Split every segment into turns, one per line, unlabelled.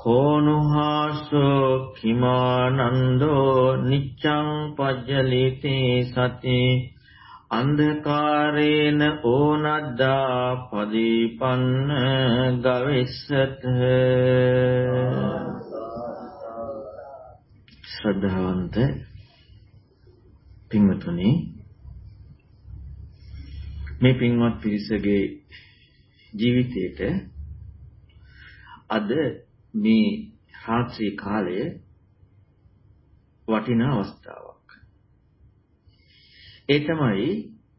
කෝනුහාසෝ කිමානන්දෝ නිච්ඡං පජ්ජලිතේ සති අන්ධකාරේන ඕනද්දා පදීපන්න ගවිස්සත ශ්‍රද්ධාවන්ත පින්වතුනි මේ පින්වත් පිරිසගේ ජීවිතේට අද මේ රාත්‍රී කාලය වටිනා අවස්ථාවක්. ඒ තමයි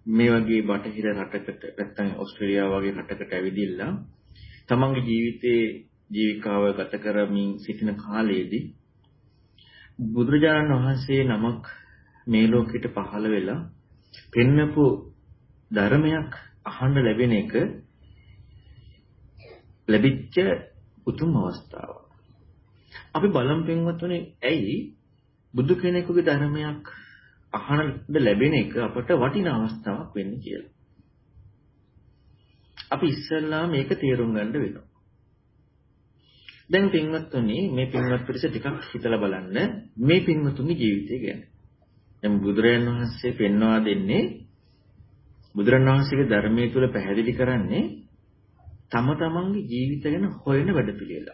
මේ වගේ බටහිර රටකට නැත්නම් ඕස්ට්‍රේලියාව වගේ රටකට ඇවිදිලා තමන්ගේ ජීවිතයේ ජීවිකාව ගත කරමින් සිටින කාලයේදී බුදුරජාණන් වහන්සේ නමක් මේ ලෝකෙට පහළ වෙලා පෙන්නපු ධර්මයක් අහන්න ලැබෙන එක ලැබිච්ච උතුම් අවස්ථාවක්. අපි බලමු පින්වත්නි ඇයි බුදු කෙනෙකුගේ ධර්මයක් අහනද ලැබෙන එක අපට වටිනා අවස්ථාවක් වෙන්නේ කියලා. අපි ඉස්සෙල්ලා මේක තේරුම් ගන්න වෙනවා. දැන් පින්වත්නි මේ පින්වත් පිරිස ටිකක් හිතලා බලන්න මේ පින්වතුන්ගේ ජීවිතය ගැන. දැන් බුදුරජාණන් වහන්සේ පෙන්වා දෙන්නේ බුදුරජාණන් වහන්සේගේ ධර්මයේ තුල පැහැදිලි කරන්නේ තම තමන්ගේ ජීවිත ගැන හොයන වැඩපිළිවෙල.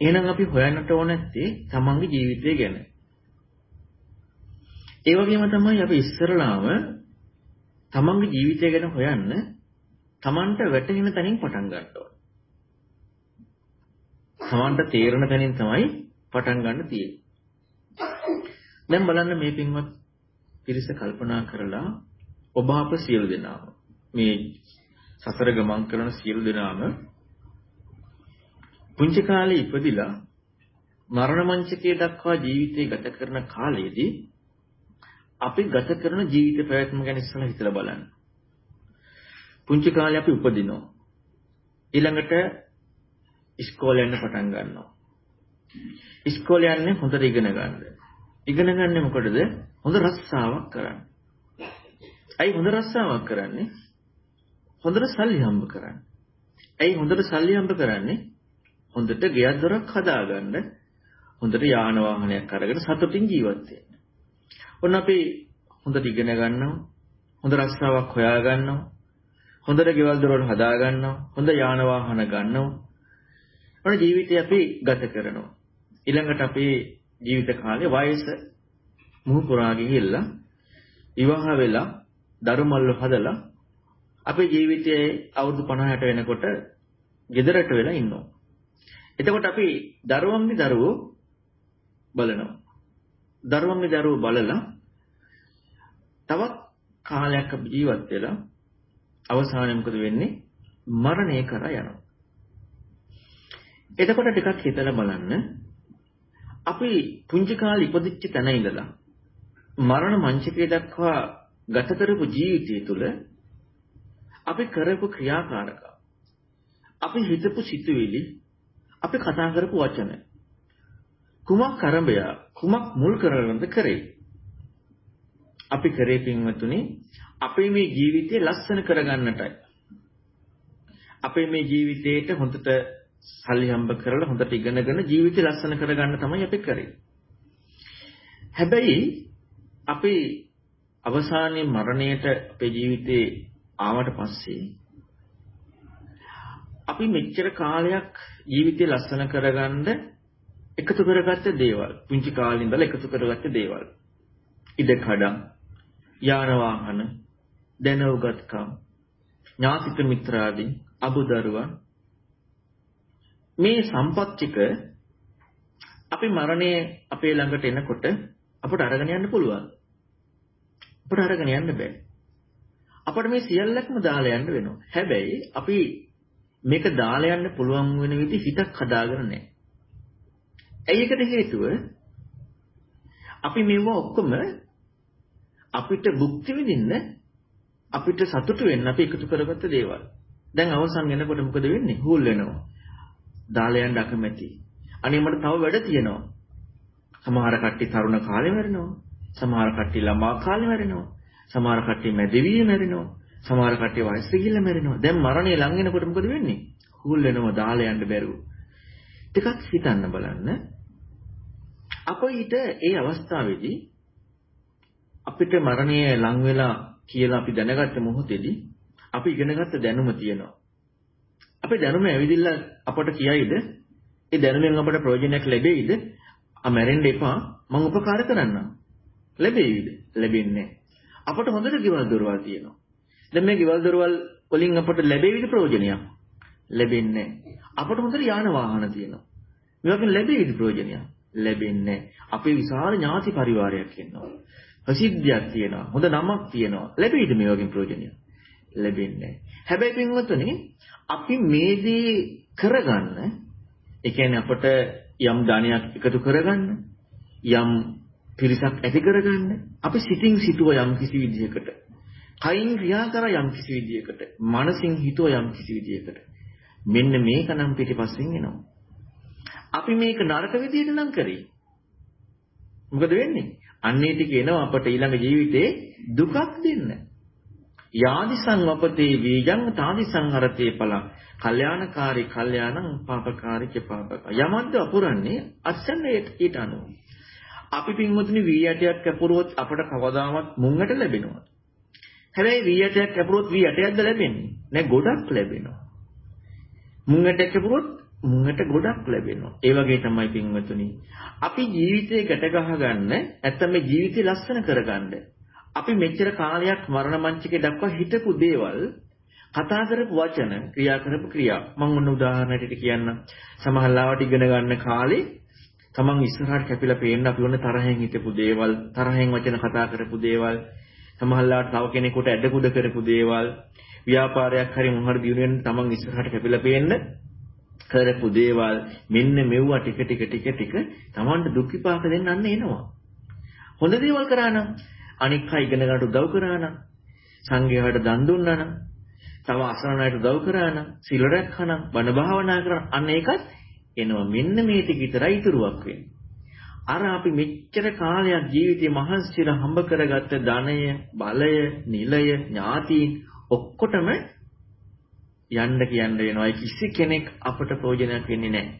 එහෙනම් අපි හොයන්නට ඕන නැත්තේ තමන්ගේ ජීවිතය ගැන. ඒ වගේම තමයි අපි ඉස්සරලාම තමන්ගේ ජීවිතය ගැන හොයන්න තමන්ට වැටහෙන තැනින් පටන් ගන්න ඕන. තමන්ට තේරෙන තැනින් තමයි පටන් ගන්න තියෙන්නේ. දැන් බලන්න මේ පින්වත් පිරිස කල්පනා කරලා ඔබ අප සියලු දෙනාම මේ සසර ගමන් කරන සියලු දෙනාම පුංචි කාලේ ඉපදිලා මරණ මංචකයේ දක්වා ජීවිතය ගත කරන කාලයේදී අපි ගත කරන ජීවිත පැවැත්ම ගැන ඉස්සෙල්ලා හිතලා බලන්න. පුංචි කාලේ අපි උපදිනවා. ඊළඟට ඉස්කෝලේ යන්න පටන් ගන්නවා. ඉස්කෝලේ යන්නේ හොඳට ඉගෙන ගන්න. ඉගෙන ගන්න මොකටද? හොඳ රස්සාවක් කරන්න. ඇයි හොඳ රස්සාවක් කරන්නේ? හොඳට සල්ලි හම්බ කරන්න. ඇයි හොඳට සල්ලි හම්බ කරන්නේ? හොඳට ගෙයක් දොරක් හදාගන්න, හොඳට යාන වාහනයක් අරගෙන සතුටින් ජීවත් වෙන්න. ඔන්න අපි හොඳට ඉගෙන ගන්නවා, හොඳ රස්සාවක් හොයා ගන්නවා, හොඳට ගෙවල් දොරවල් හදා ගන්නවා, හොඳ යාන වාහන ගන්නවා. ඔන්න ජීවිතය අපි ගත කරනවා. ඊළඟට අපේ ජීවිත කාලේ වයස මුහු පුරා ගිහිල්ලා විවාහ වෙලා දරු මල්ල හදලා අපේ ජීවිතයේ අවුරුදු 50 60 වෙනකොට ගෙදරට වෙලා ඉන්නවා. එතකොට අපි දරුවන්ගේ දරුවෝ බලනවා. දරුවන්ගේ දරුවෝ බලලා තවත් කාලයක් අපි ජීවත් වෙලා අවසානයේ මොකද වෙන්නේ? මරණය කරා යනවා. එතකොට ටිකක් හිතලා බලන්න අපි පුංචි කාලේ ඉපදිච්ච තැන ඉඳලා මරණ මංචකයේ දක්වා ගත කරපු ජීවිතය තුළ අපි කරපු ක්‍රියාකාරකම් අපි හිතපු සිතුවිලි අපි කතා කරපු වචන කුමක් කරඹය කුමක් මුල් කරගෙනද කරේ. අපි කරේ පින්වතුනි අපේ මේ ජීවිතය ලස්සන කරගන්නටයි. අපේ මේ ජීවිතේට හොඳට සල්ලි හම්බ කරලා හොඳට ඉගෙනගෙන ජීවිතය ලස්සන කරගන්න තමයි අපි කරේ. හැබැයි අපි අවසානයේ මරණයට අපේ ජීවිතේ ආවට පස්සේ අපි මෙච්චර කාලයක් ජීවිතය ලස්සන කරගන්න එකතු කරගත්ත දේවල් පුංචි කාලේ ඉඳලා එකතු කරගත්ත දේවල්. ඉඩකඩම් යාන වාහන දැනුගත්කම් ඥාතික මිත්‍රාදී අබුදරුවන් මේ සම්පත් ටික අපි මරණය අපේ ළඟට එනකොට අපට අරගෙන යන්න පුළුවන්. අපට අරගෙන යන්න බෑ. අපිට මේ සියල්ලක්ම දාලා යන්න වෙනවා. හැබැයි අපි මේක දාලා යන්න පුළුවන් වෙන විදිහ හිතක් හදාගෙන නැහැ. ඇයි ඒකට හේතුව? අපි මේව ඔක්කොම අපිට භුක්ති විඳින්න අපිට සතුටු වෙන්න අපි එකතු කරගත්ත දේවල්. දැන් අවසන් වෙනකොට මොකද වෙන්නේ? හූල් වෙනවා. දාලා යන්න අකමැති. අනේ මට තව වැඩ තියෙනවා. සමහර කට්ටිය තරුණ කාලේ මැරෙනවා. සමහර කට්ටිය ළමා කාලේ මැරෙනවා. සමහර කට්ටිය මැදවියේ මැරෙනවා. සමහර කට්ටිය වයසට ගිහිල්ලා මැරෙනවා. දැන් මරණය ලඟ වෙනකොට මොකද වෙන්නේ? හුල් වෙනවා දාලා යන්න බැරුව. ටිකක් හිතන්න බලන්න. අපිට ඒ අවස්ථාවේදී අපිට මරණය ලඟ වෙලා කියලා අපි දැනගත්ත මොහොතේදී අපි ඉගෙනගත්ත දැනුම තියෙනවා. අපේ දැනුම ඇවිදිලා අපට කියයිද ඒ දැනුමෙන් අපට ප්‍රයෝජනයක් ලැබෙයිද? ආ මැරෙන්න එපා මම උපකාර කරන්නම්. ලැබෙයිද? ලැබෙන්නේ අපට හොඳට ගෙවල් දොරවල් තියෙනවා. දැන් මේ ගෙවල් දොරවල් වලින් අපට ලැබෙවිද ප්‍රයෝජනයක්? ලැබෙන්නේ අපට හොඳට යාන වාහන තියෙනවා. මේවාකින් ලැබෙවිද ප්‍රයෝජනයක්? ලැබෙන්නේ අපේ විශාල ඥාති පරිවාරයක් ඉන්නවා. ප්‍රසිද්ධියක් තියෙනවා. හොඳ නමක් තියෙනවා. ලැබෙයිද මේ වගේ ප්‍රයෝජනයක්? ලැබෙන්නේ හැබැයි පින්වතුනි අපි මේ දේ කරගන්න ඒ කියන්නේ අපට යම් ධනයක් එකතු කරගන්න යම් පිරිසක් ඇති කරගන්න. අපි සිතින් සිතුව යම් කිසි විදිහකට. කයින් ක්‍රියා කර යම් කිසි විදිහකට. මනසින් හිතුව යම් කිසි විදිහකට. මෙන්න මේක නම් පිටිපස්සෙන් එනවා. අපි මේක නරක විදිහට නම් කරේ. මොකද වෙන්නේ? අන්නේ ටික එනවා අපට ඊළඟ ජීවිතේ දුකක් දෙන්න. යාදිසං වපතේ වීජං තාදිසං හරතේ පලං. කල්යාණකාරී කල්යාණං පාපකාරී චපාපක යමද්ද අපුරන්නේ අස්සන්න ඊට අනුව. අපි පින්වතුනි වී ඇටයක් කැපුරුවොත් අපට කවදාවත් මුංගට ලැබෙනවා හැබැයි වී ඇටයක් කැපුරුවොත් වී ඇටයක්ද ලැබෙන්නේ? නෑ ගොඩක් ලැබෙනවා. මුං ඇටයක් කැපුරුවොත් මුංගට ගොඩක් ලැබෙනවා. ඒ වගේ තමයි පින්වතුනි. අපි ජීවිතේ ගැට ගහගන්න නැත්නම් මේ ජීවිතේ ලස්සන කරගන්න අපි මෙච්චර කාලයක් මරණ මංචකේ දක්වා හිටපු දේවල් කතා කරපු වචන ක්‍රියා කරපු ක්‍රියා. මම ඔන්න උදාහරණයකට කියන්න සමහරවිට ඉගෙන ගන්න කාලේ තමන් ඉස්සරහට කැපිලා පේන්න අපි ඔන්න තරහෙන් හිටපු දේවල් තරහෙන් වචන කතා කරපු දේවල් සමහරවිට තව කෙනෙකුට ඇඩකුඩ කරපු දේවල් ව්‍යාපාරයක් හරි මොන හරි දිනුවෙන් තමන් ඉස්සරහට කැපිලා පේන්න කරපු දේවල් මෙන්න මෙව්වා ටික ටික ටික ටික තමන්ට දුක් විපාක දෙන්න අන්න එනවා. හොඳ දේවල් කරා නම් අනික් අය ඉගෙන ගන්නට උදව් කරා නම් සංඝයාට දන් දුන්නා නම් තව අසරණයට උදව් කරා නම් සිල් රැක්කා නම් බණ භාවනා කරා අන්න ඒකත් එනවා. මෙන්න මේ ටික විතරයි ඉතුරුවක් වෙන්නේ. අර අපි මෙච්චර කාලයක් ජීවිතේ මහන්සියලා හම්බ කරගත්ත ධනය බලය නිලය ඥාතීන් ඔක්කොටම යන්න කියන්න වෙනවා. කිසි කෙනෙක් අපට ප්‍රයෝජනයක් වෙන්නේ නැහැ.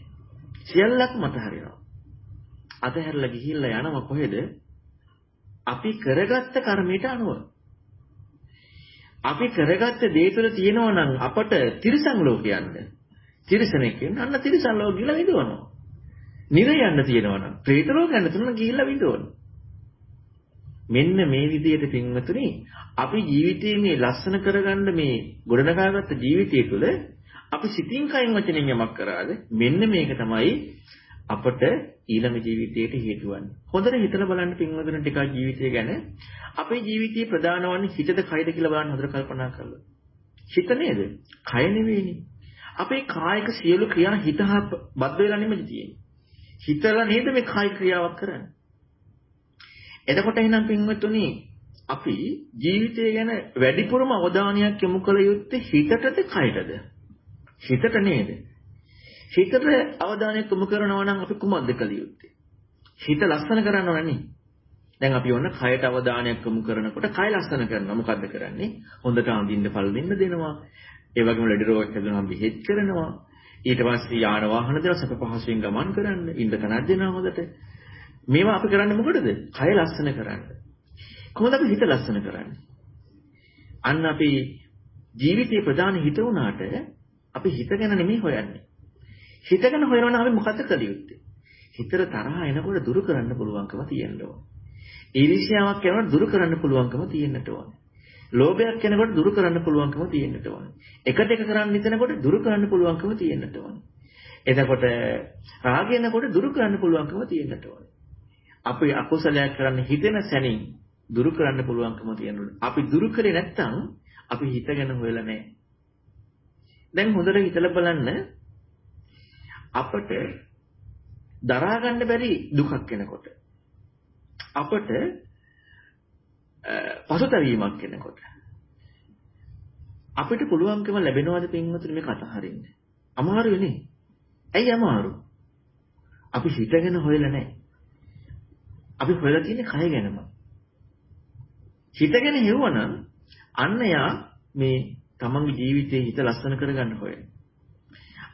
සියල්ලක්ම අතහරිනවා. අතහැරලා ගිහිල්ලා යනවා කොහෙද? අපි කරගත්ත කර්මයට අනුව. අපි කරගත්ත දේ තුළ තියෙනවා නම් අපට තිරිසන් ලෝකයන්ද තිරිසනෙක් වෙන්න අන්න තිරිසන් ලෝක ගිහලා විඳවනවා. නිර යන්න තියෙනවා නම් പ്രേත ලෝක යන්න තුන ගිහිල්ලා විඳවනවා. මෙන්න මේ විදිහට පින්වතුනි අපි ජීවිතයේ මේ ලස්සන කරගන්න මේ ගොඩනගාගත්ත ජීවිතය තුළ අපි සිතින් කයින් වචනෙන් යමක් කරාද මෙන්න මේක තමයි අපට ඊළඟ ජීවිතයට හේතු වන්නේ. හොඳට හිතලා බලන්න පින්වතුනි ටිකක් ජීවිතය ගැන අපේ ජීවිතයේ ප්‍රධාන වන්නේ හිතද කයද කියලා බලන්න හොඳට කල්පනා කරලා. හිත නේද? කය නෙවෙයිනේ. අපේ කායික සියලු ක්‍රියා හිත හා බද්ධ වෙලා නෙමෙයි තියෙන්නේ. හිතලා නේද මේ කායික ක්‍රියාවක් කරන්නේ. එතකොට එහෙනම් පින්වත්තුනි අපි ජීවිතය ගැන වැඩිපුරම අවධානයක් යොමු කළ යුත්තේ හිතටද කයටද? හිතට නේද? හිතට අවධානයක් යොමු කරනවා නම් අපි කුමක්ද කළ යුත්තේ? හිත ලස්සන කරනව නෙමෙයි. දැන් අපි ඔන්න කයට අවධානයක් යොමු කරනකොට කය ලස්සන කරනවා. මොකද්ද කරන්නේ? හොඳට අඳින්න පළ දෙන්න දෙනවා. ඒ වගේම ලෙඩ රෝගයක් හැදුනම බෙහෙත් කරනවා. ඊට පස්සේ යාන වාහන දෙනවා සැප පහසුවෙන් ගමන් කරන්න. ඉන්න තැනක් දෙනවා හොඳට. මේවා අපි කරන්නේ මොකටද? කය ලස්සන කරන්න. කොහොමද අපි හිත ලස්සන කරන්නේ? අන්න අපි ජීවිතේ ප්‍රධාන හිත උනාට අපි හිත ගැන නෙමෙයි හොයන්නේ. හිත ගැන හොයනවා අපි මොකද්ද කළ යුත්තේ? හිතට තරහ එනකොට දුරු කරන්න පුළුවන්කම තියෙන්න ඕන. ඊර්ෂ්‍යාවක් කරනකොට දුරු කරන්න පුළුවන්කම තියෙන්නට ඕනේ. ලෝභයක් කෙනෙකුට දුරු කරන්න පුළුවන්කම තියෙන්නට ඕනේ. එකට එක කරන්න හිතනකොට දුරු කරන්න පුළුවන්කම තියෙන්නට ඕනේ. එතකොට රාගය එනකොට දුරු කරන්න පුළුවන්කම තියෙන්නට ඕනේ. අපි අකුසලයක් කරන්න හිතෙන සැනින් දුරු කරන්න පුළුවන්කම තියෙනවා. අපි දුරු කරේ නැත්නම් අපි හිතගෙන හොයලා නැහැ. දැන් හොඳට හිතලා බලන්න අපට දරා ගන්න බැරි දුකක් එනකොට අපට පසුතැවීමක් එනකොට අපිට පුළුවන්කම ලැබෙනවද පින්වතුනි මේක අතහරින්න? අමාරු නේ. ඇයි අමාරු? අපි හිතගෙන හොයලා නැහැ. අපි හොයලා තියෙන්නේ කය ගැනම. හිතගෙන හෙව්වනම් අන්න යා මේ තමන්ගේ ජීවිතේ හිත ලස්සන කරගන්න හොයන.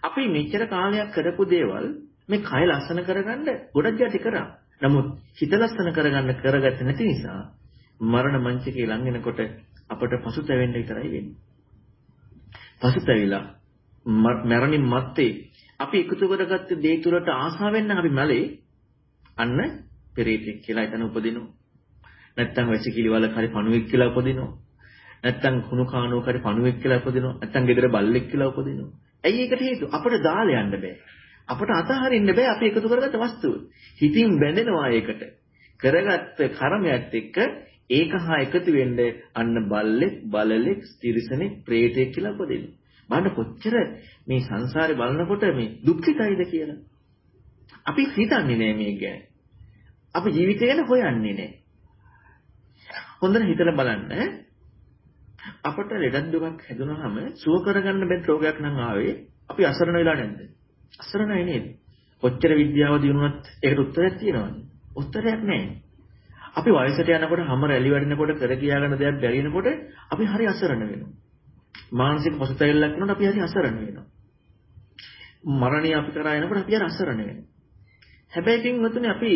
අපි මෙච්චර කාලයක් කරපු දේවල් මේ කය ලස්සන කරගන්න ගොඩක් යටි කරා. නමුත් හිත ලස්සන කරගන්න කරගත්තේ නැති නිසා මරණ මංචකේ ලං වෙනකොට අපට පසුතැවෙන්න විතරයි වෙන්නේ. පසුතැවිලා මරණින් මත්තේ අපි එකතු කරගත්ත දේ තුරට ආසාවෙන් අපි මැලේ අන්න පෙරේතෙක් කියලා එතන උපදිනවා. නැත්තම් වැසිකිලි වල හරි පණුවෙක් කියලා උපදිනවා. නැත්තම් කුණු කානුවක හරි පණුවෙක් කියලා උපදිනවා. නැත්තම් ගෙදර බල්ලෙක් කියලා උපදිනවා. ඇයි ඒකට හේතුව? අපිට දාලා යන්න බෑ. අපට අතහරින්න බෑ අපි එකතු කරගත්ත වස්තුව. හිතින් බැඳෙනවා ඒකට. කරගත්ත කර්මයක් එක්ක ඒක හා එකතු වෙන්න අන්න බල්ලෙක්, බලලෙක්, තිරිසනෙක්, ප්‍රේතෙක් කියලා උපදිනවා. බලන්න කොච්චර මේ සංසාරේ බලනකොට මේ දුක්ඛිතයිද කියලා. අපි හිතන්නේ නෑ මේක ගැන. අපි ජීවිතය ගැන හොයන්නේ නෑ. හොඳට හිතලා බලන්න අපට ලෙඩක් දුකක් හැදුනහම සුව කරගන්න බැරි රෝගයක් නම් ආවේ අපි අසරණ වෙලා නැද්ද? අසරණයි නේද? කොච්චර විද්‍යාව දිනුනත් ඒකට උත්තරයක් තියෙනවද? උත්තරයක් නැහැ. අපි වයසට යනකොට හැම රැලි වැඩිනකොට කර කියාගන්න දෙයක් බැරි වෙනකොට අපි හරි අසරණ වෙනවා. මානසික පසුතැවිල්ලක් වෙනකොට අපි හරි අසරණ වෙනවා. මරණය අපි කරා යනකොට අපි හරි අසරණ වෙනවා. හැබැයි පින්වතුනි අපි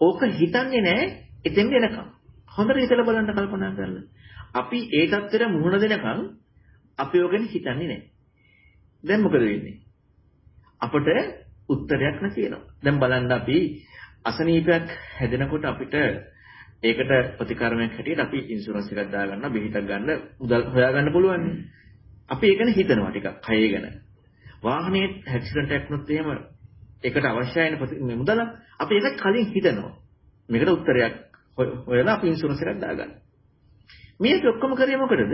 ඕක හිතන්නේ නැහැ එතෙන් එනකම්. හොඳට හිතලා බලන්න කල්පනා කරලා. අපි ඒ தත්තර මුහුණ දෙනකම් අපි ඕකෙන් හිතන්නේ නැහැ. දැන් මොකද වෙන්නේ? අපට උත්තරයක් නැතිනවා. දැන් බලන්න අපි අසනීපයක් හැදෙනකොට අපිට ඒකට ප්‍රතිකර්මයක් හැටියට අපි ඉන්ෂුරන්ස් එකක් දාගන්න, බෙහෙතක් ගන්න, මුදල් හොයාගන්න පුළුවන්. අපි ඒක ගැන හිතනවා ටිකක්, කය ගැන. වාහනේ ඇක්සිඩන්ට් එකක් වුණොත් එහෙම ඒකට අවශ්‍යයින මුදල අපි ඒකට කලින් හිතනවා. මේකට උත්තරයක් හොයලා අපි ඉන්ෂුරන්ස් එකක් දාගන්න. මේක ඔක්කොම කරේ මොකටද?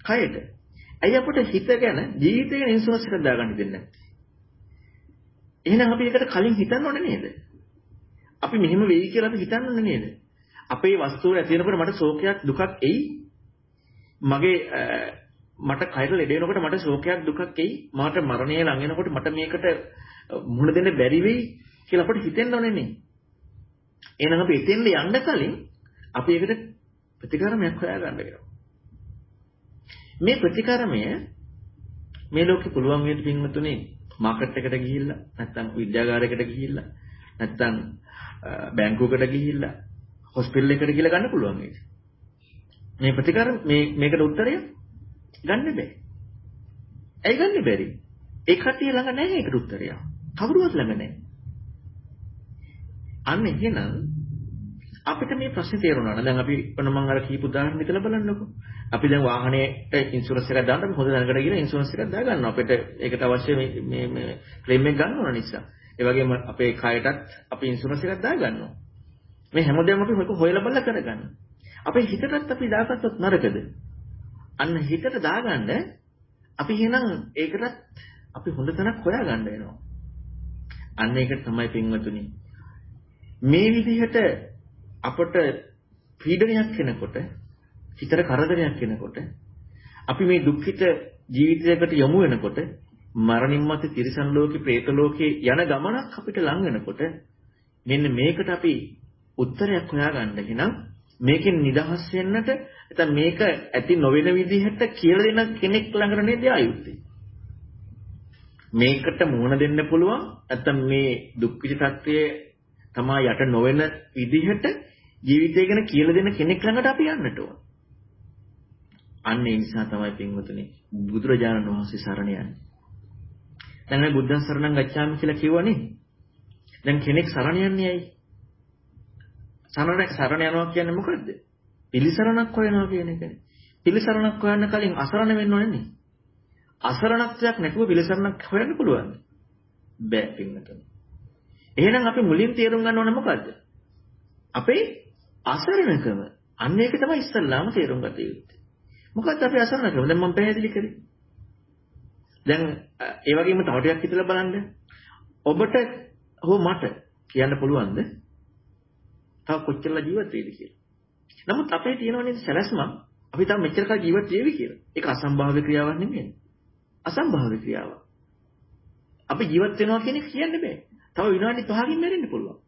කයට. ඇයි අපිට හිත ගැන ජීවිතය ගැන ඉන්ෂුරන්ස් එකක් දාගන්න දෙන්නේ නැත්තේ? එහෙනම් අපි ඒකට කලින් හිතන්න ඕනේ නේද? අපි මෙහෙම වෙයි කියලා අපි හිතන්න ඕනේ නේද? අපේ වස්තුව ඇති වෙනකොට මට ශෝකයක් දුකක් එයි. මගේ මට කයර ලෙඩ වෙනකොට මට ශෝකයක් දුකක් එයි. මාට මරණය ලඟ වෙනකොට මට මේකට මුහුණ දෙන්න බැරි වෙයි කියලා අපිට හිතෙන්න ඕනේ නේ. එහෙනම් අපි එතෙන්ද යන්න කලින් අපි ඒකට ප්‍රතිකර්මයක් හොයාගන්න වෙනවා. මේ ප්‍රතිකර්මය මේ ලෝකේ පුළුවන් වේද පින්වතුනේ මාකට් එකට ගිහිල්ලා නැත්නම් විද්‍යාගාරයකට ගිහිල්ලා නැත්නම් බැංකුවකට ගිහිල්ලා හොස්පිටල් එකට ගිහලා ගන්න පුළුවන් මේක. මේ ප්‍රතිකාර මේ මේකට උත්තරය ගන්න බෑ. ඇයි ගන්න බැරි? ඒ කට්ටිය ළඟ නැහැ ඒකට උත්තරය. කවුරුවත් ළඟ නැහැ. අන්න එහෙනම් අපිට මේ ප්‍රශ්නේ තේරුණා නේද? දැන් අපි ඔන්න මම අර කීප උදාහරණ විතර බලන්නකෝ. අපි දැන් වාහනේට ඉන්ෂුරන්ස් එකක් දාන්න අපි හොඳ දැනකට ගිහලා ඉන්ෂුරන්ස් එකක් දාගන්නවා. අපිට ඒකට අවශ්‍ය මේ මේ ක්ලේම් එක ගන්න ඕන නිසා. ඒ වගේම අපේ කයටත් අපි ඉන්ෂුරන්ස් එකක් දාගන්නවා. මේ හැමදේම අපි හොයලා බලලා කරගන්න. අපේ හිතටත් අපි දාගත්තොත් නරකද? අන්න හිතට දාගන්න අපි එහෙනම් ඒකටත් අපි හොඳ තැනක් හොයාගන්න වෙනවා. අන්න ඒක තමයි පින්වතුනි. මේ විදිහට අපට පීඩනයක් වෙනකොට හිතට කරදරයක් වෙනකොට අපි මේ දුක්ඛිත ජීවිතයකට යොමු වෙනකොට මරණින් මත්තේ තිරිසන් ලෝකේ, പ്രേත ලෝකේ යන ගමනක් අපිට ලං වෙනකොට මෙන්න මේකට අපි උත්තරයක් හොයාගන්න එහෙනම් මේකෙන් නිදහස් වෙන්නට නැත්නම් මේක ඇති නොවන විදිහට කියලා දෙන කෙනෙක් ළඟට නේද ආයුත්තේ. මේකට මුහුණ දෙන්න පුළුවන් නැත්නම් මේ දුක්ඛිත tattvaye තමා යට නොවන විදිහට ජීවිතය ගැන කියලා දෙන කෙනෙක් ළඟට අපි යන්නට ඕන. අන්න ඒ නිසා තමයි පින්වතුනි බුදුරජාණන් වහන්සේ සරණ යන්නේ. දැන් මේ බුද්ධ සරණං ගච්ඡාමි කියලා කිව්වනේ. දැන් කෙනෙක් සරණ යන්නේ ඇයි? සරණ සරණ යනවා කියන්නේ මොකද්ද? පිළිසරණක් හොයනවා කියන එකනේ. පිළිසරණක් හොයන්න කලින් අසරණ වෙන්න ඕනේ නේ. අසරණත්වයක් නැතුව පිළිසරණක් හොයන්න පුළුවන්ද? බෑ පින්නතන. එහෙනම් අපි මුලින් තේරුම් ගන්න ඕනේ මොකද්ද? අපේ අසරණකම. අන්න ඒක තමයි ඉස්සල්ලාම තේරුම් ගත යුත්තේ. මොකද්ද අපේ අසරණකම? දැන් මම පැහැදිලි කරේ. දැන් ඒ වගේම තව ටිකක් හිතලා බලන්න. ඔබට හෝ මට කියන්න පුළුවන්ද? තව කොච්චරලා ජීවත් වෙයිද කියලා. නමුත් අපේ තියෙනව නේද සැලැස්මක් අපි තව මෙච්චර කල් ජීවත් වෙවි කියලා. ඒක අසම්භාව්‍ය ක්‍රියාවක් නෙමෙයි. අසම්භාව්‍ය ක්‍රියාවක්. අපි ජීවත් වෙනවා කියන එක කියන්න බෑ. තව විනාඩි 5කින් මැරෙන්න පුළුවන්.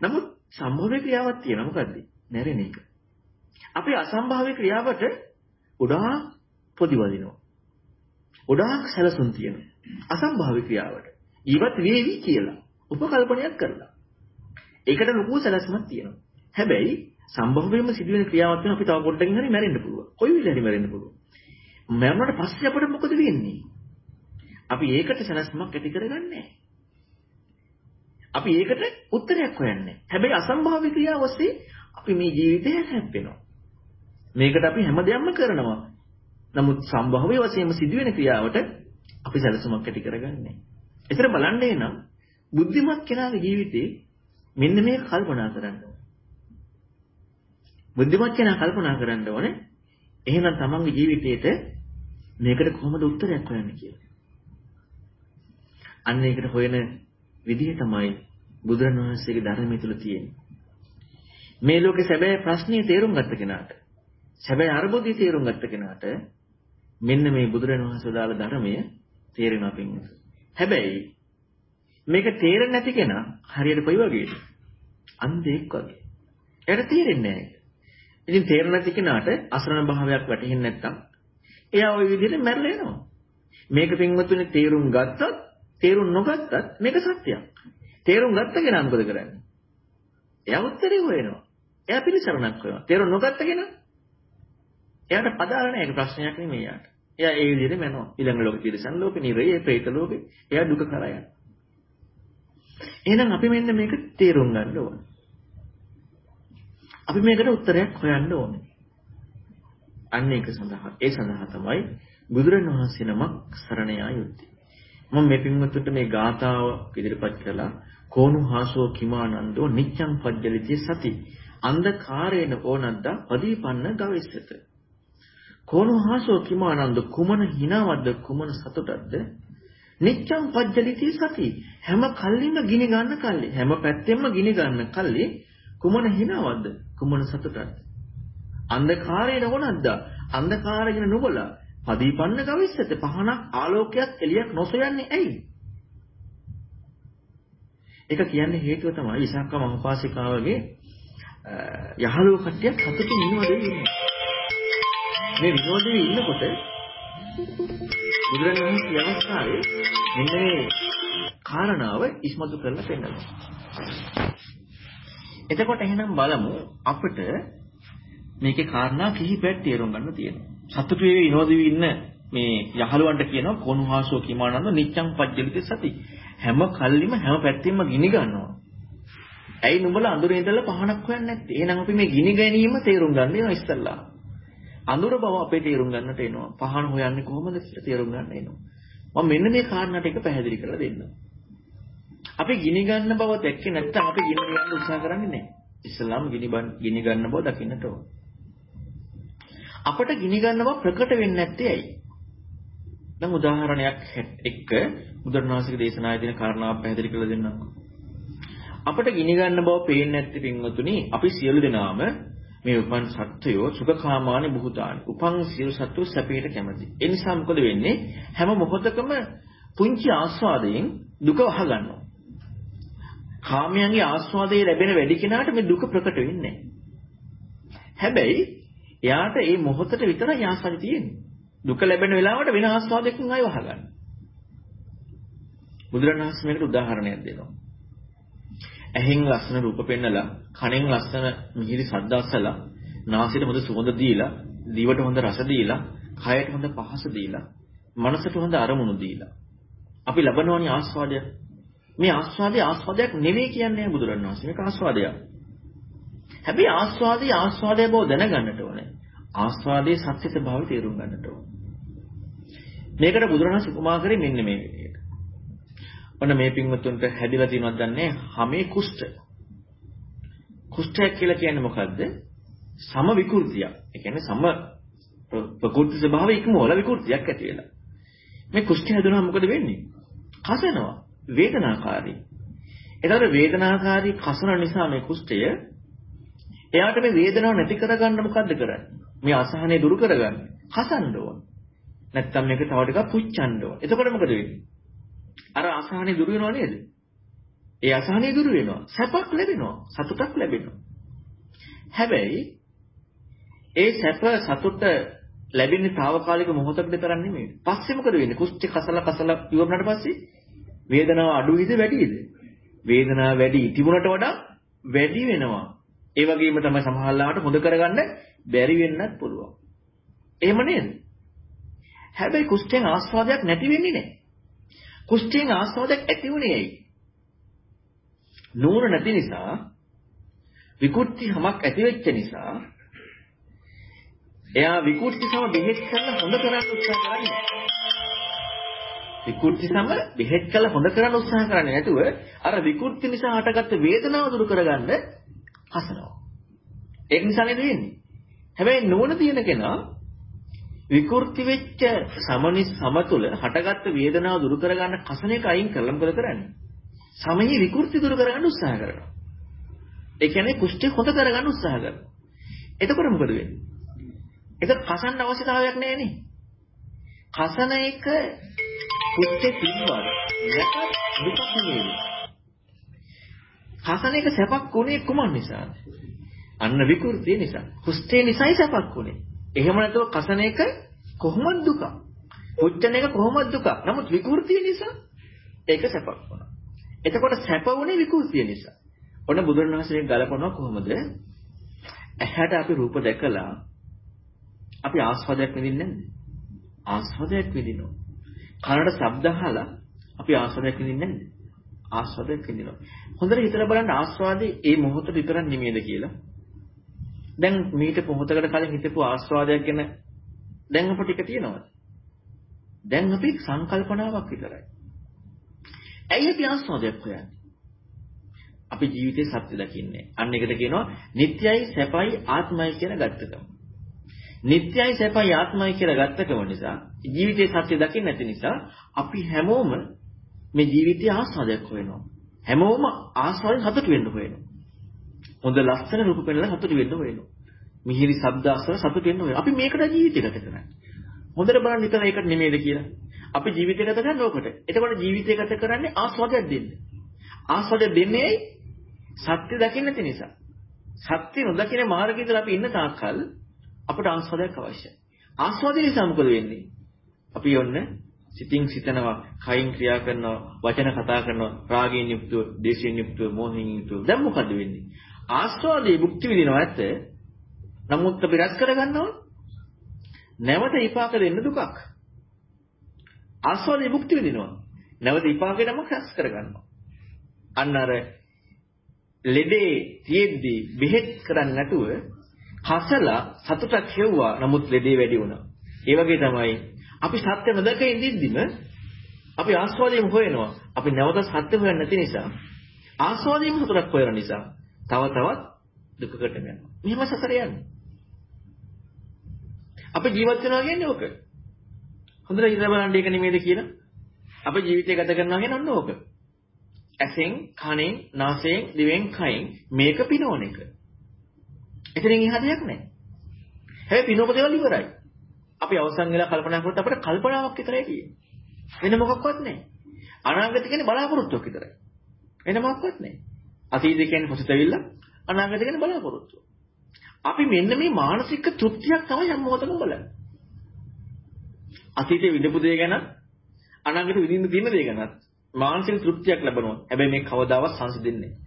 නමුත් සම්භව්‍ය ක්‍රියාවක් තියෙනවා මොකද්ද? මැරෙන එක. අපි අසම්භාව්‍ය ක්‍රියාවට ගොඩාක් ප්‍රතිවදිනවා. ගොඩාක් සැලසුම් තියෙනවා. අසම්භාව්‍ය ක්‍රියාවට. ජීවත් වේවි කියලා උපකල්පනයක් කරලා. ඒකට ලොකු සැලැස්මක් තියෙනවා. හැබැයි සම්භවයෙන්ම සිදුවෙන ක්‍රියාවක් වෙන අපි තව පොඩ්ඩකින් හරි මැරෙන්න පුළුවන්. කොයි වෙලේ හරි මැරෙන්න පුළුවන්. මැරුණාට පස්සේ අපිට මොකද වෙන්නේ? අපි ඒකට සැලැස්මක් ඇති කරගන්නේ අපි ඒකට උත්තරයක් හොයන්නේ. හැබැයි අසම්භාව්‍ය ක්‍රියාව ඔස්සේ අපි මේ ජීවිතය හැප්පෙනවා. මේකට අපි හැමදේම කරනවා. නමුත් සම්භාව්‍ය වශයෙන්ම සිදුවෙන ක්‍රියාවට අපි සැලසුමක් ඇති කරගන්නේ. ඒතර බලන්නේ නම් බුද්ධිමත් කෙනාගේ ජීවිතේ මෙන්න මේක කල්පනා කරන්න ඕනේ. බුද්ධිමත් කෙනා කල්පනා කරන්න ඕනේ එහෙනම් තමන්ගේ ජීවිතේට මේකට කොහොමද උත්තරයක් හොයන්නේ කියලා. අන්න ඒකට හොයන විදිහ තමයි බුදුරණවහන්සේගේ ධර්මය තුල තියෙන්නේ. මේ ලෝකේ සැබෑ ප්‍රශ්නේ තේරුම් ගත්ත කෙනාට සැබෑ අර්බුදය තේරුම් ගත්ත කෙනාට මෙන්න මේ බුදුරණවහන්සේ දාල ධර්මය තේරෙනවා පින්වතුනි. හැබැයි මේක තේරෙන්නේ නැති කෙනා හරියට කොයි වගේද? අන්ධෙක් වගේ. එයාට තේරෙන්නේ නැහැ. ඉතින් තේරෙන්නේ නැති කෙනාට අසරණ භාවයක් වැටහෙන්නේ නැත්තම් එයා ওই විදිහට මැරලා යනවා. මේක පින්වත්තුනේ තේරුම් ගත්තත් තේරුම් නොගත්තත් මේක සත්‍යයක්. තේරුම් ගත්ත කෙනා මොකද කරන්නේ? එයා උත්තරේ හොයනවා. එයා පිළිසරණක් හොයනවා. තේරුම් නොගත්ත කෙනා එයාට පදාර නැහැ ඒක ප්‍රශ්නයක් නෙමෙයි එයාට. එයා ඒ විදිහට මැනවා. ඊළඟ ලෝකෙ පිළිසන් ලෝකෙ නිරේ ප්‍රේත ලෝකෙ එයා දුක කරා යනවා. එහෙනම් අපි මෙන්න මේක තේරුම් ගන්න ඕනේ. අපි මේකට උත්තරයක් හොයන්න ඕනේ. අන්න ඒක සඳහා ඒ සඳහා තමයි බුදුරණවහන්සේ නමක් සරණ යා යුත්තේ. මම මේ පින්වත්තුන්ට මේ ගාථාව ඉදිරිපත් කළා. කෝණු හාසෝ කිමානන්දෝ නිච්ඡං පජ්ජලිතේ සති අන්ධකාරේන ඕනද්දා පදීපන්න ගවිස්සත කෝණු හාසෝ කිමානන්ද කුමන හිනවද්ද කුමන සතුටක්ද නිච්ඡං පජ්ජලිතී සති. හැම කල්ලිම ගිනි ගන්න කල්ලි. හැම පැත්තෙම ගිනි ගන්න කල්ලි කුමන හිනවද්ද කුමන සතුටක්ද? අන්ධකාරයේ නොවනද්ද අන්ධකාරයෙන් නුඹලා පදීපන්න ගවිස්සත පහනක් ආලෝකයක් එළියක් නොසොයන්නේ ඇයි? ඒක කියන්නේ හේතුව තමයි ඉසක්ක මහපාසිකාවගේ යහළුව කට්ටියක් සතුටින් ඉන්නවද මේ විනෝදයේ ඉන්නකොට බුදුරජාණන් අවස්ථාවේ මෙන්න මේ කාරණාව ඉස්මතු කරලා පෙන්නනවා. එතකොට එහෙනම් බලමු අපිට මේකේ කාරණා කිහිපයක් තේරුම් ගන්න තියෙනවා. සතුටු වේවි විනෝදෙවි ඉන්න මේ යහළුවන්ට කියනවා කොනුහාසෝ කිමානන්ද නිච්ඡං පජ්ජලිත සති. හැම කල්ලිම හැම පැත්තෙම ගිනි ගන්නවා. ඇයි නුඹලා අඳුරේ ඉඳලා පහනක් හොයන්නේ නැත්තේ? එහෙනම් අපි මේ ගිනි ගැනීම තේරුම් ගන්න වෙනවා ඉස්සල්ලා. අඳුර බව අපේ තේරුම් ගන්නට එනවා. පහන හොයන්නේ කොහොමද කියලා තේරුම් ගන්න එනවා. මම මෙන්න මේ කාරණා ටික පැහැදිලි කරලා දෙන්නම්. අපි ගිනි ගන්න බව දැක්කේ නැත්නම් අපි ගිනි ගන්න උත්සාහ කරන්නේ නැහැ. ඉස්ලාම් ගිනි ගිනි ගන්න බව දකින්නට ඕන. අපට ගිනි ගන්න බව ප්‍රකට වෙන්නේ නැත්තේ ඇයි? දැන් උදාහරණයක් එක්ක බුදුරණවහන්සේගේ දේශනාවේ දෙන කාරණාවක් පැහැදිලි කරලා දෙන්නම්කෝ. අපට ගිනි ගන්න බව පේන්නේ නැති පින්වතුනි අපි සියලු දෙනාම මේ උපන් සත්වයෝ සුඛකාමානි බුහතානි. උපන් සියලු සත්වෝ සැපයට කැමති. ඒ නිසා මොකද වෙන්නේ? හැම මොහොතකම පුංචි ආස්වාදයෙන් දුක වහගන්නවා. කාමයන්ගේ ආස්වාදයේ ලැබෙන වැඩි කෙනාට මේ දුක ප්‍රකට වෙන්නේ හැබැයි එයාට මේ මොහොතට විතරයි ආස්වාදය තියෙන්නේ. දුක ලැබෙන වෙලාවට වෙන ආස්වාදයකින් ආය වහගන්න. බුදුරණවහන්සේ මේකට උදාහරණයක් දෙනවා. ඇහෙන් ලස්සන රූප පෙන්නලා, කනෙන් ලස්සන මිහිරි ශබ්ද අසලා, නාසයට හොඳ සුවඳ දීලා, දිවට හොඳ රස දීලා, කයට හොඳ පහස දීලා, මනසට හොඳ අරමුණු දීලා. අපි ලබනවනේ ආස්වාදය. මේ ආස්වාදය ආස්වාදයක් නෙවෙයි කියන්නේ බුදුරණවහන්සේ. මේක ආස්වාදයක්. හැබැයි ආස්වාදය ආස්වාදය බව දැනගන්නට ඕනේ. ආස්වාදයේ සත්‍ය ස්වභාවය තේරුම් ගන්නට ඕනේ. මේකට බුදුරණවහන්සේ උපමා කරේ මෙන්න මේ විදිහට. ඔන්න මේ පින්වතුන්ට හැදිලා තියෙනවද දන්නේ හැමේ කුෂ්ඨ. කුෂ්ඨය කියලා කියන්නේ මොකද්ද? සම විකෘතියක්. ඒ කියන්නේ සම ප්‍රකෘති ස්වභාවය ඉක්මවල විකෘතියක් ඇති වෙලා. මේ කුෂ්ඨය හැදුනම මොකද වෙන්නේ? කසනවා. වේදනාකාරී. එතකොට වේදනාකාරී කසන නිසා මේ කුෂ්ඨය එයාට මේ වේදනාව නැති කරගන්න මොකද්ද කරන්නේ? මේ අසහනය දුරු කරගන්න. හසන්න ඕන. නැත්තම් මේක තව ටිකක් පුච්චන්න ඕන. එතකොට මොකද වෙන්නේ? අර අසහනය දුරු වෙනව නේද? ඒ අසහනය දුරු වෙනවා. සැපක් ලැබෙනවා. සතුටක් ලැබෙනවා. හැබැයි ඒ සැප සතුට ලැබෙන්නේ తాවකාලික මොහොතකට විතරක් නෙමෙයි. පස්සේ මොකද වෙන්නේ? කුෂ්ඨ කසල කසල ඉවරනට පස්සේ වේදනාව අඩුයිද වැඩිද? වේදනාව වැඩි තිබුණට වඩා වැඩි වෙනවා. ඒ වගේම තමයි සමහරලාට හොඳ කරගන්න බැරි වෙන්නත් පුළුවන්. එහෙම නේද? හැබැයි කුෂ්ඨයෙන් ආස්වාදයක් නැති වෙන්නේ නැහැ. කුෂ්ඨයෙන් ආස්වාදයක් ඇති වුණේ ඇයි? නූන නැති නිසා විකෘති හමක් ඇති වෙච්ච නිසා එයා විකෘති සම බෙහෙත් කරලා හොඳ කරන්න උත්සාහ කරන්නේ. විකෘති සම බෙහෙත් කරලා හොඳ කරන්න උත්සාහ කරන්නේ නැතුව අර විකෘති නිසා හටගත්ත වේදනාව දුරු කරගන්න හසනවා. ඒක නිසා නේද වෙන්නේ. හැබැයි නුවණ තියෙන කෙනා විකෘති වෙච්ච සමනි සමතුල හටගත්ත වේදනාව දුරු කරගන්න කසන එක අයින් කරලා මොකද කරන්නේ? සමහි විකෘති දුරු කරගන්න උත්සාහ කරනවා. ඒ කියන්නේ කුෂ්ඨය හොද කරගන්න උත්සාහ කරනවා. එතකොට මොකද වෙන්නේ? ඒක කසන්න අවශ්‍යතාවයක් නැහැ කසන එක කුෂ්ඨේ තිබ්බා. නැත්නම් දුකක් නෙවෙයි. කසන එක සැපක් උනේ කුමන් නිසාද? අන්න විකෘතිය නිසා. කුෂ්ඨේ නිසායි සැපක් උනේ. එහෙම නැතුව කසන එක කොහොමද දුක? පුච්චන එක කොහොමද දුක? නමුත් විකෘතිය නිසා ඒක සැපක් වුණා. එතකොට සැප උනේ විකෘතිය නිසා. ඔන්න බුදුරණවහන්සේ ගලපනවා කොහොමද? ඇහැට අපි රූප දැකලා අපි ආස්වාදයක් විඳින්නේ නැද්ද? ආස්වාදයක් විඳිනවා. කනට ශබ්ද අහලා අපි ආස්වාදයක් විඳින්නේ නැද්ද? ආස්වාදයක් විඳිනවා. හොඳට හිතලා බලන්න ආස්වාදේ ඒ මොහොත විතරක් නෙමෙයිද කියලා. දැන් මීට මොහොතකට කලින් හිතපු ආස්වාදයක් ගැන දැන් අප ටික තියෙනවද? දැන් අපි සංකල්පනාවක් විතරයි. ඇයි අපි ආස්වාදයක් හොයන්නේ? අපි ජීවිතේ සත්‍ය දකින්නේ. අන්න ඒකට කියනවා නිට්යයි සැපයි ආත්මයි කියන ගත්තකම. නිට්යයි සැපයි ආත්මයි කියලා ගත්තකම නිසා ජීවිතේ සත්‍ය දකින්න නැති නිසා අපි හැමෝම මේ ජීවිතයේ ආස්වාදයක් හොයනවා. හැමෝම ආස්වාදයෙන් සතුට වෙන්න හොයනවා. හොඳ ලස්සන රූප පෙන්නලා සතුට වෙන්න හොයනවා. මිහිරි ශබ්ද අසල සතුට වෙන්න හොයනවා. අපි මේකට ජීවිතය ගත කරන්නේ. හොඳට බලන්න විතර ඒකට නෙමෙයිද කියලා. අපි ජීවිතය ගත කරන්නේ ඕකට. එතකොට ජීවිතය ගත කරන්නේ ආස්වාදයක් දෙන්න. ආස්වාදයක් දෙන්නේ සත්‍ය දකින්න නැති නිසා. සත්‍ය නොදකින මාර්ගයේදී අපි ඉන්න තාක්කල් අපට ආස්වාදයක් අවශ්‍යයි. ආස්වාදය නිසා මොකද වෙන්නේ? අපි යොන්න සිතින් සිතනවා, කයින් ක්‍රියා කරනවා, වචන කතා කරනවා, රාගයෙන් යුක්තව, දේශයෙන් යුක්තව, මෝහයෙන් යුක්තව. දැන් මොකද වෙන්නේ? ආස්වාදයේ භුක්ති විඳිනවා ඇත්ත. නමුත් අපි රැස් කරගන්නවා නැවත විපාක දෙන්න දුකක්. ආස්වාදයේ භුක්ති විඳිනවා. නැවත විපාකෙටම රැස් කරගන්නවා. අන්න අර ලෙඩේ තියෙද්දි බෙහෙත් කරන්නේ නැතුව හසලා සතුටක් හෙව්වා නමුත් ලෙඩේ වැඩි වුණා. ඒ වගේ තමයි අපි සත්‍ය නොදක ඉඳින්දිම අපි ආස්වාදයෙන් හොයනවා. අපි නැවත සත්‍ය හොයන්නේ නැති නිසා ආස්වාදයෙන් සතුටක් හොයන නිසා තව තවත් දුකකට යනවා. මෙහෙම සසර යන්නේ. අපි ජීවත් වෙනවා කියන්නේ ඕක. හොඳට හිතලා බලන්න ඒක නෙමෙයිද කියලා. අපි ජීවිතය ගත කරනවා කියන්නේ ඔන්න ඕක. ඇසෙන්, කනෙන්, නාසයෙන්, දිවෙන්, කයින් මේක පිනෝන එක. එතනින් එහා දෙයක් නැහැ. හැබැයි පිනෝප දේවල් ඉවරයි. අපි අවසන් වෙලා කල්පනා කරොත් අපිට කල්පනාවක් විතරයි තියෙන්නේ. වෙන මොකක්වත් නැහැ. අනාගත කියන්නේ බලාපොරොත්තුවක් විතරයි. වෙන මොකක්වත් නැහැ. අතීතය කියන්නේ පසුතැවිල්ල, අනාගත කියන්නේ බලාපොරොත්තුව. අපි මෙන්න මේ මානසික තෘප්තියක් තමයි හැම මොහොතකම බලන්නේ. අතීතයේ විඳපු දේ ගැන අනාගත විඳින්න තියෙන දේ ගැන මානසික තෘප්තියක් ලැබනවා. හැබැයි මේ කවදාවත් සංසිඳෙන්නේ නැහැ.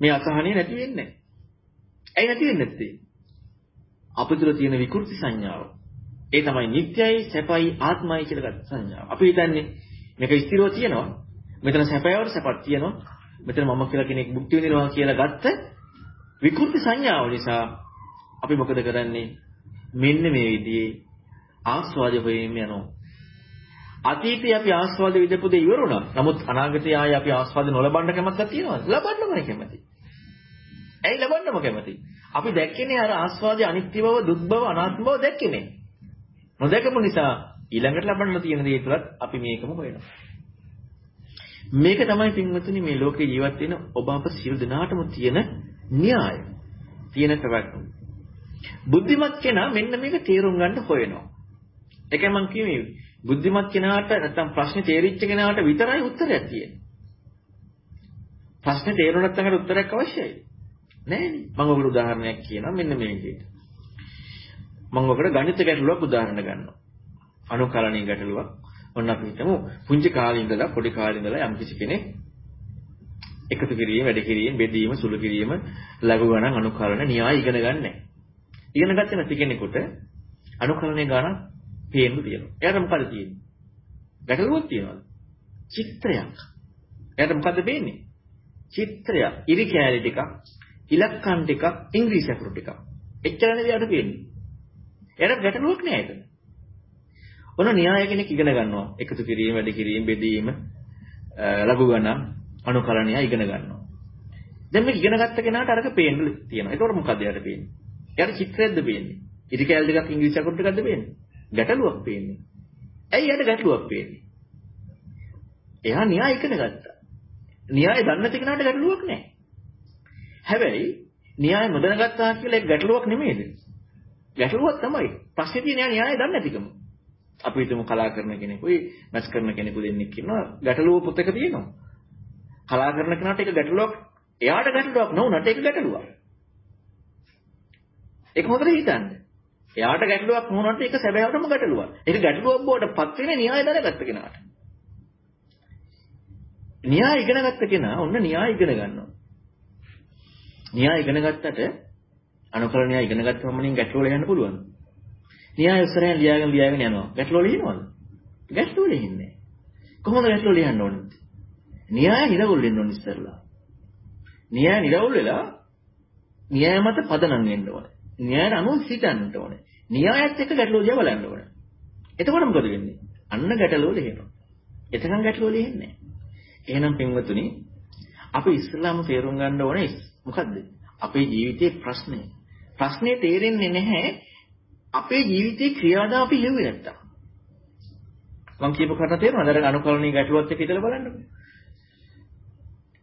මේ අසහනිය නැති වෙන්නේ නැහැ. ඇයි නැති වෙන්නේ නැත්තේ? අපිටුල තියෙන විකෘති සංඥාව. ඒ තමයි නිට්යයි, සැපයි, ආත්මයි කියලා ගත්ත සංඥාව. අපි හිතන්නේ මේක ස්ථිරව තියෙනවා. මෙතන සැපයවට සැපක් තියෙනවා. මෙතන මම කියලා කෙනෙක් භුක්ති විඳිනවා කියලා ගත්ත විකෘති සංඥාව නිසා අපි මොකද කරන්නේ? මෙන්න මේ විදිහේ ආස්වාද හොයමින් යනවා. අතීතයේ අපි ආස්වාද විඳපු දේ ඉවර වුණා. නමුත් අනාගතයේ ආයේ අපි ආස්වාද නොලබන්න කැමැත්තක් තියෙනවද? ලබන්නමයි කැමැති. ඇයි ලබන්නම කැමති? අපි දැක්කනේ අර ආස්වාදයේ අනිත්‍ය බව, දුක් බව, අනාත්ම බව දැක්කනේ. නොදැකපු නිසා ඊළඟට ලබන්න තියෙන දේ තුලත් අපි මේකම හොයනවා. මේක තමයි පින්වතුනි මේ ලෝකේ ජීවත් වෙන ඔබ අප සියලු දෙනාටම තියෙන න්‍යාය. තියෙන පැවැත්ම. බුද්ධිමත් කෙනා මෙන්න මේක තේරුම් ගන්න හොයනවා. ඒකයි මම කියන්නේ බුද්ධිමත් කෙනාට නැත්තම් ප්‍රශ්නේ තේරිච්ච කෙනාට විතරයි උත්තරයක් තියෙන්නේ. ප්‍රශ්නේ තේරුණත් නැත්නම් උත්තරයක් අවශ්‍යයි. නෑනේ. මම ඔයගොල්ලෝ උදාහරණයක් කියනවා මෙන්න මේ විදිහට. මම ඔකට ගණිත ගැටලුවක් උදාහරණ ගන්නවා. අනුකලණීය ගැටලුවක්. ඔන්න අපි හිතමු පුංචි කාලේ ඉඳලා පොඩි කාලේ ඉඳලා යම් කිසි කෙනෙක් එකතු කිරීම, වැඩි කිරීම, බෙදීම, සුළු කිරීම, ලඝු ගණන්, අනුකලන න්‍යාය ඉගෙන ගන්න නැහැ. ඉගෙන ගත්තේ නැති කෙනෙකුට අනුකලනයේ ගණන් පේන්න තියෙනවා. එයාට මොකද තියෙන්නේ? ගැටලුවක් තියෙනවද? චිත්‍රයක්. එයාට මොකද පේන්නේ? චිත්‍රයක්. ඉරි කෑලි ටිකක්, ඉලක්කම් ටිකක්, ඉංග්‍රීසි අකුරු ටිකක්. එච්චරනේ එයාට පේන්නේ. එයාට ගැටලුවක් නෑ එතන. ඔන්න න්‍යාය කෙනෙක් ඉගෙන ගන්නවා. එකතු කිරීම, වැඩි කිරීම, බෙදීම, ලඝු ගණන්, අනුකලනය ඉගෙන ගන්නවා. දැන් මේ ඉගෙන ගත්ත කෙනාට අරක පේන්න තියෙනවා. ඒකෝර මොකද යාට පේන්නේ? යාට චිත්‍රයක්ද පේන්නේ? ඉරි කැල් දෙකක් ඉංග්‍රීසි අකුරු ටිකක්ද පේන්නේ? ගැටලුවක් පේන්නේ. ඇයි යාට ගැටලුවක් පේන්නේ? එයා න්‍යාය ඉගෙන ගත්තා. න්‍යාය දන්නේ නැති කෙනාට ගැටලුවක් නැහැ. හැබැයි න්‍යාය නොදැනගත්තා කියලා ඒක ගැටලුවක් නෙමෙයිද? ගැටලුවක් තමයි. ප්‍රශ්නේ තියෙන න්‍යාය දන්නේ නැතිකම. අපි හිතමු කලා කරන කෙනෙකුයි මැච් කරන කෙනෙකු දෙන්නෙක් ඉන්නවා ගැටලුව පොතක තියෙනවා. කලා කරන කෙනාට ඒක ගැටලුවක් එයාට ගැටලුවක් නොවුනට ඒක ගැටලුවක්. ඒක හොඳට හිතන්න. එයාට ගැටලුවක් නොවුනට ඒක සැබෑවටම ගැටලුවක්. ඒක ගැටලුවක් බවට පත් වෙන්නේ න්‍යාය දැනගත්ත කෙනාට. න්‍යාය ඉගෙන ගත්ත කෙනා ඔන්න න්‍යාය ඉගෙන ගන්නවා. න්‍යාය ඉගෙන ගත්තට අනුකරණය ඉගෙන ගත්තම මනින් ගැටලුව ලියන්න පුළුවන්. න්‍යාය ඉස්සරහින් ලියාගෙන ලියාගෙන යනවා. ගැටලුව ලියනවද? ගැටලුව ලියන්නේ කොහොමද ගැටලුව ලියන්න ඕනේ? න්‍යාය නිරවුල් වෙන්න ඕනේ ඉස්සරලා. න්‍යාය නිරවුල් වෙලා න්‍යාය මත පදනම් වෙන්න ඕනේ. න්‍යායට අනුව හිතන්න ඕනේ. න්‍යායත් එක්ක ගැටලුව දිහා බලන්න ඕනේ. එතකොට මොකද වෙන්නේ? අන්න ගැටලුව ලියනවා. එතකන් ගැටලුව ලියන්නේ නැහැ. එහෙනම් පින්වතුනි අපි ඉස්ලාම තේරුම් ගන්න ඕනේ මොකද්ද? අපේ ජීවිතයේ ප්‍රශ්නේ. ප්‍රශ්නේ තේරෙන්නේ නැහැ අපේ ජීවිතේ ක්‍රියාදාම අපි හෙව්වේ නැත්තම්. මම කියපු කතාව තේරෙනවද? අර අනුකලනීය ගැටලුවත් එක්ක හිතලා බලන්නකෝ.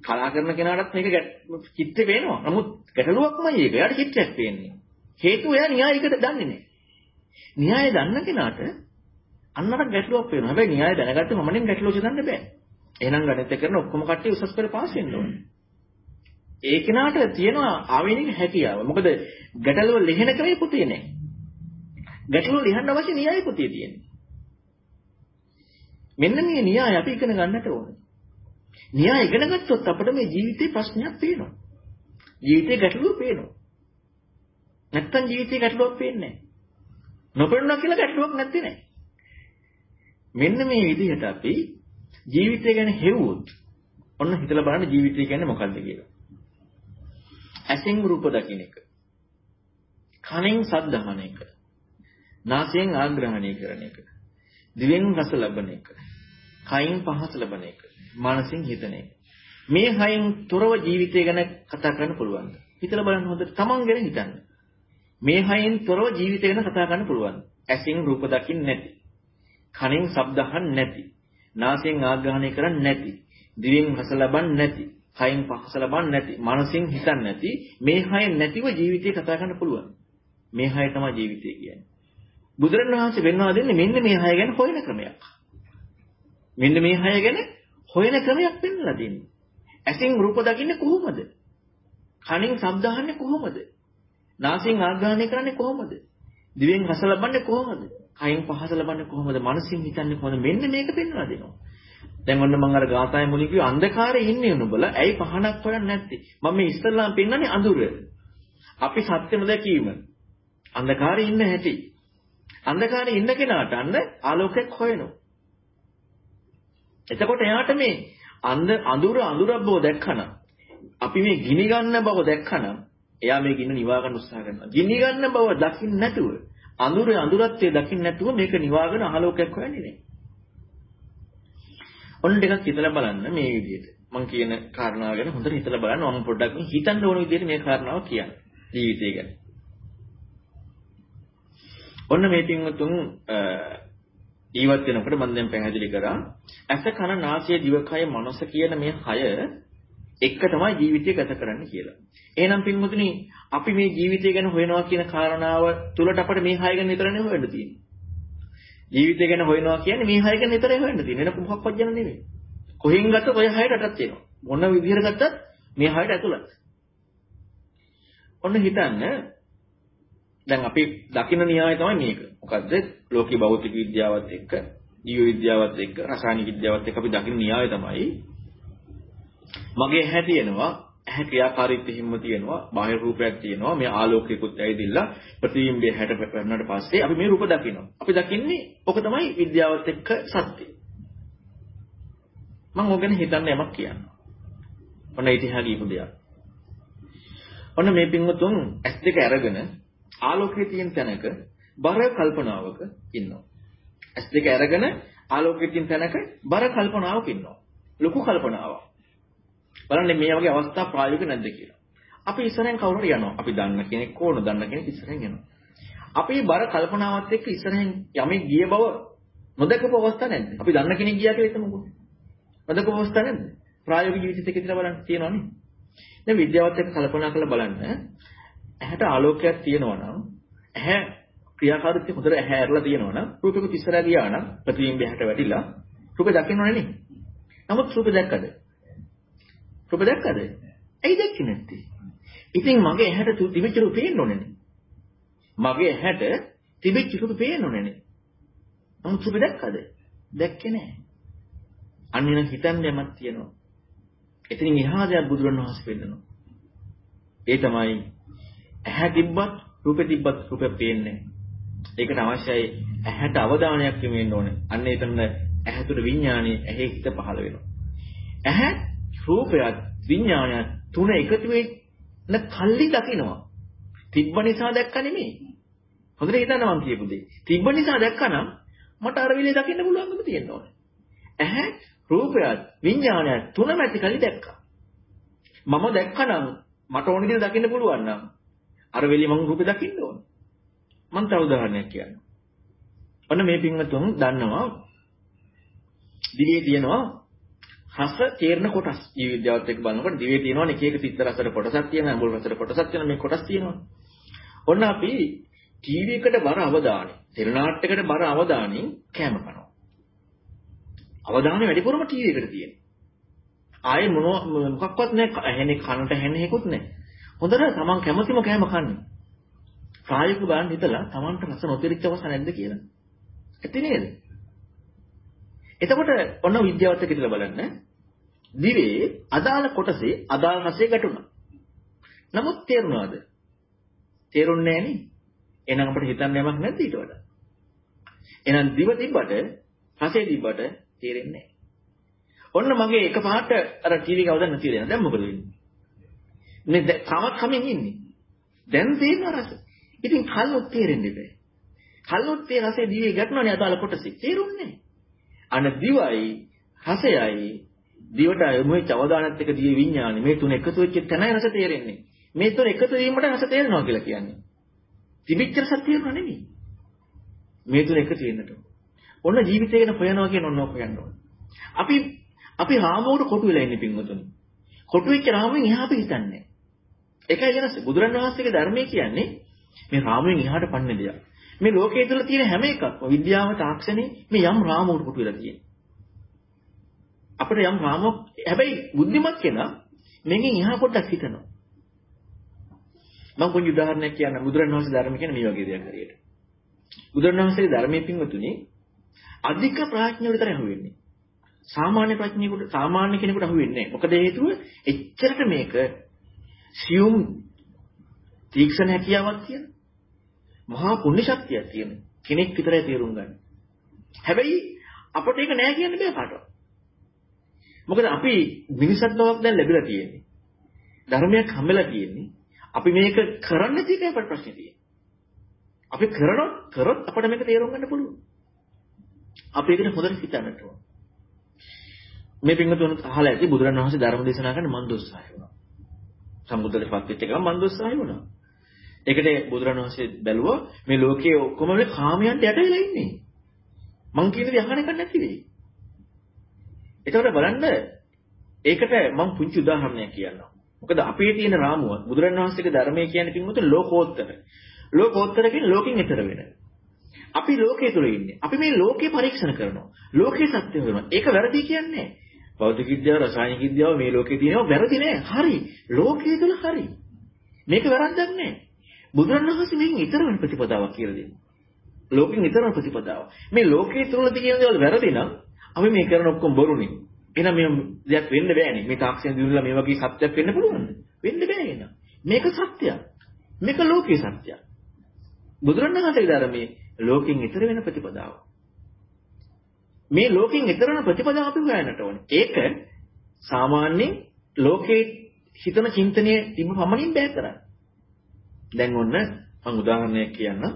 කලා කරන කෙනාටත් මේක චිත්‍රේ පේනවා. නමුත් ගැටලුවක්මයි ඒක. එයාට චිත්‍රයක් පේන්නේ. හේතුව එයා න්‍යායයකට දන්නේ නැහැ. න්‍යාය දන්න කෙනාට අන්නට ගැටලුවක් පේනවා. හැබැයි න්‍යාය දැනගත්තම මම නෙන් ගැටලුව හදන්න බෑ. එහෙනම් ගණිත කරන ඔක්කොම කට්ටිය උසස් පෙළ පාස් වෙන්න ඕනේ. ඒ කෙනාට තියෙනවා ආවෙනික හැකියාව. මොකද ගැටලුව ලිහෙන ක්‍රමේ පුතේ නැහැ. ගැටලුව ලියන්න අවශ්‍ය න්‍යාය පොතේ තියෙන්නේ. මෙන්න මේ න්‍යාය අපි ඉගෙන ගන්නට ඕනේ. න්‍යාය ඉගෙන ගත්තොත් අපිට මේ ජීවිතේ ප්‍රශ්නයක් පේනවා. ජීවිතේ ගැටලුව පේනවා. නැත්තම් ජීවිතේ ගැටලුවක් පේන්නේ නැහැ. නොපෙනුණා කියලා ගැටලුවක් නැත්තේ නෑ. මෙන්න මේ විදිහට අපි ජීවිතය ගැන හෙව්වොත් ඔන්න හිතලා බලන්න ජීවිතය කියන්නේ මොකක්ද කියලා. ඇසෙන් රූප දකින්න එක. කනෙන් ශබ්ද අහන එක. නාසයෙන් ආග්‍රහණය කරන එක. දිවෙන් රස ලබන එක. කයින් පහස ලබන එක. මනසින් හිතන එක. මේ හයෙන් තොරව ජීවිතය ගැන කතා කරන්න පුළුවන්. හිතලා බලන්න හොඳට තමන් ගැන හිතන්න. මේ හයෙන් තොරව ජීවිතය ගැන කතා කරන්න පුළුවන්. ඇසින් රූප දකින්න නැති. කනෙන් ශබ්ද අහන්න නැති. නාසයෙන් ආග්‍රහණය කරන්නේ නැති. දිවෙන් රස ලබන්නේ නැති. කයින් පහස ලබන්නේ නැති. මනසින් හිතන්නේ නැති. මේ හයෙන් නැතිව ජීවිතය කතා කරන්න පුළුවන්. මේ හය තමයි ජීවිතය කියන්නේ. බුදුරණවහන්සේ වෙන්වා දෙන්නේ මෙන්න මේ හය ගැන හොයන ක්‍රමයක්. මෙන්න මේ හය ගැන හොයන ක්‍රමයක් පෙන්වලා දෙන්නේ. ඇසින් රූප දකින්නේ කොහොමද? කනින් ශබ්ද අහන්නේ කොහොමද? නාසයෙන් ආග්‍රහණය කරන්නේ කොහොමද? දිවෙන් රස ලබන්නේ කොහොමද? කයින් පහස ලබන්නේ කොහොමද? මනසින් හිතන්නේ කොහොමද? මෙන්න මේක පෙන්වලා දෙනවා. දැන් ඔන්න මම අර ගාථාවේ මුලින් කිව්ව අන්ධකාරයේ ඉන්නේ නුඹලා. ඇයි පහනක් හොයන්නේ නැත්තේ? මම මේ ඉස්තරලාම පෙන්වන්නේ අඳුර. අපි සත්‍යම දැකීම. අන්ධකාරයේ ඉන්න හැටි. අන්ධකාරයේ ඉන්න කෙනාට අන්න ආලෝකයක් හොයනවා. එතකොට එයාට මේ අන්ධ අඳුර අඳුරක් බව දැක්කනම් අපි මේ ගිනි ගන්න බව දැක්කනම් එයා මේ ගින්න නිවා ගන්න උත්සාහ කරනවා. ගිනි ගන්න බව දකින්න නැතුව අඳුරේ අඳුරත්වයේ දකින්න නැතුව මේක නිවාගෙන ආලෝකයක් හොයන්නේ නැහැ. ඔන්න ටිකක් හිතලා බලන්න මේ විදිහට. මම කියන කාරණාව ගැන හොඳට හිතලා බලන්න මම පොඩ්ඩක් හිතන්න ඕන විදිහට මේ කාරණාව කියන්නේ. ජීවිතය ගැන. ඔන්න මේ පින්වතුන් ජීවත් වෙනකොට මම දැන් පැහැදිලි කරා ඇස කන නාසය දිවකය මනස කියන මේ හය එක තමයි ජීවිතය ගත කරන්න කියලා. එහෙනම් පින්මුතුනි අපි මේ ජීවිතය ගැන හොයනවා කියන කාරණාව තුලට අපිට මේ හය ගැන විතරනේ හොයන්න තියෙන්නේ. ජීවිතය ගැන හොයනවා කියන්නේ මේ හය ගැන විතරයි හොයන්න තියෙන්නේ. වෙන මොකක්වත් ගැන නෙමෙයි. කොහෙන් ගත්තත් ඔය හයට අටක් තියෙනවා. මොන විදිහට ගත්තත් මේ හයට ඇතුළත්. ඔන්න හිතන්න දැන් අපි දකින න්‍යාය තමයි මේක. මොකද්ද? ලෝකීය භෞතික විද්‍යාවත් එක්ක, ජීව විද්‍යාවත් එක්ක, රසායනික විද්‍යාවත් එක්ක අපි දකින න්‍යාය තමයි මගේ ඇහැ තියෙනවා, ඇහැ ක්‍රියාකාරීත්වය හිම්ම තියෙනවා, බාහිර රූපයක් තියෙනවා, මේ ආලෝකයකුත් ඇවිදිලා ප්‍රතිබිම්බය හැට පෙරනට පස්සේ අපි මේ රූප දකිනවා. අපි දකින්නේ ඔක තමයි විද්‍යාවත් එක්ක සත්‍යය. මම ඕක ගැන හිතන්න යමක් කියනවා. ඔන්න ඉතිහාස කියපු දෙයක්. ඔන්න මේ පින්වතුන් S2 අරගෙන ආලෝකයේ තියෙන තැනක බර කල්පනාවක ඉන්නවා. S2 අරගෙන ආලෝකයේ තියෙන තැනක බර කල්පනාවක ඉන්නවා. ලොකු කල්පනාවක්. බලන්න මේ වගේ අවස්ථා ප්‍රායෝගික නැද්ද කියලා. අපි ඉස්සරහෙන් කවුරු හරි යනවා. අපි දන්න කෙනෙක් ඕන දන්න කෙනෙක් ඉස්සරහෙන් යනවා. අපි බර කල්පනාවත් එක්ක ඉස්සරහෙන් යමෙක් ගිය බව නොදකපු අවස්ථා නැද්ද? අපි දන්න කෙනෙක් ගියා කියලා හිතමුකෝ. නොදකපු අවස්ථා නැද්ද? ප්‍රායෝගික ජීවිතයක ඉඳලා බලන්න තියෙනවනේ. දැන් විද්‍යාවත් එක්ක කල්පනා කරලා බලන්න ඇහැට ආලෝකයක් තියෙනවා නම් ඇහැ ක්‍රියාකාරීත්වය හොඳට ඇහැ ඇරලා තියෙනවා නම් රූපෙක ඉස්සරහා ගියා නම් ප්‍රතිබිම්බය හැට වැටිලා රූප දකින්නවනේ නේ. නමුත් රූප දැක්කද? රූප දැක්කද? ඇයි දැක්කේ නැත්තේ? ඉතින් මගේ ඇහැට තිබිච්ච රූප පේන්න ඕනේ නේ. මගේ ඇහැට තිබිච්ච රූප පේන්න ඕනේ නේ. නමුත් රූප දැක්කද? දැක්කේ නැහැ. අන්න එන හිතන්න යමක් තියෙනවා. එතනින් එහා දෙයක් බුදුරණවහන්සේ පෙන්නනවා. ඒ තමයි ඇහැ තිබ්බත් රූපෙ තිබ්බත් රූපෙ පේන්නේ. ඒකට අවශ්‍යයි ඇහැට අවධානයක් යොමු වෙන්න ඕනේ. අන්න එතන ඇහැ තුළ විඥානයේ ඇහි හිත පහළ වෙනවා. ඇහැ රූපයත් විඥානයත් තුන එකතු වෙන්න කල්ලි දකින්නවා. තිබ්බ නිසා දැක්ක නෙමෙයි. හොඳට හිතන්න මම කියපු දේ. තිබ්බ නිසා දැක්කනම් මට අර විලේ දකින්න පුළුවන්කම තියෙන්න ඕනේ. ඇහැ රූපයත් විඥානයත් තුනම ඇති කලි දැක්කා. මම දැක්කනම් මට ඕන විදිහට දකින්න පුළුවන් නම් අර වෙලෙ මම රූපේ දකින්න ඕන. මම තව උදාහරණයක් කියන්නම්. ඔන්න මේ පින්වතුන් දන්නවා දිවේ තියෙනවා රස තේරන කොටස්. ජීව විද්‍යාවත් එක්ක බලනකොට දිවේ තියෙනවා එක එක තිත්ත රසට කොටසක් තියෙනවා, අඹුල් රසට කොටසක් තියෙනවා, මේ කොටස් තියෙනවා. ඔන්න අපි ටීවී එකට බර අවධානය, තෙල් නාට්‍යයකට බර අවධානයෙන් කැම කරනවා. අවධානය වැඩිපුරම ටීවී එකට තියෙනවා. ආයේ මොන මොකක්වත් නැහැ, ඇහෙනේ කනට ඇහෙන්නේකුත් නැහැ. හොඳට තමන් කැමතිම කෑම කන්නේ. ප්‍රායෝගිකව බලන්න හිතලා තමන්ට රස නොතිරිච්ච අවස්ථා නැද්ද කියලා. ඇති නේද? එතකොට ඔන්න විද්‍යාවත් එක්ක ඉතලා බලන්න. දිවේ අදාළ කොටසේ අදාළ රසය ගැටුණා. නමුත් තේරුණාද? තේරුන්නේ නැහැ නේ. එහෙනම් අපිට හිතන්න යමක් නැද්ද ඊට වඩා? එහෙනම් දිව තිබ්බට රසය තිබ්බට තේරෙන්නේ නැහැ. ඔන්න මගේ එකපාරට අර ටීවී එක අවදන්න තියෙනවා. දැන් මොකද වෙන්නේ? මේ තවත් කමින් ඉන්නේ. දැන් තේරෙන රස. ඉතින් කල්ොත් තේරෙන්නේ නැහැ. කල්ොත් තේ රසයේ දිවේ ගැටුණානේ අදාළ කොටසේ. තේරුන්නේ නැහැ. අන දිවයි රසයයි දිවට යොමු වෙච්ච අවධානයත් එක්ක දිවේ විඥානෙ මේ තුන එකතු වෙච්ච තැනයි රස තේරෙන්නේ. මේ තුන එකතු වීමට රස තේරෙනවා කියලා කියන්නේ. තිබිච්ච රස තේරෙනවා නෙමෙයි. මේ තුන එකතු වෙන්නට. ඔන්න ජීවිතය ගැන හොයනවා කියන ඔන්න ඔක හොයන්න ඕන. අපි අපි රාමුවට කොටු වෙලා ඉන්නේ පින්වතුනි. කොටු වෙච්ච රාමුවෙන් එහා අපි හිතන්නේ. ඒකයි වෙනස. බුදුරන් වහන්සේගේ ධර්මයේ කියන්නේ මේ රාමුවෙන් එහාට පන්නේ දෙයක්. මේ ලෝකයේ තුල තියෙන හැම එකක්ම විද්‍යාව තාක්ෂණේ මේ යම් රාමුවකට කොටු වෙලා තියෙන්නේ. අපිට යම් රාමුවක් හැබැයි බුද්ධිමත් කෙනා මේකෙන් එහා පොඩ්ඩක් හිතනවා. මම පොඩි උදාහරණයක් කියන්න බුදුරන් වහන්සේ ධර්ම කියන මේ වගේ දෙයක් හරියට. බුදුරන් වහන්සේගේ ධර්මයේ පින්වතුනි අධික ප්‍රඥාව විතරයි අහුවෙන්නේ. සාමාන්‍ය ප්‍රඥයෙකුට සාමාන්‍ය කෙනෙකුට අහුවෙන්නේ නැහැ. මොකද හේතුව එච්චරට මේක සියුම් තීක්ෂණ හැකියාවක් තියෙන මහා පුණ්‍ය ශක්තියක් තියෙන කෙනෙක් විතරයි තේරුම් ගන්න. හැබැයි අපට ඒක නෑ කියන්න බෑ කාටවත්. මොකද අපි මිනිසත් බවක් දැන් ලැබිලා තියෙන්නේ. ධර්මයක් හම්බෙලා තියෙන්නේ. අපි මේක කරන්න තියෙන අපට ප්‍රශ්නේ තියෙන්නේ. අපි කරනොත් කරොත් අපට මේක තේරුම් ගන්න පුළුවන්. අපි ඒකට හොඳට හිතන්නට ඕන. මේ පින්වතුන් අහලා ඇති බුදුරණවහන්සේ ධර්ම දේශනා කරන මන් දුස්සහය වුණා. සම්බුද්ධලපත් වෙච්ච ගමන් මන් දුස්සහය වුණා. ඒකට බුදුරණවහන්සේ බැලුවා මේ ලෝකයේ ඔක්කොම මේ කාමයන්ට යට වෙලා ඉන්නේ. මං කියන දේ අහන එක නැති වෙයි. එතකොට බලන්න ඒකට මම පුංචි උදාහරණයක් කියන්නම්. මොකද අපේ තියෙන රාමුව බුදුරණවහන්සේගේ ධර්මයේ කියන්නේ පින්වතුන් ලෝකෝත්තර. ලෝකෝත්තර කියන්නේ ලෝකෙන් ඈතර වෙන. අපි ලෝකයේ තුල ඉන්නේ. අපි මේ ලෝකේ පරීක්ෂණ කරනවා. ලෝකේ සත්‍ය හොයනවා. ඒක වැරදි කියන්නේ භෞතික විද්‍යාව, රසායනික විද්‍යාව මේ ලෝකේ තියෙනවා වැරදි නෑ. හරි. ලෝකයේ තුල හරි. මේක වැරද්දක් නෑ. බුදුරණවහන්සේ මේන් ඊතර වෙන ප්‍රතිපදාවක් කියලා දෙනවා. ලෝකෙන් ඊතර ප්‍රතිපදාව. මේ ලෝකයේ තුල තියෙන දේවල් වැරදි නම් අපි මේ කරන ඔක්කොම බොරුනේ. එහෙනම් මේ දෙයක් වෙන්න බෑනේ. මේ තාක්ෂණ දිනුලා මේ වගේ සත්‍යයක් වෙන්න පුළුවන්ද? වෙන්න බෑ එහෙනම්. මේක සත්‍යයක්. මේක ලෝකේ සත්‍යයක්. බුදුරණවහන්සේගේ ධර්මයේ ලෝකෙන් ඈතර වෙන ප්‍රතිපදාව. මේ ලෝකෙන් ඈතර වෙන ප්‍රතිපදාව අපි හොයන්නට ඕනේ. ඒක සාමාන්‍යයෙන් ලෝකේ හිතන චින්තනයේ තිබ්බ පමණින් බෑ කරන්න. දැන් ඔන්න මම උදාහරණයක් කියන්නම්.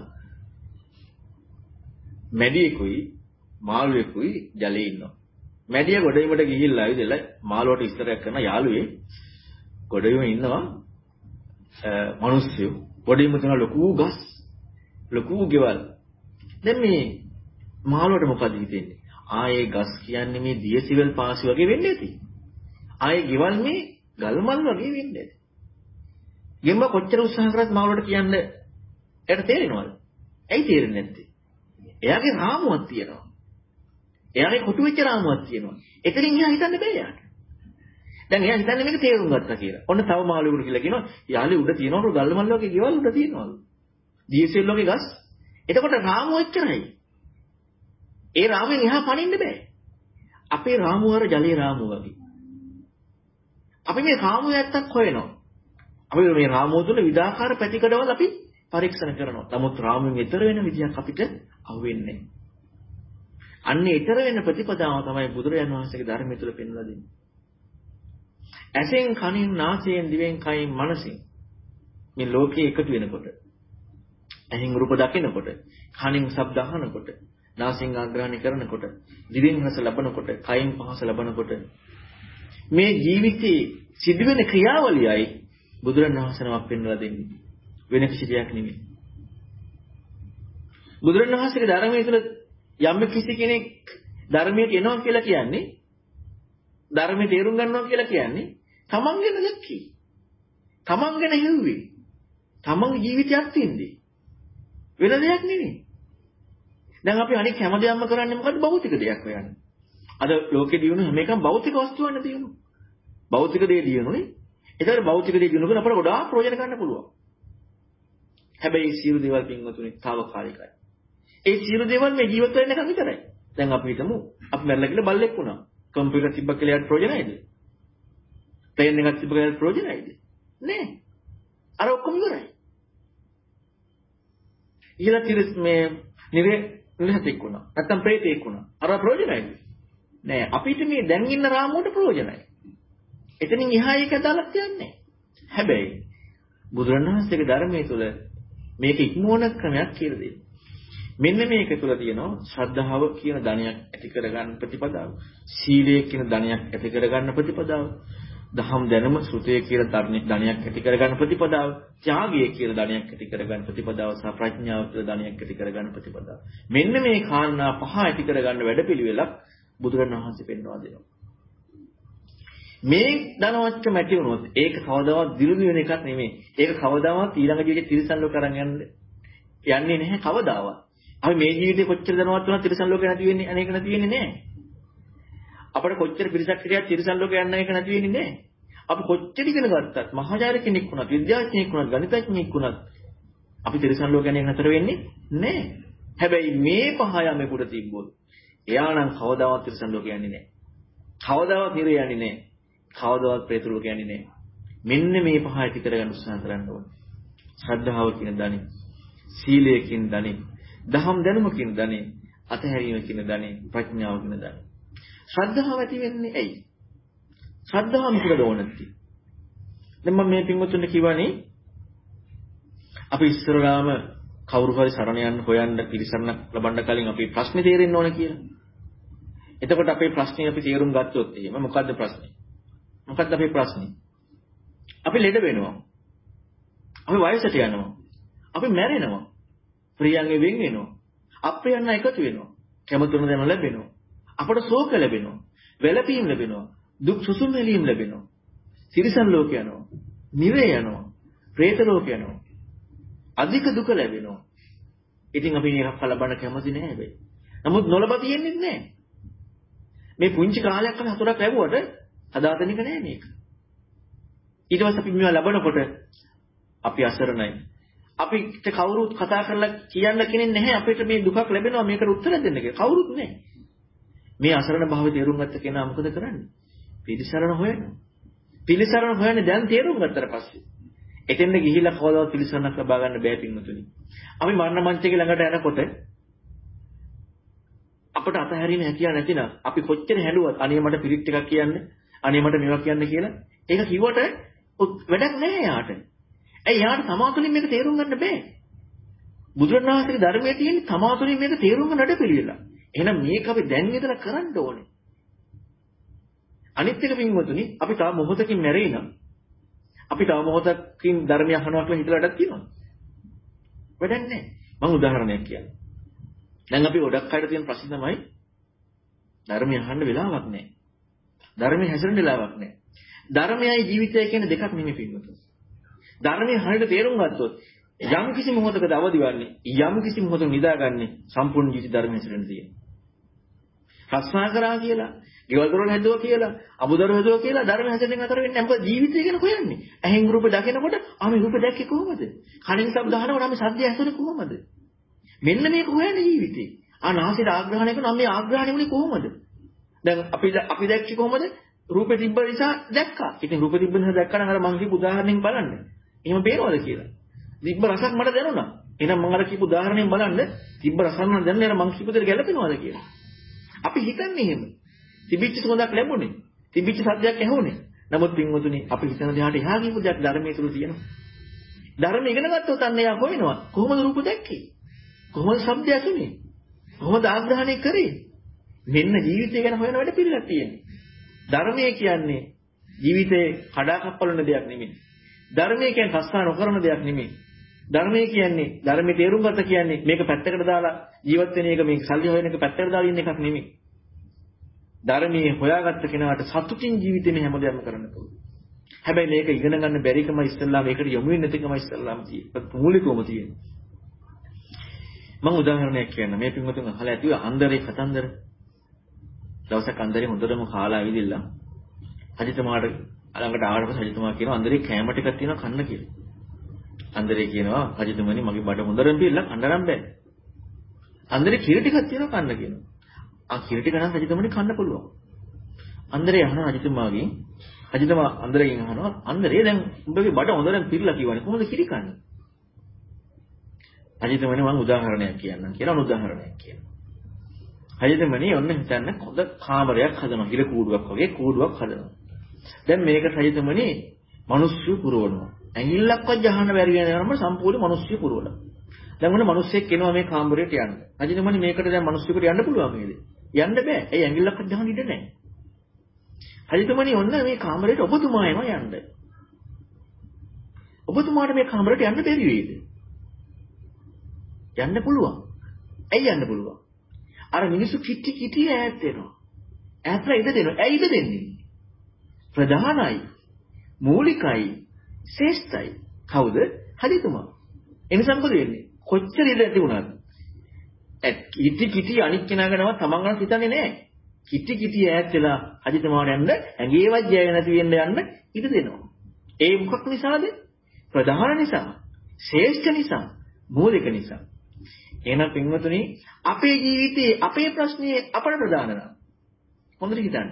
මැඩියෙකුයි මාළුවෙකුයි ජලයේ ඉන්නවා. මැඩිය ගොඩේකට ගිහිල්ලා ඇවිදලා මාළුවට ඉස්තරයක් කරන යාළුවේ ගොඩේම ඉන්නවා මිනිස්සු. ගොඩේම තියෙන ලොකු ගස් ලොකු ගෙවල්. දැන් මේ මාළුවට මොකද හිතෙන්නේ? ආයේ ගස් කියන්නේ මේ දියසිවල් පාසි වගේ වෙන්නේ නැති. ආයේ ගෙවල් මේ ගල්මල් වගේ වෙන්නේ නැති. ගෙම්බ කොච්චර උත්සාහ කරත් මාළුවට කියන්න එයාට තේරෙනවද? ඇයි තේරෙන්නේ නැත්තේ? එයාගේ රාමුවක් තියෙනවා. එයාගේ කොටු වෙච්ච රාමුවක් තියෙනවා. එතනින් එයා හිතන්න බෑ යාට. දැන් එයා හිතන්නේ මේක තේරුම් ගත්තා කියලා. ඔන්න තව මාළුවෙකුට කියලා කියනවා යාලේ උඩ තියෙනවලු ගල්මල් වගේ ගෙවල් උඩ තියෙනවලු. DSL වගේ ගස්. එතකොට රාමුව එච්චරයි. ඒ රාමුවෙන් එහා පනින්න බෑ. අපේ රාමුව අර ජලයේ රාමුව වගේ. අපි මේ රාමුව ඇත්තක් හොයනවා. අපි මේ රාමුව තුළ විඩාකාර පැතිකඩවල අපි පරීක්ෂණ කරනවා. නමුත් රාමුවෙන් ඈතර වෙන විදියක් අපිට අහුවෙන්නේ නැහැ. අන්නේ ඊතර වෙන ප්‍රතිපදාව තමයි බුදුරජාණන් වහන්සේගේ ධර්මය තුල පෙන්වලා දෙන්නේ. ඇසෙන් කනින් නාසයෙන් දිවෙන් කයින් මනසින් මේ ලෝකේ එකතු වෙනකොට ඇහෙන් රූප දකිනකොට කනින් ශබ්ද අහනකොට නාසයෙන් ආග්‍රහණය කරනකොට දිවෙන් රස ලබනකොට කයින් පහස ලබනකොට මේ ජීවිතේ සිදුවෙන ක්‍රියාවලියයි බුදුරණවහන්සේනමක් පෙන්වලා දෙන්නේ වෙන කිසි දෙයක් නෙමෙයි බුදුරණවහන්සේගේ ධර්මයේ තුල යම් කිසි කෙනෙක් ධර්මයට එනවා කියලා කියන්නේ ධර්මයේ තේරුම් ගන්නවා කියලා කියන්නේ තමන් ගැන දැක්කේ. තමන් ගැන හිතුවේ. තමන් ජීවිතයක් තින්දී. වෙන දෙයක් නෙමෙයි. දැන් අපි අනික හැම දෙයක්ම කරන්නේ මොකද්ද භෞතික දෙයක් හොයන්නේ. අද ලෝකේ දිනු හැම එකම භෞතික වස්තුවන්න දිනු. භෞතික දේ දිනුනේ. ඒතර භෞතික දේ දිනුනොත් අපට ගොඩාක් ප්‍රයෝජන ගන්න පුළුවන්. හැබැයි සියලු දේවල් පින්වතුනි తాවකාලිකයි. ඒ සියලු දේවල් මේ ජීවත් වෙන්නකම් විතරයි. දැන් අපි හිතමු අපි මැරලා කියලා බල්ලෙක් වුණා. කම්පියුටර් තිබ්බ කියලා යාට ප්‍රයෝජනයිද? ප්ලේන් එකක් තිබ්බ කියලා ප්‍රයෝජනයිද? නෑ. අර ඔක්කොම ඉවරයි. ඊළඟ තිරස් මේ නිරේ නිරහතෙක් වුණා. නැත්තම් ප්‍රේතෙක් වුණා. අර ප්‍රයෝජනයිද? නෑ. අපිට මේ දැන් ඉන්න රාමුවට ප්‍රයෝජනයි. එතනින් එහා ඒක අදාළක් තියන්නේ හැබැයි බුදුරණවහන්සේගේ ධර්මයේ තුල මේක ඉක්මවන ක්‍රමයක් කියලා දෙනවා. මෙන්න මේක තුළ තියෙනවා ශ්‍රද්ධාව කියන ධනයක් ඇති කරගන්න ප්‍රතිපදාව. සීලය කියන ධනයක් ඇති කරගන්න ප්‍රතිපදාව. දහම් දැනුම සුතය කියන ධනයක් ඇති කරගන්න ප්‍රතිපදාව. ත්‍යාගය කියන ධනයක් ඇති කරගන්න ප්‍රතිපදාව සහ ප්‍රඥාව කියන ධනයක් ඇති කරගන්න ප්‍රතිපදාව. මෙන්න මේ කාරණා පහ ඇති කරගන්න වැඩපිළිවෙලක් බුදුරණවහන්සේ පෙන්වා දෙනවා. මේ ධනවත්කම ඇති වුණොත් ඒක කවදාවත් දිරුණු වෙන එකක් නෙමෙයි. ඒක කවදාවත් ඊළඟ ජීවිතේ තිරසන් ලෝක කරන් යන්නේ යන්නේ නැහැ කවදාවත්. අපි මේ ජීවිතේ කොච්චර ධනවත් වුණත් තිරසන් ලෝකේ නැති වෙන්නේ අනේක නැති වෙන්නේ නැහැ. අපිට කොච්චර පිරිසක් හිටියත් තිරසන් ලෝකේ යන්න එක නැති වෙන්නේ නැහැ. අපි කොච්චර ඉගෙන ගත්තත් මහාචාර්ය කෙනෙක් වුණත් විද්‍යාඥයෙක් වුණත් ගණිතඥයෙක් වුණත් අපි තිරසන් ලෝකේ යන්නේ නැතර වෙන්නේ නැහැ. හැබැයි මේ පහ යමෙකුට තිබ්බොත් එයා නම් කවදාවත් තිරසන් ලෝකේ යන්නේ නැහැ. කවදාවත් නිරය යන්නේ නැහැ. කවදාවත් പ്രേත ලෝකේ යන්නේ නැහැ. මෙන්න මේ පහ ඇති කරගන්න උත්සාහ කරන්න ඕනේ. ශ්‍රද්ධාව කියන ධනෙ, සීලය කියන ධනෙ, දහම් දැනුමකින් ධනෙ, අතහැරීම කියන ධනෙ, ප්‍රඥාව කියන ධනෙ. ශ්‍රද්ධාව ඇති වෙන්නේ ඇයි? ශ්‍රද්ධාව මොකද ඕනති? දැන් මම මේ පින්වතුන්ට කිව්වනේ අපි ඉස්සරලාම කවුරු හරි සරණ යන්න හොයන්න පිළිසරණක් ලබන්න කලින් අපි ප්‍රශ්නේ තේරෙන්න ඕන කියලා. එතකොට අපේ ප්‍රශ්නේ අපි තේරුම් ගත්තොත් එහෙම මොකද්ද ප්‍රශ්නේ? මොකද්ද අපේ ප්‍රශ්නේ? අපි ලෙඩ වෙනවා. අපි වයසට යනවා. අපි මැරෙනවා. ප්‍රියයන්ගෙන් වෙන් වෙනවා. අප්‍රියයන් එකතු වෙනවා. කැමතුන දේ ලැබෙනවා. අපට ශෝක ලැබෙනවා. වැළපීම් ලැබෙනවා. දුක් සුසුම් හැලීම් ලැබෙනවා. තිරිසන් ලෝක යනවා. නිරේ යනවා. പ്രേත ලෝක යනවා. අධික දුක ලැබෙනවා. ඉතින් අපි මේක ලබන්න කැමති නෑ හැබැයි. නමුත් නොලබ තියෙන්නේ නැහැ. මේ පුංචි කාලයක් කරන හතරක් ලැබුවට හදාතනික නෑ මේක. ඊට පස්සේ අපි මේවා ලබනකොට අපි අසරණයි. අපිට කවුරුත් කතා කරලා කියන්න කෙනෙක් නැහැ අපිට මේ දුකක් ලැබෙනවා මේකට උත්තර දෙන්න කියලා. කවුරුත් නැහැ. මේ අසරණ භාවය තේරුම් ගත්ත කෙනා මොකද කරන්නේ? පිළිසරණ හොයනවා. පිළිසරණ හොයන්නේ දැන් තේරුම් ගත්තට පස්සේ. එතෙන්ද ගිහිල්ලා කවදාවත් පිළිසරණක් ලබා ගන්න බෑ පින්වතුනි. අපි මරණ මංචකේ ළඟට යනකොට අපට අතහැරීම හැකියාව නැතිනම් අපි කොච්චර හැලුවත් අනේ මට පිළිත් ටිකක් කියන්න අනේ මට මේවා කියන්න කියලා ඒක කිව්වට වැඩක් නැහැ යාට. ඇයි යාට තමාතුලින් මේක තේරුම් ගන්න බෑ. බුදුරණාහිගේ ධර්මයේ තියෙන තමාතුලින් මේක තේරුම් ගන්න නඩපිළිවෙල. එහෙනම් මේක අපි දැන් ඉඳලා කරන්න ඕනේ. අනිත් එක පින්වතුනි අපි තාම මොහොතකින් මැරෙයි නම් අපි තව මොහොතකින් ධර්මය අහනවා කියලා හිතලා වැඩක් තියෙනවද? වැඩක් නැහැ. මම උදාහරණයක් කියන්නම්. දැන් අපි ගොඩක් අයට තියෙන ප්‍රශ්න තමයි ධර්මය අහන්න වෙලාවක් නැහැ. ධර්මයේ හැසිරෙන්න වෙලාවක් නැහැ. ධර්මයයි ජීවිතය කියන දෙකක් නෙමෙයි පින්වතුනි. ධර්මයේ හරියට තේරුම් ගත්තොත් යම් කිසි මොහොතකද අවදිවන්නේ යම් කිසි මොහොතක නිදාගන්නේ සම්පූර්ණ ජීවිත ධර්මයේ හැසිරෙන්න තියෙනවා. ප්‍රශ්නා කරා කියලා ගෙවල් දොරවල් හැදුවා කියලා, අමුදරු හැදුවා කියලා ධර්ම හැදෙන්න අතර වෙන්නේ නැහැ. මොකද ජීවිතය ගැන හොයන්නේ. ඇහෙන් රූප දකිනකොට ආ මේ රූප දැක්කේ කොහොමද? කනින් ශබ්ද අහනකොට ආ මේ ශබ්දය ඇසුනේ කොහොමද? මෙන්න මේක හොයන්නේ ජීවිතේ. ආ නාසයට ආග්‍රහණය කරනවා මේ ආග්‍රහණය වුණේ කොහොමද? දැන් අපි අපි දැක්කේ කොහොමද? රූපෙ තිබ්බ නිසා දැක්කා. ඉතින් රූපෙ තිබ්බ නිසා දැක්කා නම් අර මං කියපු උදාහරණයෙන් බලන්න. එහෙම පේනවද කියලා? තිබ්බ රසක් මට දැනුණා. එහෙනම් මම අර කියපු උදාහරණයෙන් බලන්න තිබ්බ රසක් නම් දැනන්නේ අර මං කියපු දෙයට ගැලපෙනවද කියලා. අපි හිතන්නේ එහෙම. තිබිච්ච සුවඳක් ලැබුණේ. තිබිච්ච සද්දයක් ඇහුනේ. නමුත් පින්වතුනි අපි හිතන දෙයට එහා ගියපු දෙයක් ධර්මයේ තුල තියෙනවා. ධර්ම ඉගෙන ගත්තොත් අන්න එයා හොයනවා. කොහොමද රූප දැක්කේ? කොහොමද ශබ්දය ඇසුනේ? කොහොමද ආග්‍රහණය කරේ? මෙන්න ජීවිතය ගැන හොයන වැඩ පිළිලක් තියෙන්නේ. ධර්මයේ කියන්නේ ජීවිතේ කඩාකප්පල් වෙන දෙයක් නෙමෙයි. ධර්මයේ කියන්නේ කස්සා නොකරන දෙයක් නෙමෙයි. ධර්මයේ කියන්නේ ධර්මයේ තේරුම් ගත කියන්නේ මේක පැත්තකට දාලා ජීවත් වෙන එක මේක සල්ලි හොයන එක පැත්තකට දාලා ඉන්න එකක් නෙමෙයි. ධර්මයේ හොයාගත්ත කෙනාට සතුටින් ජීවිතේ මේ හැමදේම කරන්න පුළුවන්. හැබැයි මේක ඉගෙන ගන්න බැරිකම ඉස්සල්ලාම ඒකට යොමු වෙන්නේ නැතිකම ඉස්සල්ලාම තියෙන්නේ. මූලිකවම තියෙන්නේ. මම උදාහරණයක් කියන්න. මේ පින්වතුන් අහලා ඇතිව අන්දරේ කතන්දර. දවසක් අන්දරේ හොඳටම කාලා ඇවිදිලා රජතුමාට ළඟට ආවට පස්සේ රජතුමා කියනවා අන්දරේ කෑම ටිකක් තියෙනවා කන්න කියලා. අන්දරේ කියනවා රජතුමනි මගේ බඩ හොඳටම පිරලා කන්න බෑ. අන්දරේ කිරි ටිකක් තියෙනවා කන්න කියනවා. ආ කිරි ටික නම් රජතුමනි කන්න පුළුවන්. අන්දරේ අහනවා රජතුමාගෙන් රජතුමා අන්දරෙන් අහනවා අන්දරේ දැන් උඹගේ බඩ හොඳටම පිරලා කියවනේ කොහොමද කිරි කන්නේ? රජතුමනි මම උදාහරණයක් කියන්නම් කියලා උදාහරණයක් කියනවා. රජතුමනි ඔන්න හිතන්න හොඳ කාමරයක් හදනවා. හිර කූඩුවක් වගේ කූඩුවක් හදනවා. දැන් මේක රජතුමනි මිනිස්සු පුරවනවා. ඇඟිල්ලක්වත් ජහන්න බැරි වෙනවම සම්පූර්ණ මිනිස්සු පුරවලා. දැන් මොන මිනිස්සෙක් එනවා මේ කාමරයට යන්න. රජතුමනි මේකට දැන් මිනිස්සුකට යන්න පුළුවන් නේද? යන්න බෑ. ඒ ඇඟිල්ලක්වත් ජහන්න ඉඩ නැහැ. රජතුමනි ඔන්න මේ කාමරයට ඔබතුමා එනවා යන්න. ඔබතුමාට මේ කාමරයට යන්න බැරි වේද? යන්න පුළුවන්. ඇයි යන්න පුළුවන්? අර මිනිස්සු කිටි කිටි ඈත් වෙනවා. ඈත්ලා ඉඳ දෙනවා. ඇයි ඉඳ දෙන්නේ? ප්‍රධානයි, මූලිකයි, ශ්‍රේෂ්ඨයි. කවුද? හදිතුමා. එනිසා මොකද වෙන්නේ? කොච්චර ඉඳ ඇති වුණාද? කිටි කිටි අනික් කෙනා ගැනව තමන් ගැන හිතන්නේ නැහැ. කිටි කිටි ඈත් වෙලා හදිතුමාට යන්න ඇඟේවත් ජය නැති වෙන්න යන්න ඉඩ දෙනවා. ඒ මොකක් නිසාද? ප්‍රධාන නිසා, ශ්‍රේෂ්ඨ නිසා, මූලික නිසා. එහෙනම් පින්වතුනි අපේ ජීවිතේ අපේ ප්‍රශ්නේ අපට ප්‍රධාන නම් හොඳට හිතන්න.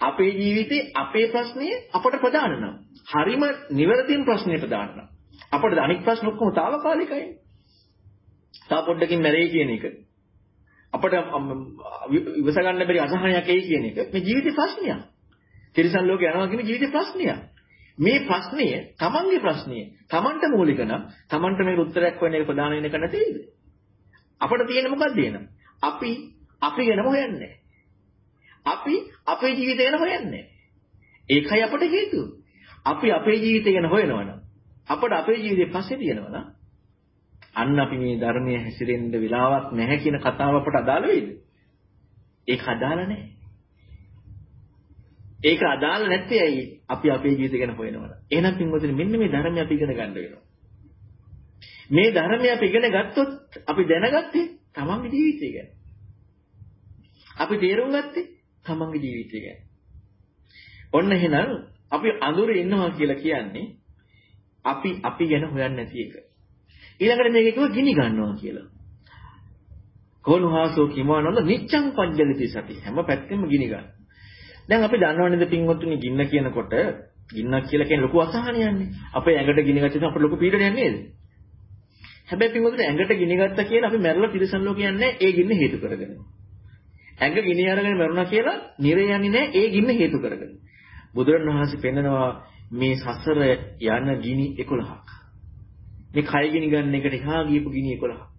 අපේ ජීවිතේ අපේ ප්‍රශ්නේ අපට ප්‍රධාන නම් හරිම නිවැරදිම ප්‍රශ්නේ ප්‍රධාන නම් අපිට අනික් ප්‍රශ්න ඔක්කොම తాවකාලිකයි. තා පොඩ්ඩකින් මැරෙයි කියන එක. අපට ඉවස ගන්න බැරි අසහනයක් එයි කියන එක මේ ජීවිතේ ප්‍රශ්නයක්. තිරිසන් ලෝකේ යනවා කියන ජීවිතේ ප්‍රශ්නයක්. මේ ප්‍රශ්නය තමන්ගේ ප්‍රශ්නය. තමන්ට මූලික නම් තමන්ට මේක උත්තරයක් වෙන්න එක ප්‍රධාන වෙන එක නැතේද? අපිට තියෙන්නේ මොකක්ද එන? අපි අපි ගැනම හොයන්නේ අපි අපේ ජීවිතය ගැන හොයන්නේ ඒකයි අපට හේතුව. අපි අපේ ජීවිතය ගැන හොයනවනම් අපට අපේ ජීවිතේ පස්සේ තියෙනවනම් අන්න අපි මේ ධර්මයේ හැසිරෙන්න වෙලාවක් නැහැ කියන කතාව අපට අදාළ වෙයිද? ඒක අදාළ නැහැ. ඒක අදාළ නැත්තේ ඇයි? අපි අපේ ජීවිතය ගැන හොයනවා. එහෙනම් පින්වතුනි මෙන්න මේ ධර්මය අපි ඉගෙන ගන්න වෙනවා. මේ ධර්මය අපි ඉගෙන ගත්තොත් අපි දැනගත්තේ තමන්ගේ ජීවිතය ගැන. අපි තේරුම් ගත්තේ තමන්ගේ ජීවිතය ගැන. ඔන්න එහෙනම් අපි අඳුරේ ඉන්නවා කියලා කියන්නේ අපි අපි ගැන හොයන්නේ නැති එක. ඊළඟට මේක කිව්ව ගිනි ගන්නවා කියලා. කෝණහාසෝ කිමානොද නිච්ඡං පජ්ජලිති සති හැම පැත්තෙම ගිනි ගන්න. දැන් අපි දන්නවනේද පින්වත්තුනි ගින්න කියනකොට ගින්නක් කියලා කියන්නේ ලොකු අසහනයක්නේ. අපේ ඇඟට ගිනි ගත්තම අපිට ලොකු පීඩනයක් නේද? හැබැයි පින්වත්තුනි ඇඟට ගිනි ගත්තා කියලා අපි මැරලා තිරසන් ලෝකේ යන්නේ ඒ ගින්න හේතු කරගෙන. ඇඟ ගිනි අරගෙන මරුණා කියලා නිරේ යන්නේ නැහැ ඒ ගින්න හේතු කරගෙන. බුදුරණවහන්සේ පෙන්නනවා මේ සසර යන ගිනි 11ක්. මේ කය ගිනි ගන්න එකට එහා ගියපු ගිනි 11ක්.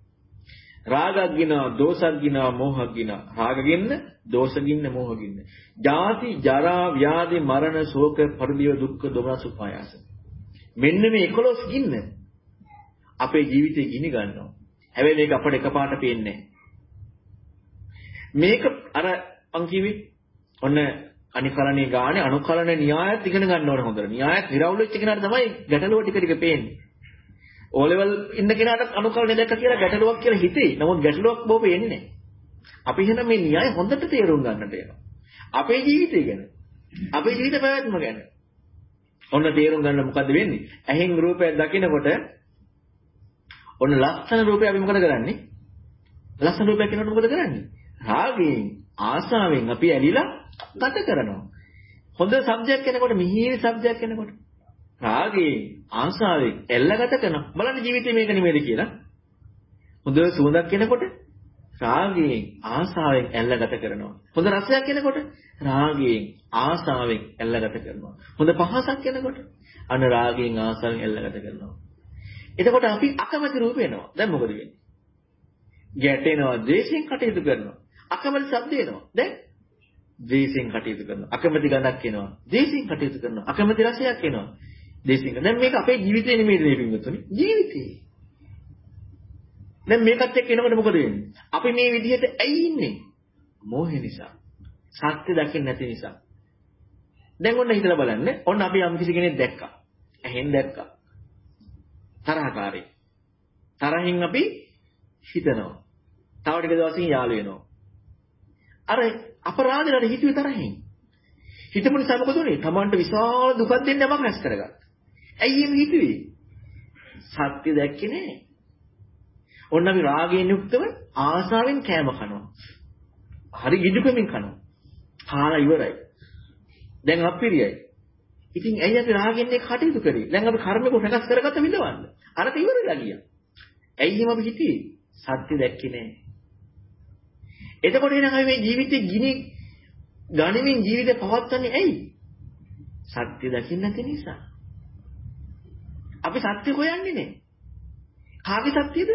රාගක් ගිනවා, දෝසක් ගිනවා, මෝහක් ගිනවා. රාග ගින්න, දෝෂ ගින්න, මෝහ ගින්න. ජාති, ජරා, ව්‍යාධි, මරණ, ශෝක, පරිදේව, දුක්ඛ, දොමනස් උපායාස. මෙන්න මේ 11 ගින්න අපේ ජීවිතේ ගිනි ගන්නවා. හැබැයි මේක අපට එකපාරට පේන්නේ මේක අර මං කිව්වේ ඔන්න අනිකලණේ ගානේ අනුකලන න්‍යායත් ඉගෙන ගන්න ඕන හොඳට. න්‍යායත් නිරවුල් වෙච්ච කෙනාට තමයි ගැටලුව ටික ටික පේන්නේ. ඕ ලෙවල් ඉන්න කෙනාට අනුකලනේ දැක්ක කියලා ගැටලුවක් කියලා හිතේ. නමුත් ගැටලුවක් බොබ එන්නේ අපි එහෙනම් මේ න්‍යාය හොඳට තේරුම් ගන්නට වෙනවා. අපේ ජීවිතය ගැන. අපේ ජීවිත පැවැත්ම ගැන. ඔන්න තේරුම් ගන්න මොකද්ද වෙන්නේ? ඇහෙන් රූපයක් දකිනකොට ඔන්න ලස්සන රූපය අපි මොකද කරන්නේ? ලස්සන රූපයක් කියනකොට මොකද කරන්නේ? රාගයෙන් ආසාවෙන් අපි ඇලිලා ගත කරනවා. හොඳ සබ්ජෙක්ට් කෙනෙකුට මිහිරි සබ්ජෙක්ට් කෙනෙකුට රාගයෙන් ආසාවෙන් එල්ලගත කරන බලන්න ජීවිතේ මේක නෙමෙයිද කියලා. හොඳ සුවඳක් කෙනෙකුට රාගයෙන් ආසාවෙන් එල්ලගත කරනවා. හොඳ රසයක් කෙනෙකුට රාගයෙන් ආසාවෙන් එල්ලගත කරනවා. හොඳ පහසක් කෙනෙකුට අන රාගයෙන් ආසාවෙන් එල්ලගත කරනවා. එතකොට අපි අකමැති රූප වෙනවා. දැන් මොකද වෙන්නේ? ගැටෙනවා, ද්වේෂයෙන් කටයුතු කරනවා. අකමැති ශබ්ද එනවා. දැන් ද්වේෂයෙන් කටයුතු කරනවා. අකමැති ගඳක් එනවා. ද්වේෂයෙන් කටයුතු කරනවා. අකමැති රසයක් එනවා. දේශික. දැන් මේක අපේ ජීවිතේ නෙමෙයි මේ පින්වතුනි. ජීවිතේ. දැන් මේකත් එක්ක එනකොට මොකද වෙන්නේ? අපි මේ විදිහට ඇයි ඉන්නේ? මෝහය නිසා. සත්‍ය දකින්න නැති නිසා. දැන් ඔන්න හිතලා බලන්න. ඔන්න අපි යම් කිසි කෙනෙක් දැක්කා. ඇහෙන් දැක්කා. තරහකාරී. තරහින් අපි හිතනවා. තව ටික දවසකින් යාළු වෙනවා. අර අපරාධයට හිතුවේ තරහින්. හිතපු නිසා මොකද උනේ? Tamanට විශාල දුකක් දෙන්න යමක් රැස් කරගත්තා. ඇයි එහෙම හිතුවේ? සත්‍ය දැක්කේ නැහැ. ඔන්න අපි රාගයෙන් යුක්තව ආසාවෙන් කෑම කනවා. හරි ගිජුකමින් කනවා. කාලා ඉවරයි. දැන් අපිරියයි. ඉතින් ඇයි අපි රාගෙන් එක කටයුතු කරේ? දැන් අපි කර්මයක වෙනස් කරගත්ත විඳවන්න. අරක ඉවරලා ගියා. ඇයි එහෙම අපි හිතුවේ? සත්‍ය දැක්කේ නැහැ. එතකොට එනකම් මේ ජීවිතේ ගිනි ගනිමින් ජීවිතේ පවත්වන්නේ ඇයි? සත්‍ය දකින්න නැති නිසා. අපි සත්‍ය හොයන්නේ නැහැ. කාගේ සත්‍යද?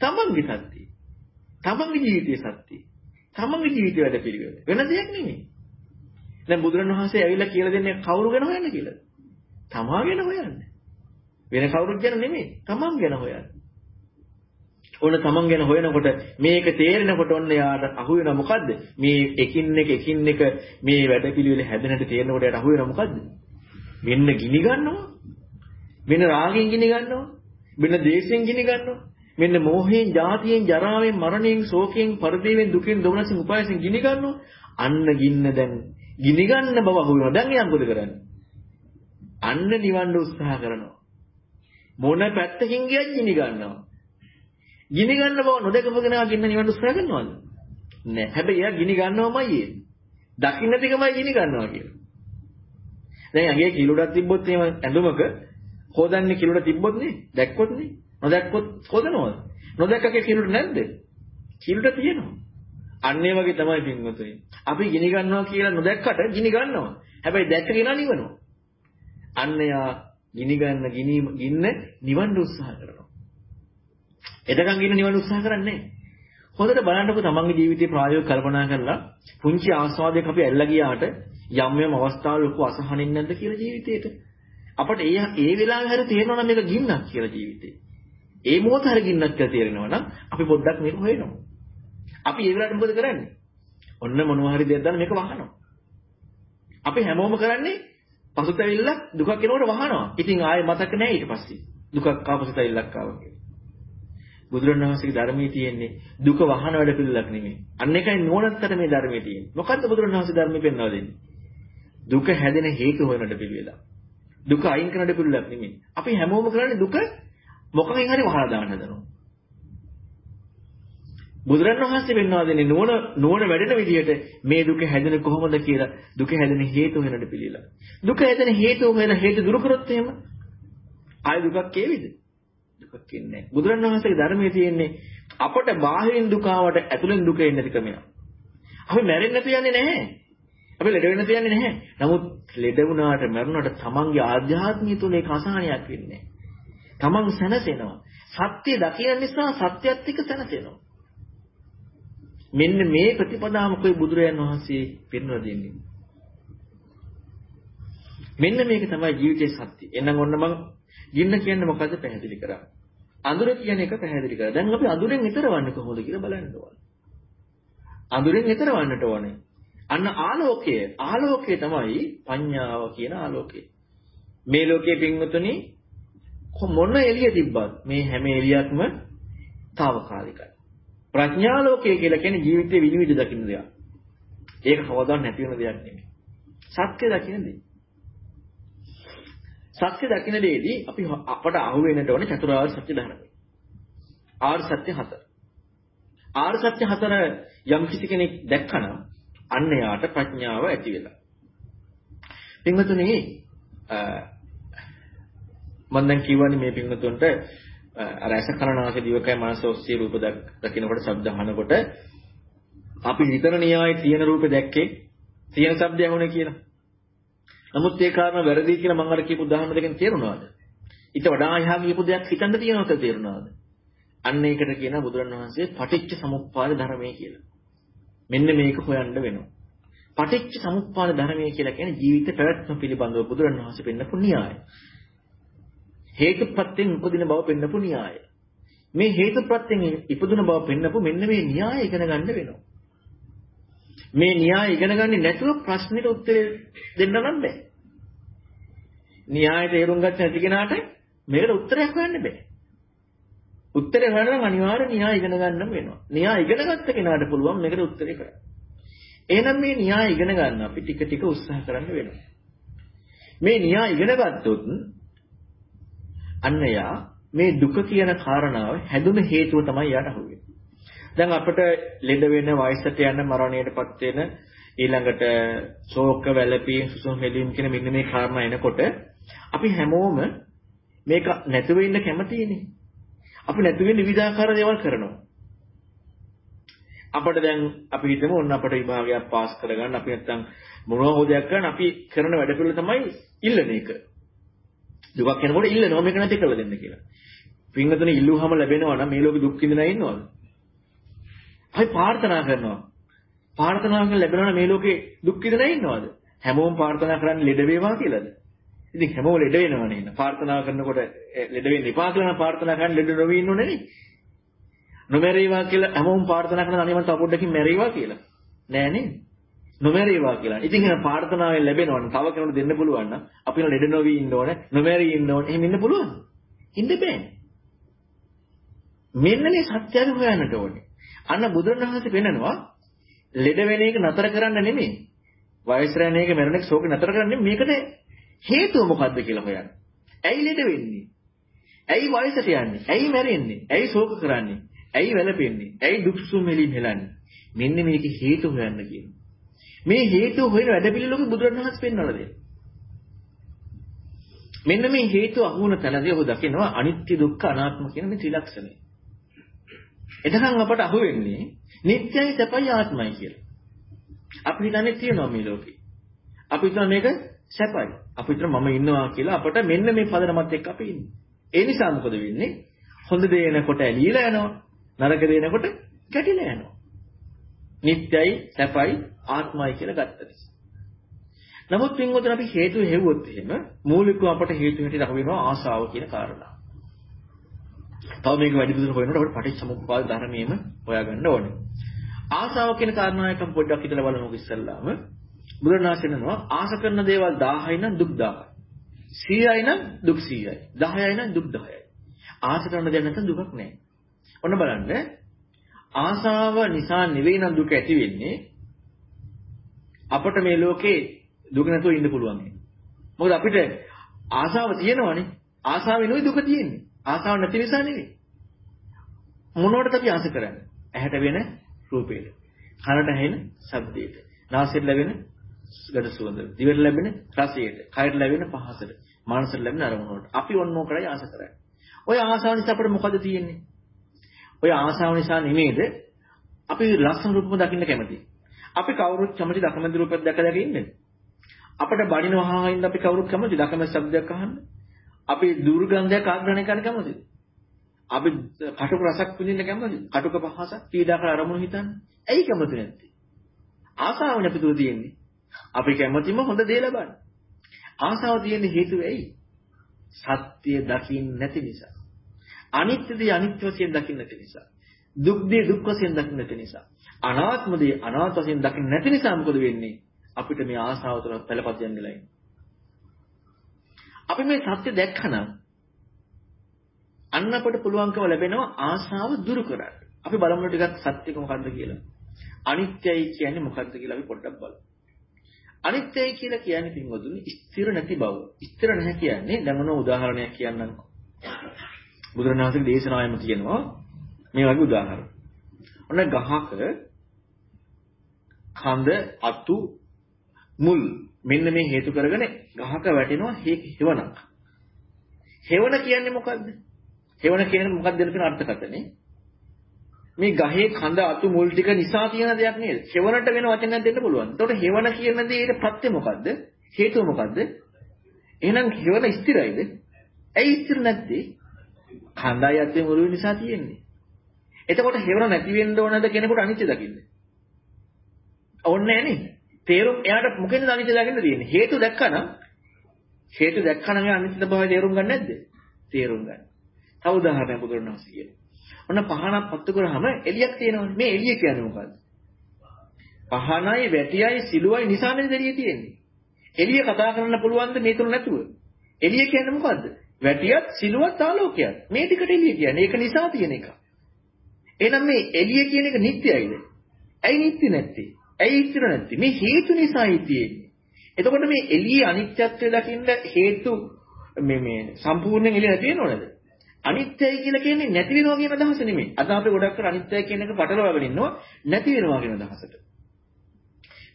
තමන්ගේ සත්‍යය. තමන්ගේ ජීවිතයේ සත්‍යය. තමන්ගේ ජීවිතය වැඩ පිළිවෙල. වෙන දෙයක් නෙමෙයි. දැන් බුදුරණවහන්සේ ඇවිල්ලා කියලා දෙන්නේ කවුරු ගැන හොයන්න කියලා. තමා ගැන හොයන්න. වෙන කවුරුත් ගැන නෙමෙයි. තමන් ගැන හොයන්න. ඕන තමන් ගැන හොයනකොට මේක තේරෙනකොට ඔන්න යාට අහු වෙන මොකද්ද? මේ එකින් එක එකින් එක මේ වැඩ පිළිවෙල හැදෙනට තේරෙනකොට යාට අහු වෙන මොකද්ද? මෙන්න ගිනි ගන්නවා. මෙන්න රාගයෙන් ගිනි ගන්නවා. මෙන්න දේශයෙන් ගිනි ගන්නවා. මෙන්න මෝහයෙන්, ජාතියෙන්, ජරාවෙන්, මරණයෙන්, ශෝකයෙන්, පරිදේවෙන්, දුකෙන්, දොමනසින්, උපායසෙන් ගිනි ගන්නවා. අන්න ගින්න දැන් ගිනි ගන්න බව අහු වෙනවා. දැන් එයා මොකද කරන්නේ? අන්න නිවන්න උත්සාහ කරනවා. මොන පැත්තකින් ගියත් ගිනි ගන්නවා. ගිනි ගන්න බව නොදකපු කෙනා ගින්න නිවන්න උත්සාහ කරනවද? නෑ. හැබැයි එයා ගිනි ගන්නවමයි ඒ. දකින්න ටිකමයි ගිනි ගන්නවා කියලා. දැන් අගේ කිලුඩක් තිබ්බොත් එහෙම ඇඳුමක හොදන්නේ කිලුට තිබ්බොත් නේ? දැක්කොත් නේ? නොදැක්කොත් හොදනවද? නොදැක්කගේ කිලුට නැද්ද? කිලුට තියෙනවා. අන්න ඒ වගේ තමයි පින්වතුනි. අපි ගිනි ගන්නවා කියලා නොදැක්කට ගිනි ගන්නවා. හැබැයි දැක්ක කෙනා නිවනවා. අන්න යා ගිනි ගන්න ගිනි ගින්න නිවන්න උත්සාහ කරනවා. එතකන් ගින්න නිවන්න උත්සාහ කරන්නේ හොඳට බලන්නකො තමන්ගේ ජීවිතේ ප්‍රායෝගිකව කල්පනා කරලා පුංචි ආස්වාදයක අපි ඇල්ලා ගියාට යම් යම් අවස්ථාවල ලොකු අසහනින් නැද්ද කියලා ජීවිතේට අපට ඒ ඒ වෙලාවේ හරි තේරෙනවා නම් මේක ගින්නක් කියලා ජීවිතේ. ඒ මොහොත හරි ගින්නක් කියලා තේරෙනවා නම් අපි පොඩ්ඩක් මේක හොයනවා. අපි ඒ වෙලාවට මොකද කරන්නේ? ඔන්න මොනවා හරි දෙයක් දාන්න මේක වහනවා. අපි හැමෝම කරන්නේ පසුතැවිල්ලක් දුකක් එනකොට වහනවා. ඉතින් ආයෙ මතක නැහැ ඊට පස්සේ. දුකක් ආව පසුතැවිල්ලක් ආවා කියලා. බුදුරණවහන්සේගේ ධර්මයේ තියෙන්නේ දුක වහන වැඩ පිළිලක් නෙමෙයි. අන්න එකයි නෝනත්තර මේ ධර්මයේ තියෙන්නේ. මොකද්ද බුදුරණවහන්සේ ධර්මයේ පෙන්වා දෙන්නේ? දුක හැදෙන හේතු හොයන වැඩ පිළිවෙල. දුක අයින් කරන වැඩ පිළිලක් නෙමෙයි. අපි හැමෝම කරන්නේ දුක මොකකින් හරි වහලා දාන්න හදනවා. බුදුරණවහන්සේ පෙන්වා දෙන්නේ නෝන නෝන වැඩෙන විදිහට මේ දුක හැදෙන කොහොමද කියලා දුක හැදෙන හේතු හොයන වැඩ පිළිවෙල. දුක හැදෙන හේතු හොයන හේතු දුරු කරොත් එහෙම ආය දුකක් ඒවිද? දුකක් එන්නේ නැහැ. බුදුරණවහන්සේගේ ධර්මයේ තියෙන්නේ අපට බාහිරින් දුක ආවට ඇතුලෙන් දුක එන්නේ නැති ක්‍රමයක්. අපි මැරෙන්න තියන්නේ නැහැ. අපි ලෙඩ වෙන්න තියන්නේ නැහැ. නමුත් ලෙඩ වුණාට මැරුණාට තමන්ගේ ආධ්‍යාත්මිය තුල ඒක අසහනයක් වෙන්නේ තමන් සැනසෙනවා. සත්‍ය දකින නිසා සත්‍යයත් එක්ක සැනසෙනවා. මෙන්න මේ ප්‍රතිපදාම කොයි බුදුරයන් වහන්සේ පෙන්වලා දෙන්නේ. මෙන්න මේක තමයි ජීවිතයේ සත්‍ය. එහෙනම් ඔන්න මම ගින්න කියන්නේ මොකද්ද පැහැදිලි කරා. අඳුර කියන එක පැහැදිලි කරා. දැන් අපි අඳුරෙන් ඈතර වන්නේ කොහොමද කියලා බලන්න ඕනේ. අඳුරෙන් ඈතර වන්නට ඕනේ. අන්න ආලෝකය. ආලෝකය තමයි පඤ්ඤාව කියන ආලෝකය. මේ ලෝකයේ පින්වතුනි මොන එළිය තිබ්බත් මේ හැම එළියක්ම తాවකාලිකයි. ප්‍රඥා ලෝකය කියලා කියන්නේ ජීවිතේ විනිවිද දකින්න දෙයක්. ඒක කවදාවත් නැති වෙන දෙයක් නෙමෙයි. සත්‍ය දකින්න දෙයක්. සත්‍ය දකින්න දෙයේදී අපි අපට අහු වෙන්නට ඕනේ චතුරාර්ය සත්‍ය ධර්මය. ආර්ය සත්‍ය හතර. ආර්ය සත්‍ය හතර යම් කිසි කෙනෙක් දැක්කනම් අන්න යාට ප්‍රඥාව ඇති වෙලා. පින්වතුනි මම දැන් කියවනේ මේ පින්වතුන්ට අර ඇස කනනාස දිවකය මනස ඔස්සේ රූප දකිනකොට ශබ්ද අහනකොට අපි විතර න්‍යායයේ තියෙන රූපේ දැක්කේ තියෙන ශබ්දය ඇහුනේ කියලා. නමුත් ඒ කාරණා වැරදි කියලා මම අර කියපු උදාහරණ දෙකෙන් තේරුණාද? ඊට වඩා එහා ගියපු දෙයක් හිතන්න තියෙනවද තේරුණාද? අන්න ඒකට කියන බුදුරණවහන්සේ පටිච්ච සමුප්පාද ධර්මයේ කියලා. මෙන්න මේක හොයන්න වෙනවා. පටිච්ච සමුප්පාද ධර්මයේ කියලා කියන්නේ ජීවිත පැවැත්ම පිළිබඳව බුදුරණවහන්සේ පෙන්නපු න්‍යාය. හේතුප්‍රත්‍යයෙන් උපදින බව පෙන්නපු න්‍යාය. මේ හේතුප්‍රත්‍යයෙන් ඉපදුන බව පෙන්නපු මෙන්න මේ න්‍යාය ඉගෙන ගන්න වෙනවා. මේ න්‍යාය ඉගෙන ගන්නේ නැතුව ප්‍රශ්නෙට උත්තර දෙන්න නම් බෑ. න්‍යාය තේරුම් ගන්න නැති කෙනාට මේකට උත්තරයක් හොයන්න බෑ. උත්තරේ හොයන්න නම් අනිවාර්ය න්‍යාය ඉගෙන ගන්නම වෙනවා. න්‍යාය ඉගෙන ගත්ත කෙනාට පුළුවන් මේකට උත්තරේ කරන්න. එහෙනම් මේ න්‍යාය ඉගෙන ගන්න අපි ටික ටික උත්සාහ කරන්න වෙනවා. මේ න්‍යාය ඉගෙන ගත්තොත් අන්න යා මේ දුක කියන කාරණාව හැදුන හේතුව තමයි යාට අහුවෙන්නේ. දැන් අපිට ලෙඩ වෙන වයසට යන මරණයටපත් වෙන ඊළඟට ශෝක වැළපීම් සුසුම් හෙලීම් කියන මෙන්න මේ කාරණා එනකොට අපි හැමෝම මේක නැතුව ඉන්න කැමතිනේ. අපි නැතුව ඉන්න විවිධාකාර දේවල් කරනවා. අපිට දැන් අපි හිතමු ඔන්න අපිට විභාගයක් පාස් කරගන්න අපි නැත්තම් මොනවා හෝ දෙයක් කරන්න අපි කරන වැඩ පිළිවෙල තමයි ඉල්ලන එක. දුකක් එනකොට ඉල්ලනවා මේක නැති කරලා දෙන්න කියලා. පින්වතුනි ඉල්ලුවාම ලැබෙනවා නම් මේ ලෝකෙ දුක් විඳින අය ඉන්නවද? අපි ප්‍රාර්ථනා කරනවා. ප්‍රාර්ථනා කරන ලැබෙනවා මේ ලෝකේ දුක් විඳින අය ඉන්නවද? හැමෝම ප්‍රාර්ථනා කරන්නේ ලෙඩ වේවා කියලාද? ඉතින් හැමෝම ලෙඩ වෙනවනේ නේද? ප්‍රාර්ථනා කරනකොට ලෙඩ වෙන්න එපා කියලා ප්‍රාර්ථනා කරන්නේ ලෙඩ නොවි ඉන්නෝ නෙවෙයි. නොමැරේවා කියලා හැමෝම ප්‍රාර්ථනා කරන අනිවාර්ය තව පොඩ්ඩකින් මැරේවා කියලා. නෑ නේද? නොමැරේවා කියලා. ඉතින් එහෙනම් ප්‍රාර්ථනාවෙන් ලැබෙනවනේ. තව කෙනෙකුට දෙන්න පුළුවන් නම් අපි ලෙඩ නොවි ඉන්න ඕනේ, නොමැරී ඉන්න ඕනේ. එහෙම ඉන්න පුළුවන්. ඉන්න බෑ. මෙන්න මේ සත්‍යය හොයන්නට ඕනේ. අන්න බුදුරණවහන්සේ පෙන්නනවා ලෙඩ වෙන එක නතර කරන්න නෙමෙයි. වයස යන එක මරණ එක ශෝක නතර කරන්න මේකට හේතුව මොකද්ද කියලා හොයන්න. ඇයි ලෙඩ වෙන්නේ? ඇයි වයසට යන්නේ? ඇයි මැරෙන්නේ? ඇයි ශෝක කරන්නේ? ඇයි වැළපෙන්නේ? ඇයි දුක් සුමෙලින් හෙලන්නේ? මෙන්න මේකේ හේතු හොයන්න කියනවා. මේ හේතු හොයන වැඩපිළිවෙලක බුදුරණවහන්සේ පෙන්වලා දෙනවා. මෙන්න මේ හේතු අහුවන තැනදී ඔබ දකිනවා අනිත්‍ය දුක්ඛ අනාත්ම කියන මේ ත්‍රිලක්ෂණය. එතකන් අපට අහු වෙන්නේ නිට්ටයයි සැපයි ආත්මයි කියලා. අපි හිතන්නේ තියනවා මේ ලෝකේ. අපි හිතන මේක සැපයි. අපි හිතන මම ඉන්නවා කියලා අපට මෙන්න මේ පදනමත් එක්ක අපි ඉන්නේ. ඒ නිසා මොකද වෙන්නේ? හොඳ දේ එනකොට ඇලීලා යනවා. නරක දේ එනකොට කැටිලා යනවා. නිට්ටයයි සැපයි ආත්මයි කියලා ගත්ත නිසා. නමුත් පින්වතුන් අපි හේතු හෙව්වොත් එහෙම මූලිකව අපට හේතු හැටියට අහු වෙනවා ආසාව කියන කාරණා. තව මේක වැඩි දුරට හොයනකොට අපිට පටිච්චසමුප්පාද ධර්මයේම හොයාගන්න ඕනේ. ආසාව කියන කාරණාවට පොඩ්ඩක් හිතලා බලමුකෝ ඉස්සල්ලාම. බුදුරණාහි කියනවා ආස කරන දේවල් 1000යි නම් දුක් 1000යි. 100යි නම් දුක් 100යි. 10යි නම් දුක් 10යි. ආස කරන දේ නැත්නම් දුකක් නැහැ. ඔන්න බලන්න. ආසාව නිසා නෙවෙයි නම් දුක ඇති වෙන්නේ. අපට මේ ලෝකේ දුක නැතුව ඉන්න පුළුවන්. මොකද අපිට ආසාව තියෙනවනේ. ආසාවෙනුයි දුක තියෙන්නේ. ආසාව නැති නිසා නෙවෙයි. මොනවටද අපි ආස කරන්නේ? ඇහැට වෙන රූපයට. කනට ඇහෙන ශබ්දයට. නාසයට ලැබෙන ගඳ සුවඳ. දිවට ලැබෙන රසයට. කයට ලැබෙන පහසට. මනසට ලැබෙන අරමුණට. අපි ඔන්න ඕකටයි ආස කරන්නේ. ඔය ආසාව නිසා අපිට මොකද තියෙන්නේ? ඔය ආසාව නිසා නෙමෙයිද අපි ලස්සන රූපම දකින්න කැමති. අපි කවුරුත් කැමති දකමැති රූපයක් දැක දැක ඉන්නේ. අපිට බඩිනවා හින්ද අපි කවුරුත් කැමති දකමැති ශබ්දයක් අහන්න. අපි දුර්ගන්ධයක් ආග්‍රහණය කරන්න කැමතිද? අපි කටුක රසක් විඳින්න කැමතිද? කටුක පහසක් පීඩාකර අරමුණු හිතන්න. ඇයි කැමති නැත්තේ? ආසාවනේ අපි තුල තියෙන්නේ. අපි කැමතිම හොඳ දේ ලබන්න. ආසාව තියෙන හේතුව ඇයි? සත්‍ය දකින්න නැති නිසා. අනිත්‍ය දේ අනිත්‍ය වශයෙන් දකින්න නැති නිසා. දුක් දේ දුක් වශයෙන් දකින්න නැති නිසා. අනාත්ම දේ අනාත්ම වශයෙන් දකින්න නැති නිසා මොකද වෙන්නේ? අපිට මේ ආසාව තුළ පළපත් යන්නලා ඉන්නේ. අපි මේ සත්‍ය දැක්කනම් අන්න අපට පුළුවන්කම ලැබෙනවා ආශාව දුරු කරන්න. අපි බලමු ටිකක් සත්‍යක මොකද්ද කියලා. අනිත්‍යයි කියන්නේ මොකද්ද කියලා අපි පොඩ්ඩක් බලමු. අනිත්‍යයි කියලා කියන්නේ පින්වතුනි ස්ථිර නැති බව. ස්ථිර නැහැ කියන්නේ දැන් මොන උදාහරණයක් කියන්නම්කෝ. බුදුරණාහිගේ දේශනාවෙම තියෙනවා මේ වගේ උදාහරණ. ඔන්න ගහක කඳ අතු මුල් මෙන්න මේ හේතු කරගෙන ගහක වැටෙනවා හේවණක්. හේවණ කියන්නේ මොකද්ද? හේවණ කියන්නේ මොකක්ද දෙන කියන අර්ථකථනේ? මේ ගහේ කඳ අතු මුල් ටික නිසා තියෙන දෙයක් නේද? හේවණට වෙන වචනයක් දෙන්න පුළුවන්. එතකොට හේවණ කියන දේට ප්‍රත්‍ය මොකද්ද? හේතුව මොකද්ද? එහෙනම් හේවණ ස්ථිරයිද? ඇයි ස්ථිර නැත්තේ? කඳයි අතේ මුළු නිසා තියෙන්නේ. එතකොට හේවණ නැති වෙන්න ඕනද කෙනෙකුට අනිත්‍ය දකින්න? ඕනේ නැහැ තේරුම් එයාට මොකෙන්ද අනිත්‍ය දකින්න තියෙන්නේ? හේතු දැක්කනම් හේතු දැක්කනම් එයා අනිත්‍ය භාවය තේරුම් ගන්න නැද්ද? තේරුම් ගන්න. තව උදාහරණයක් බුදුරණවහන්සේ කියනවා. ඔන්න පහනක් පත්තු කරාම එළියක් තියෙනවනේ. මේ එළිය කියන්නේ මොකද්ද? පහනයි වැටියයි සිළුවයි නිසානේ එළිය තියෙන්නේ. එළිය කතා කරන්න පුළුවන්ද මේ තුන නැතුව? එළිය කියන්නේ මොකද්ද? වැටියත් සිළුවත් ආලෝකයක්. මේ ටිකට එළිය කියන්නේ. ඒක නිසා තියෙන එක. එහෙනම් මේ එළිය කියන එක නිට්ටයයිද? ඇයි නිට්ටි නැත්තේ? ඇයි ඉතිර නැත්තේ? මේ හේතු නිසායි තියෙන්නේ. එතකොට මේ එළියේ අනිත්‍යත්වය දකින්න හේතු මේ මේ සම්පූර්ණයෙන් එළිය නැති වෙනවද? අනිත්‍යයි කියලා කියන්නේ නැති වෙනවා කියන අදහස නෙමෙයි. අද අපි ගොඩක් කර අනිත්‍යයි කියන එක පටලවාගෙන ඉන්නවා නැති වෙනවා කියන අදහසට.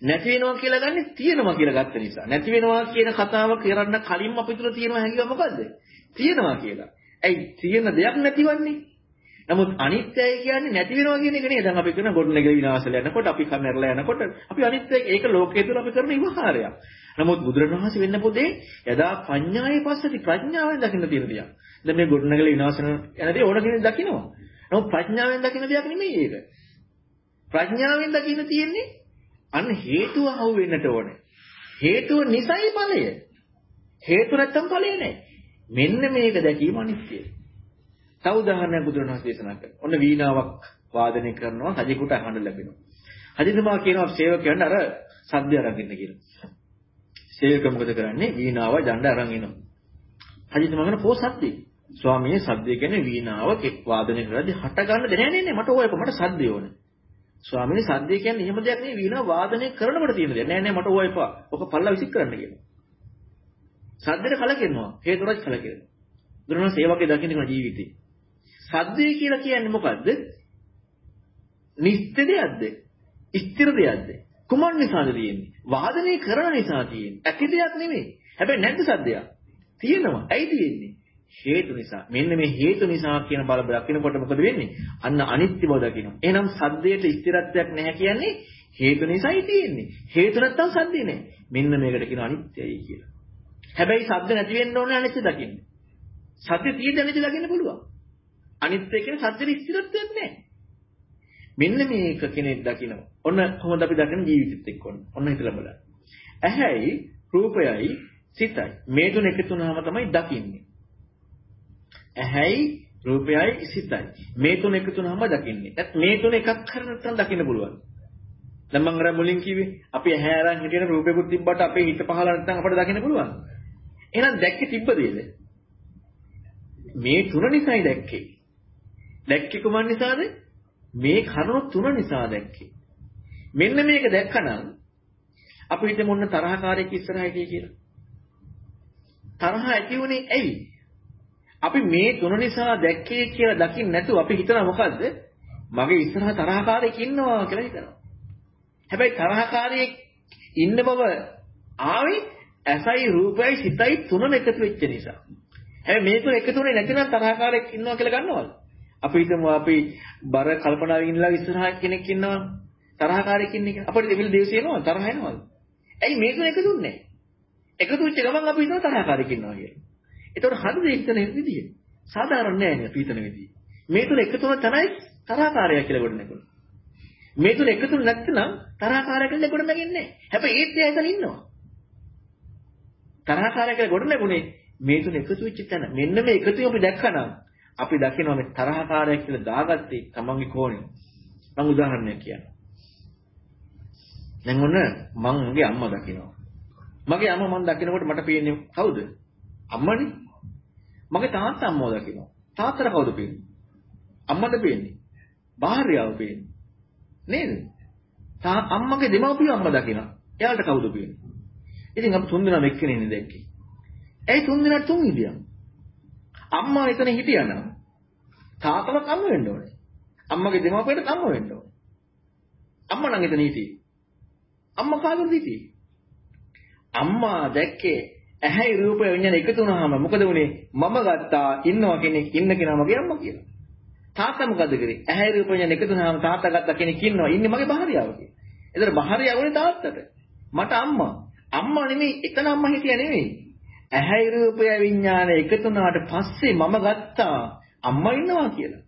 නැති වෙනවා කියලා ගන්නේ තියෙනවා කියලා ගත්ත නිසා. නැති වෙනවා කියන කතාව කරන්න කලින්ම අපි තුල තියෙනවා හැඟීම මොකද්ද? තියෙනවා කියලා. ඇයි තියෙන දෙයක් නැතිවන්නේ? නමුත් අනිත්‍යයි කියන්නේ නැති වෙනවා කියන එක නේද? දැන් අපි කරන ගොඩනැගිලි විනාශල යනකොට අපි කමරලා යනකොට අපි අනිත්‍යයි ඒක ලෝකයේ තුල අපි කරන විවහාරයක්. නමුත් බුදුරණවහන්සේ වෙන්න පොදේ යදා පඤ්ඤායේ පස්සටි ප්‍රඥාවෙන් දකින්න තියෙන දෙයක්. දැන් මේ ගොඩනැගිලි විනාශන යන දේ ඕන කෙනෙක් දකිනවා. නමුත් ප්‍රඥාවෙන් දකින්න දෙයක් නෙමෙයි ඒක. ප්‍රඥාවෙන් දකින්න තියෙන්නේ අන්න හේතුව හවු වෙන්නට ඕනේ. හේතුව නිසයි ඵලය. හේතු නැත්තම් ඵලය නැහැ. මෙන්න මේක දැකීම අනිත්‍යයි. තව උදාහරණයක් බුදුරණවහන්සේ දේශනා කරනවා. ඔන්න වීණාවක් වාදනය කරනවා රජෙකුට අහන්න ලැබෙනවා. රජතුමා කියනවා සේවකයන්ට අර සද්දය අරන් ඉන්න කියලා. සේවක මොකද කරන්නේ? වීණාව ජණ්ඩ අරන් එනවා. රජතුමා කියන පො සද්දේ. ස්වාමීන් සද්දය කියන්නේ වීණාව වාදනය කරද්දී හට ගන්න දෙ නෑ නෑ මට ඕක මට සද්දය ඕනේ. ස්වාමීන් සද්දය කියන්නේ එහෙම දෙයක් නෙවෙයි වීණාව වාදනය කරනකොට තියෙන දෙයක්. නෑ නෑ මට ඕවා එපා. ඔක පල්ලා විසික් කරන්න කියනවා. සද්දෙට කලකිරෙනවා. හේතුරජ් කලකිරෙනවා. දුරන සේවකේ දකින්න ජීවිතේ. සද්දේ කියලා කියන්නේ මොකද්ද? නිත්‍ය දෙයක්ද? ස්ථිර දෙයක්ද? කුමන් නිසාද තියෙන්නේ? වාදනය කරන නිසා තියෙන්නේ. ඇති දෙයක් නෙමෙයි. හැබැයි නැද්ද සද්දයක්? තියෙනවා. ඇයි තියෙන්නේ? හේතු නිසා. මෙන්න මේ හේතු නිසා කියන බල දකිනකොට මොකද වෙන්නේ? අන්න අනිත්‍ය බව දකිනවා. එහෙනම් සද්දයට ස්ථිරත්වයක් නැහැ කියන්නේ හේතු නිසායි තියෙන්නේ. හේතු නැත්තම් සද්දේ නැහැ. මෙන්න මේකට කියන අනිත්‍යයි කියලා. හැබැයි සද්ද නැති වෙන්න ඕනේ අනිත්‍ය දකින්න. සද්ද තියෙද්දි අනිත්‍ය දකින්න පුළුවන්. අනිත්‍ය කියන්නේ සත්‍යෙ ස්ථිරත්වයක් නැහැ. මෙන්න මේක කෙනෙක් දකිනවා. ඔන්න කොහොමද අපි දකින ජීවිතෙත් එක්ක ඔන්න. ඔන්න හිතලා බලන්න. ඇහැයි රූපයයි සිතයි මේ තුන එකතු වුණාම තමයි දකින්නේ. ඇහැයි රූපයයි සිතයි. මේ තුන එකතු වුනහම දකින්නේ. ඒත් මේ තුන එකක් කරන නැත්නම් දකින්න පුළුවන්. දැන් මම අර මුලින් කිව්වේ අපි ඇහැ අරන් හිටියන රූපෙකුත් තිබ්බට අපේ හිත පහළ නැත්නම් අපිට දකින්න පුළුවන්. එහෙනම් දැක්කේ තිබ්බ දේද? මේ තුන නිසායි දැක්කේ. දැක්කේ කුමන් නිසාද? මේ කරුණු තුන නිසා දැක්කේ. මෙන්න මේක දැක්කනම් අපි හිතමු ඔන්න තරහකාරයෙක් ඉස්සරහා හිටියේ කියලා. තරහ ඇති වුණේ ඇයි? අපි මේ තුන නිසා දැක්කේ කියලා දකින්න නැතුව අපි හිතනවා මොකද්ද? මගේ ඉස්සරහා තරහකාරයෙක් ඉන්නවා කියලා හිතනවා. හැබැයි තරහකාරයෙක් ඉන්න බව ආවේ ඇසයි රූපයයි සිතයි තුනම එකතු වෙච්ච නිසා. හැබැයි මේ තුන එකතුනේ නැතිනම් තරහකාරයෙක් ඉන්නවා කියලා ගන්නවද? අපි හිතමු අපි බර කල්පනාවෙන් ඉන්නලා ඉස්සරහා කෙනෙක් ඉන්නවා තරහකාරයෙක් ඉන්නේ කියලා. අපිට දෙවිල දේශය එනවා තරහ එනවද? ඇයි මේක එකතුන්නේ? එකතු වෙච්ච ගමන් අපි හිතනවා තරහකාරයෙක් ඉන්නවා කියලා. ඒතකොට හරිද හිතන විදිය? සාධාරණ නෑ නේ හිතන විදිය. මේ තුන එකතුන තමයි තරහකාරය කියලා ගොඩ නැගුණේ. මේ තුන එකතුන නැත්නම් තරහකාරය කියලා ගොඩ නැගෙන්නේ නෑ. හැබැයි ඒත් එයා එතන ඉන්නවා. තරහකාරය කියලා ගොඩ නැගුණේ මේ තුන එකතු වෙච්ච තැන. මෙන්න මේ එකතුව අපි දැක්කනම් අපි දකිනවා මේ තරහකාරය කියලා දාගත්තේ තමන්ගේ කෝණේ. මම උදාහරණයක් කියන්නම්. දැන් ඔන්න මම මගේ අම්මා දකිනවා. මගේ අම්මා මම දකිනකොට මට පේන්නේ කවුද? අම්මනේ. මගේ තාත්තා අම්මව දකිනවා. තාත්තට කවුද පේන්නේ? අම්මට පේන්නේ. භාර්යාව පේන්නේ. නේද? තා අම්මගේ දෙමව්පියෝ අම්මා දකිනවා. එයාට කවුද පේන්නේ? ඉතින් අපි තුන් දෙනාම එක්කනේ ඉන්නේ දැක්කේ. ඇයි තුන් දෙනාට තුන් ඉදියම්? අම්මා එතන හිටියනම් තාත්තට අම්ම වෙන්න ඕනේ. අම්මගේ දෙමව්පියට අම්ම වෙන්න ඕනේ. අම්මා නම් එතන හිටියේ. අම්මා කාගෙද හිටියේ? අම්මා දැක්කේ ඇහැයි රූපය විඤ්ඤාණ එකතු වුණාම මොකද වුනේ? මම ගත්තා ඉන්නවා කෙනෙක් ඉන්න කෙනා මගේ අම්මා කියලා. තාත්තා මොකද කරේ? ඇහැයි රූපය විඤ්ඤාණ එකතු වුණාම තාත්තා ගත්තා කෙනෙක් ඉන්නවා ඉන්නේ මගේ භාර්යාව කියලා. ඒතර භාර්යාව වුණේ තාත්තට. මට අම්මා. අම්මා නෙමෙයි එතන අම්මා හිටියා නෙමෙයි. ඇහැයි රූපය විඤ්ඤාණ එකතු වුණාට පස්සේ මම ගත්තා අම්මා ඉන්නවා කියලා.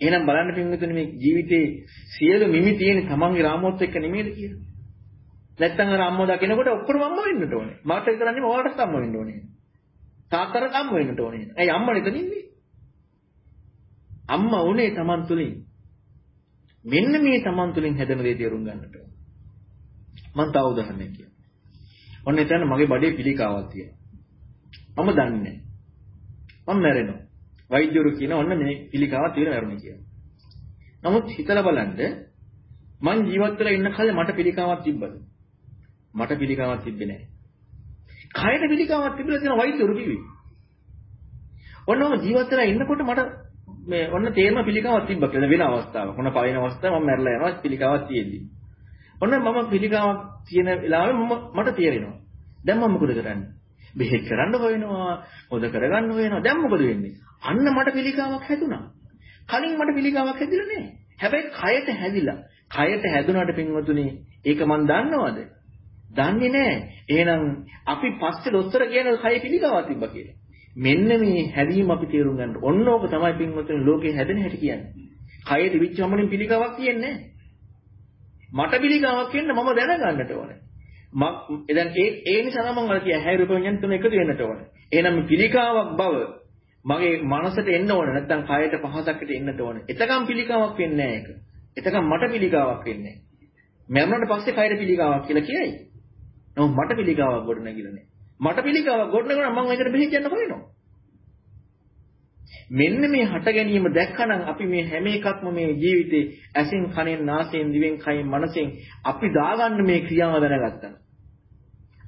එහෙනම් බලන්න පින්විතුනි මේ ජීවිතේ සියලු මිමි තියෙන තමන්ගේ රාමෝත් එක්ක නෙමෙයිද කියලා. නැත්තම් අර අම්මෝ දකිනකොට ඔක්කොම අම්ම වෙන්නට ඕනේ. මට විතරන්නේ ඔයාලටත් අම්ම වෙන්න ඕනේ. තාත්තට අම්ම වෙන්නට ඕනේ. ඇයි අම්මා නේද ඉන්නේ? අම්මා උනේ Taman තුලින්. මෙන්න මේ Taman තුලින් හැදෙන දේ තේරුම් ගන්නට ඕනේ. මම තව උදාහරණයක් කියන්නම්. ඔන්න එතන මගේ බඩේ පිළිකාවක් තියෙනවා. මම දන්නේ නැහැ. මම මැරෙනවා. වෛද්‍යවරු කියන ඔන්න මේ පිළිකාවක් තියෙන මැරුණේ කියලා. නමුත් හිතලා බලන්න මං ජීවත් වෙලා ඉන්න කාලේ මට පිළිකාවක් තිබ්බද? මට පිළිකාවක් තිබ්බේ නැහැ. කයට පිළිකාවක් තිබිලා තියෙන වෛද්‍යවරු කිව්වේ. ඔන්නම ජීවත් වෙලා ඉන්නකොට මට මේ ඔන්න තේරෙන පිළිකාවක් තිබ්බා කියලා වෙන අවස්ථාවක්. මොන පයින් අවස්ථාව මම මැරලා යනවා පිළිකාවක් තියෙද්දි. ඔන්න මම පිළිකාවක් තියෙන වෙලාවෙ මම මට තේරෙනවා. දැන් මම මොකද කරන්නේ? බෙහෙත් කරන්න හොයනවා, හොද කරගන්න හොයනවා. දැන් මොකද වෙන්නේ? අන්න මට පිළිකාවක් හැදුනා. කලින් මට පිළිකාවක් හැදිලා නැහැ. හැබැයි කයට හැදිලා. කයට හැදුනාට පින්වතුනි, ඒක මන් දන්නවද? දන්නේ නැහැ. එහෙනම් අපි පස්සේ දොස්තර කියන කය පිළිකාවක් තිබ්බා කියලා. මෙන්න මේ හැදීම අපි තේරුම් ගන්න. ඔන්න ඕක තමයි පින්වතුනි ලෝකේ හැදෙන හැටි කියන්නේ. කයේ තිබිච්ච හැමෝම පිළිකාවක් කියන්නේ මට පිළිකාවක් කියන්න මම දැනගන්නට ඕනේ. මම දැන් ඒ ඒ නිසා මම අර කිය ඇහැ රූප විඤ්ඤාණ තුන එකතු වෙන්නට ඕනේ. එහෙනම් පිළිකාවක් බව මගේ මනසට එන්න ඕනේ නැත්නම් කයට පහසකට එන්නට ඕනේ. එතකම් පිළිකාවක් වෙන්නේ නැහැ ඒක. එතකම් මට පිළිකාවක් වෙන්නේ නැහැ. මරණයට පස්සේ කයට පිළිකාවක් කියලා කියයි. නමුත් මට පිළිකාවක් ගොඩ නැගිලා නැහැ. මට පිළිකාවක් ගොඩ නැගුණා මම ඒකට බෙහෙත් යන්න හොයනවා. මෙන්න මේ හට ගැනීම දැක්කනම් අපි මේ හැම එකක්ම මේ ජීවිතේ ඇසින් කනෙන් නාසයෙන් දිවෙන් කයින් මනසෙන් අපි දාගන්න මේ ක්‍රියාව දැනගත්තා.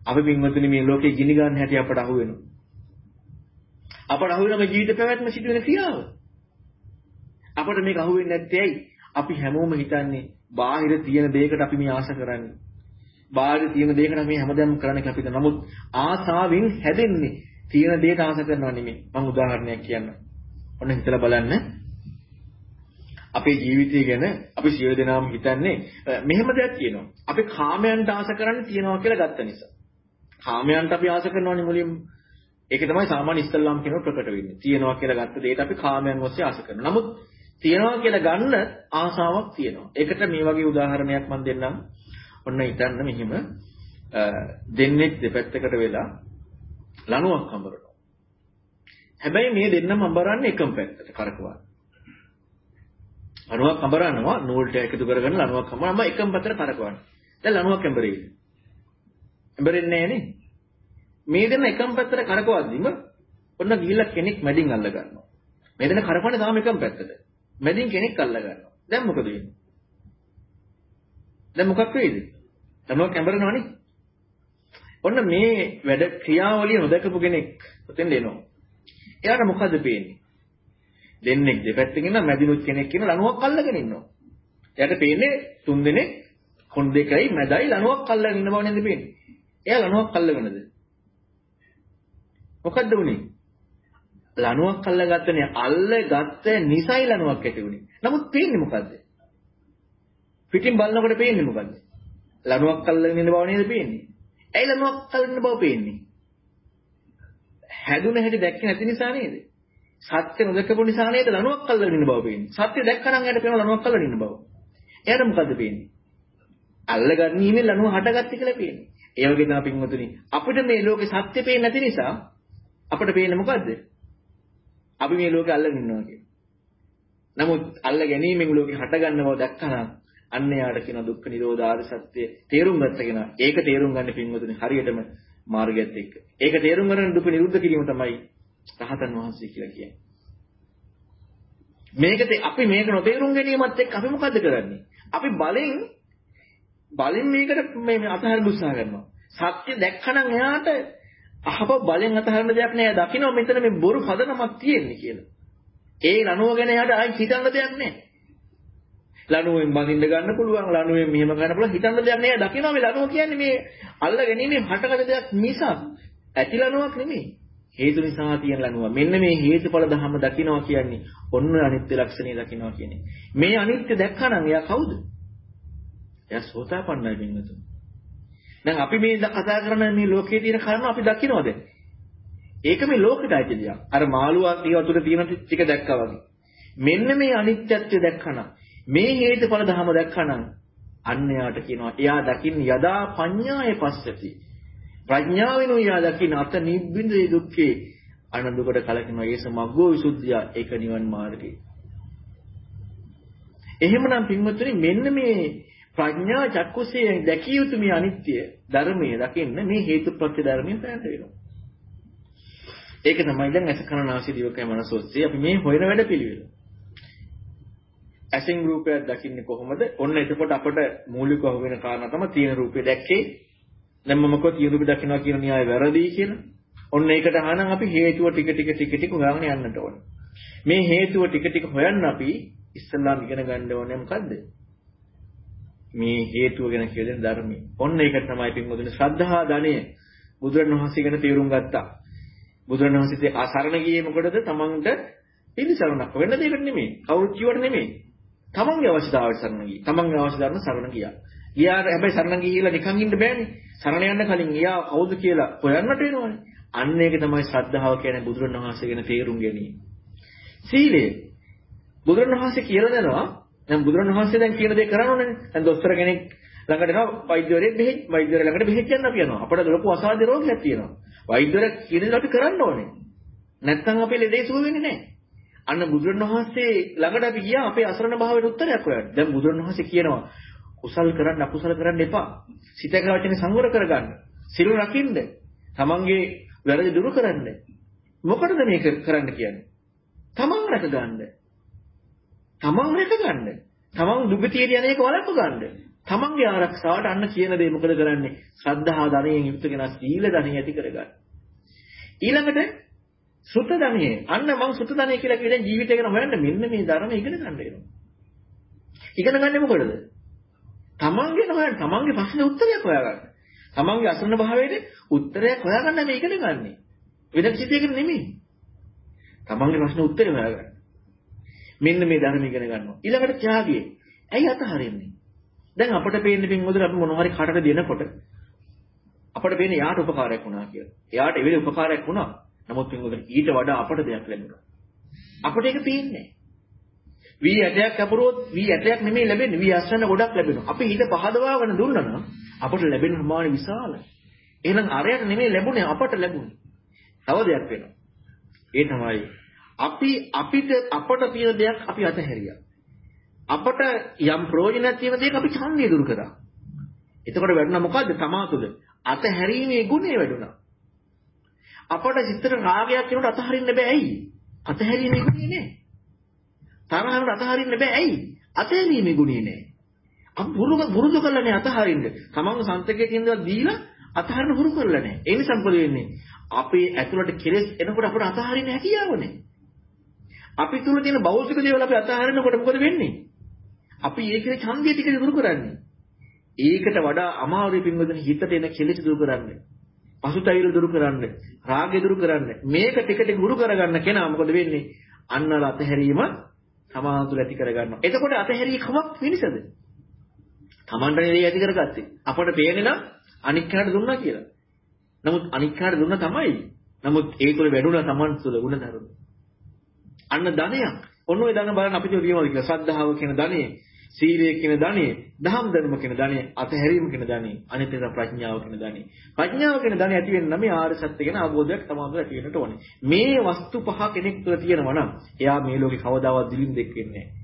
අපි පින්වතුනි මේ ලෝකේ ගිනි ගන්න හැටි අපට අහු වෙනවා. අපට අහු වෙන මේ ජීවිත පැවැත්ම සිදුවෙන ක්‍රියාව. අපට මේක අහු වෙන්නේ නැත්තේ ඇයි? අපි හැමෝම හිතන්නේ බාහිර තියෙන දෙයකට අපි මේ ආශ කරන්නේ. බාහිර තියෙන දෙයකට මේ හැමදේම කරන්න කැපිට. නමුත් ආසාවෙන් හැදෙන්නේ තියෙන දෙයට ආශ කරනවා නෙමෙයි. මම උදාහරණයක් කියන්නම්. ඔන්න හිතලා බලන්න. අපේ ජීවිතය ගැන අපි සියලු දෙනාම හිතන්නේ මෙහෙම දෙයක් කියනවා. අපි කාමයන්ට ආශ කරන්නේ තියනවා කියලා ගත්ත නිසා. කාමයන්ට අපි ආශ කරනවානේ මුලින්ම. ඒක තමයි සාමාන්‍ය ඉස්ලාම් කියන ප්‍රකට වෙන්නේ. තියනවා කියලා ගත්ත දෙයට අපි කාමයන් ඔස්සේ ආශ කරනවා. නමුත් තියනවා කියලා ගන්න ආසාවක් තියෙනවා. ඒකට මේ වගේ උදාහරණයක් මම දෙන්නම්. ඔන්න හිතන්න මෙහිම දෙන්නේ දෙපැත්තකට වෙලා ලණුවක් හඹරනවා. හැබැයි මේ දෙන්නම අඹරන්නේ එකම පැත්තට කරකවන. ලණුවක් අඹරනවා නූල්ට එකතු කරගෙන ලණුවක් අඹරනවා එකම පැත්තට කරකවන. දැන් ලණුවක් ඇඹරෙයි. ඇඹරෙන්නේ නැහනේ. මේ දෙන්න එකම පැත්තට කරකවද්දිම ඔන්න ගිහිල්ලා කෙනෙක් මැදින් අල්ල ගන්නවා. මේ දෙන්න කරකවන්නේ තාම එකම පැත්තට. මැදින් කෙනෙක් අල්ල ගන්නවා. දැන් මොකද වෙන්නේ? දැන් මොකක් වෙයිද? ලණුවක් ඇඹරෙනවනේ. ඔන්න මේ වැඩ ක්‍රියාවලිය නොදකපු කෙනෙක් ඔතෙන් එනවා. එයාට මොකද පේන්නේ? දෙන්නෙක් දෙපැත්තකින් ඉන්න මැදිනුත් කෙනෙක් කියන ලණුවක් අල්ලගෙන ඉන්නවා. එයාට පේන්නේ තුන් දෙනෙක් කොන් දෙකයි මැදයි ලණුවක් අල්ලගෙන ඉන්න බව නේද පේන්නේ. එයා ලණුවක් අල්ලගෙනද? මොකද්ද උනේ? ලණුවක් අල්ලගත්තනේ අල්ලගත්ත නිසයි ලණුවක් ඇති උනේ. නමුත් පේන්නේ මොකද්ද? පිටින් බලනකොට පේන්නේ මොකද්ද? ලණුවක් අල්ලගෙන ඉන්න බව නේද පේන්නේ? ඇයි ලණුවක් අල්ලගෙන ඉන්න බව පේන්නේ? හැදුන හැටි දැක්කේ නැති නිසා නේද? සත්‍ය නොදකපු නිසා නේද ලණුවක් අල්ලගෙන ඉන්න බව පේන්නේ. සත්‍ය දැක්කනම් එයාට පේන ලණුවක් අල්ලගෙන ඉන්න බව. එයාට මොකද්ද පේන්නේ? අල්ලගන්නීමේ ලණුව හටගත්තේ කියලා පේන්නේ. ඒ වගේ තමයි පින්වතුනි අපිට මේ ලෝකේ සත්‍ය පේන්නේ නැති නිසා අපිට පේන්නේ මොකද්ද? අපි මේ ලෝකේ අල්ලගෙන ඉන්නවා කියන්නේ. නමුත් අල්ල ගැනීමෙන් ලෝකේ හටගන්න බව දැක්කනම් අන්න යාට කියන දුක්ඛ නිරෝධ ආර්ය සත්‍ය තේරුම් ගත්ත කෙනා ඒක තේරුම් ගන්න පින්වතුනි හරියටම මාර්ගයත් එක්ක. ඒක තේරුම් ගන්න දුක නිරුද්ධ කිරීම තමයි රහතන් වහන්සේ කියලා කියන්නේ. මේකට අපි මේක නොතේරුම් ගැනීමත් එක්ක අපි මොකද්ද කරන්නේ? අපි බලෙන් බලෙන් මේකට මේ අතහරින්න උත්සාහ කරනවා. සත්‍ය දැක්කනම් එයාට අහව බලෙන් අතහරින්න දෙයක් නෑ. දකින්න මෙතන මේ බොරු පදනමක් තියෙන්නේ කියලා. ඒ ලනුව ගැන එයාට ආයි හිතන්න දෙයක් නෑ. ලණුවෙන් බඳින්න ගන්න පුළුවන් ලණුවෙන් මෙහෙම ගන්න පුළුවන්. හිතන්න දෙයක් නෑ. දකිනවා මේ ලණුව කියන්නේ මේ අල්ල ගැනීමෙන් හටගන්න දෙයක් මිසක් ඇති ලණුවක් නෙමෙයි. හේතු නිසා තියෙන ලණුව. මෙන්න මේ හේතුඵල ධහම දකිනවා කියන්නේ ඔන්න අනිත්‍ය ලක්ෂණය දකිනවා කියන්නේ. මේ අනිත්‍ය දැක්කනම් එයා කවුද? එයා සෝතාපන්නයි වෙන්නතු දැන් අපි මේ කතා කරන මේ ලෝකයේ තියෙන කර්ම අපි දකිනවද? ඒක මේ ලෝකෙට අයිති දෙයක්. අර මාළුවා ටික වතුර තියෙන ටික දැක්කා වගේ. මෙන්න මේ අනිත්‍යත්වය දැක්කනම් මේ හේතුඵල ධම දැක්කනම් අන්න යාට කියනවා එයා දකින්න යදා පඤ්ඤාය පස්සති. ප්‍රඥාවෙනු එයා දකින්න අත නිබ්බින්දේ දුක්ඛේ. අනන්දුකට කලකිනවා ඒස මග්ගෝ විසුද්ධිය. ඒක නිවන් මාර්ගය. එහෙමනම් පින්වත්නි මෙන්න මේ ප්‍රඥා චක්කුසේ දැකිය යුතු මේ අනිත්‍ය ධර්මයේ දකින්න මේ හේතුප්‍රත්‍ය ධර්මයෙන් පැහැද වෙනවා. ඒක තමයි දැන් අස කරනාසි දිවකය මනසොස්සේ අපි මේ හොයන වැඩ පිළිවෙල. ඇසින් රූපයක් දකින්නේ කොහොමද? ඔන්න එතකොට අපට මූලිකව වෙන කාරණා තමයි තියෙන රූපේ දැක්කේ. දැන් මම කොහොමද තියෙන රූපේ දකින්නවා කියන න්‍යාය වැරදි කියලා. ඔන්න ඒකට අහනම් අපි හේතුව ටික ටික ටික ටික හොයාගෙන යන්නට ඕන. මේ හේතුව ටික ටික හොයන්න අපි ඉස්සල්ලාම ඉගෙන ගන්න ඕනේ මොකද්ද? මේ හේතුව ගැන කියන ධර්මي. ඔන්න ඒක තමයි පින්වතුනි ශ්‍රද්ධා ධනය. බුදුරණවහන්සේ ගැන තේරුම් ගත්තා. බුදුරණවහන්සේ අසරණ ගියේ මොකටද? තමන්ට පිළිසරණක් වෙන්න දෙයකට නෙමෙයි. කවුරුත් කියවට නෙමෙයි. තමන්ගේ අවශ්‍යතාවයට සරණ ගියේ. තමන්ගේ අවශ්‍යතාවන සරණ ගියා. ගියාට හැබැයි සරණ ගිහිලා නිකන් ඉන්න බෑනේ. සරණ යන්න කලින් එයා කවුද කියලා හොයන්නට වෙනවනේ. අන්න ඒක තමයි ශ්‍රද්ධාව කියන්නේ බුදුරණවහන්සේ ගැන තේරුම් ගැනීම. සීලය. බුදුරණවහන්සේ කියලා දෙනවා. දැන් බුදුරණවහන්සේ දැන් කියන දේ කරන්න ඕනේ. දැන් දොස්තර කෙනෙක් ළඟට එනවා වෛද්‍යවරයෙක් බෙහෙත් වෛද්‍යවරයා ළඟට බෙහෙත් යන්න අපි යනවා. අපිට ලොකු අසාධ්‍ය රෝගයක් තියෙනවා. වෛද්‍යවරයා කියන දේ අපි කරන්න ඕනේ. නැත්නම් අපේ ලෙඩේ සුව වෙන්නේ නැහැ. අන්න බුදුරණවහන්සේ ළඟට අපි ගියා අපේ අසරණ භාවයට උත්තරයක් හොයන්න. දැන් බුදුරණවහන්සේ කියනවා කුසල් කරන්න අකුසල කරන්න එපා. සිත කර වචනේ සංවර කරගන්න. සිල් රකින්න. තමන්ගේ වැරදි දුරු කරන්න. මොකටද මේක කරන්න කියන්නේ? තමන් රැක ගන්න. තමන් රැක ගන්න. තමන් දුගතියට යන එක වළක්ව ගන්න. තමන්ගේ ආරක්ෂාවට අන්න කියන දේ මොකද කරන්නේ? ශ්‍රද්ධා ධනයෙන් යුක්ත කෙනා සීල ධනෙ ඇති කරගන්න. ඊළඟට සුත ධනියේ අන්න මම සුත ධනිය කියලා කිව්වේ දැන් ජීවිතය ගැන හොයන්න මෙන්න මේ ධර්ම ඉගෙන ගන්න වෙනවා. ඉගෙන ගන්නේ මොකටද? තමන්ගේ හොයන්න තමන්ගේ ප්‍රශ්නේ උත්තරයක් හොයාගන්න. තමන්ගේ අසරණ භාවයේ උත්තරයක් හොයාගන්න මේ ඉගෙන ගන්නෙ. වෙන කිසි දෙයකට නෙමෙයි. තමන්ගේ ප්‍රශ්නේ උත්තරේ හොයාගන්න. මෙන්න මේ ධර්ම ඉගෙන ගන්නවා. ඊළඟට ත්‍යාගය. ඇයි අතහරින්නේ? දැන් අපිට පේන්නේ පින් මොදල අපි මොන හරි කටට දෙනකොට අපිට පේන්නේ යාට උපකාරයක් වුණා කියලා. එයාට ඒ වෙලේ උපකාරයක් වුණා. නමුත් පින්වතුනි ඊට වඩා අපට දෙයක් ලැබුණා. අපට ඒක පේන්නේ වී ඇටයක් කපුරොත් වී ඇටයක් නෙමෙයි ලැබෙන්නේ වී අස්වැන්න ගොඩක් ලැබෙනවා. අපි ඊට පහදවාගෙන දුන්නා නම් අපට ලැබෙන ප්‍රමාණය විශාලයි. එහෙනම් අරයට නෙමෙයි ලැබුණේ අපට ලැබුණේ. තව දෙයක් වෙනවා. ඒ තමයි අපි අපිට අපට තියෙන දෙයක් අපි අතහැරියා. අපට යම් ප්‍රයෝජනයක් තියෙන දෙයක අපි ඡන්දය දුරු කරා. එතකොට වැඩුණා මොකද්ද? තමා තුළ අතහැරීමේ ගුණය වැඩුණා. අපට සිතට රාගයක් කෙනෙකුට අතහරින්න බෑ ඇයි? අතහැරීමේ ගුණය නෑ. තරහවට අතහරින්න බෑ ඇයි? අතහැරීමේ ගුණය නෑ. අපි පුරුදු පුරුදු කරලා නෑ අතහරින්න. තමන්ගේ සංතකයේ තියෙන දේවල් දීලා අතහරින්න හුරු කරලා නෑ. ඒ නිසා මොකද වෙන්නේ? අපේ ඇතුළට කෙලෙස් එනකොට අපට අතහරින්න හැකියාව නෑ. අපි තුල තියෙන භෞතික දේවල් අපි අතහරිනකොට මොකද වෙන්නේ? අපි ඒකේ ඡන්දිය ටික දුරු කරන්නේ. ඒකට වඩා අමාරුයි පින්වතුනි හිතට එන කෙලෙස් දුරු කරන්නේ. පසුතැවිලි දුරු කරන්න, රාගය දුරු කරන්න. මේක ටික ටික දුරු කරගන්න කෙනා මොකද වෙන්නේ? අන්න අර අතහැරීම සමාන තුල ඇති කරගන්නවා. එතකොට අතහැරීමක් වෙනසද? Tamanට නෙවෙයි ඇති කරගත්තේ. අපට පේන්නේ නම් අනික් කෙනාට දුන්නා කියලා. නමුත් අනික් කෙනාට දුන්නා තමයි. නමුත් ඒ තුල වැඩුණා Taman තුල ಗುಣධර්ම. අන්න ධනයක්. ඔන්න ඔය ධන බලන්න අපිට කියනවා කියලා. සද්ධාව කියන ධනෙ සීලය කියන ධනෙ, දහම් ධර්ම කියන ධනෙ, අතහැරීම කියන ධනෙ, අනිත් එක ප්‍රඥාව කියන ධනෙ. ප්‍රඥාව කියන ධනෙ ඇති වෙන්න නම් මේ ආර්ය සත්‍ය ගැන අවබෝධයක් තමයි ඇති වෙන්නට ඕනේ. මේ වස්තු පහ කෙනෙක් තුළ තියෙනවා නම් එයා මේ ලෝකේ කවදාවත් දිලින් දෙක් වෙන්නේ නැහැ.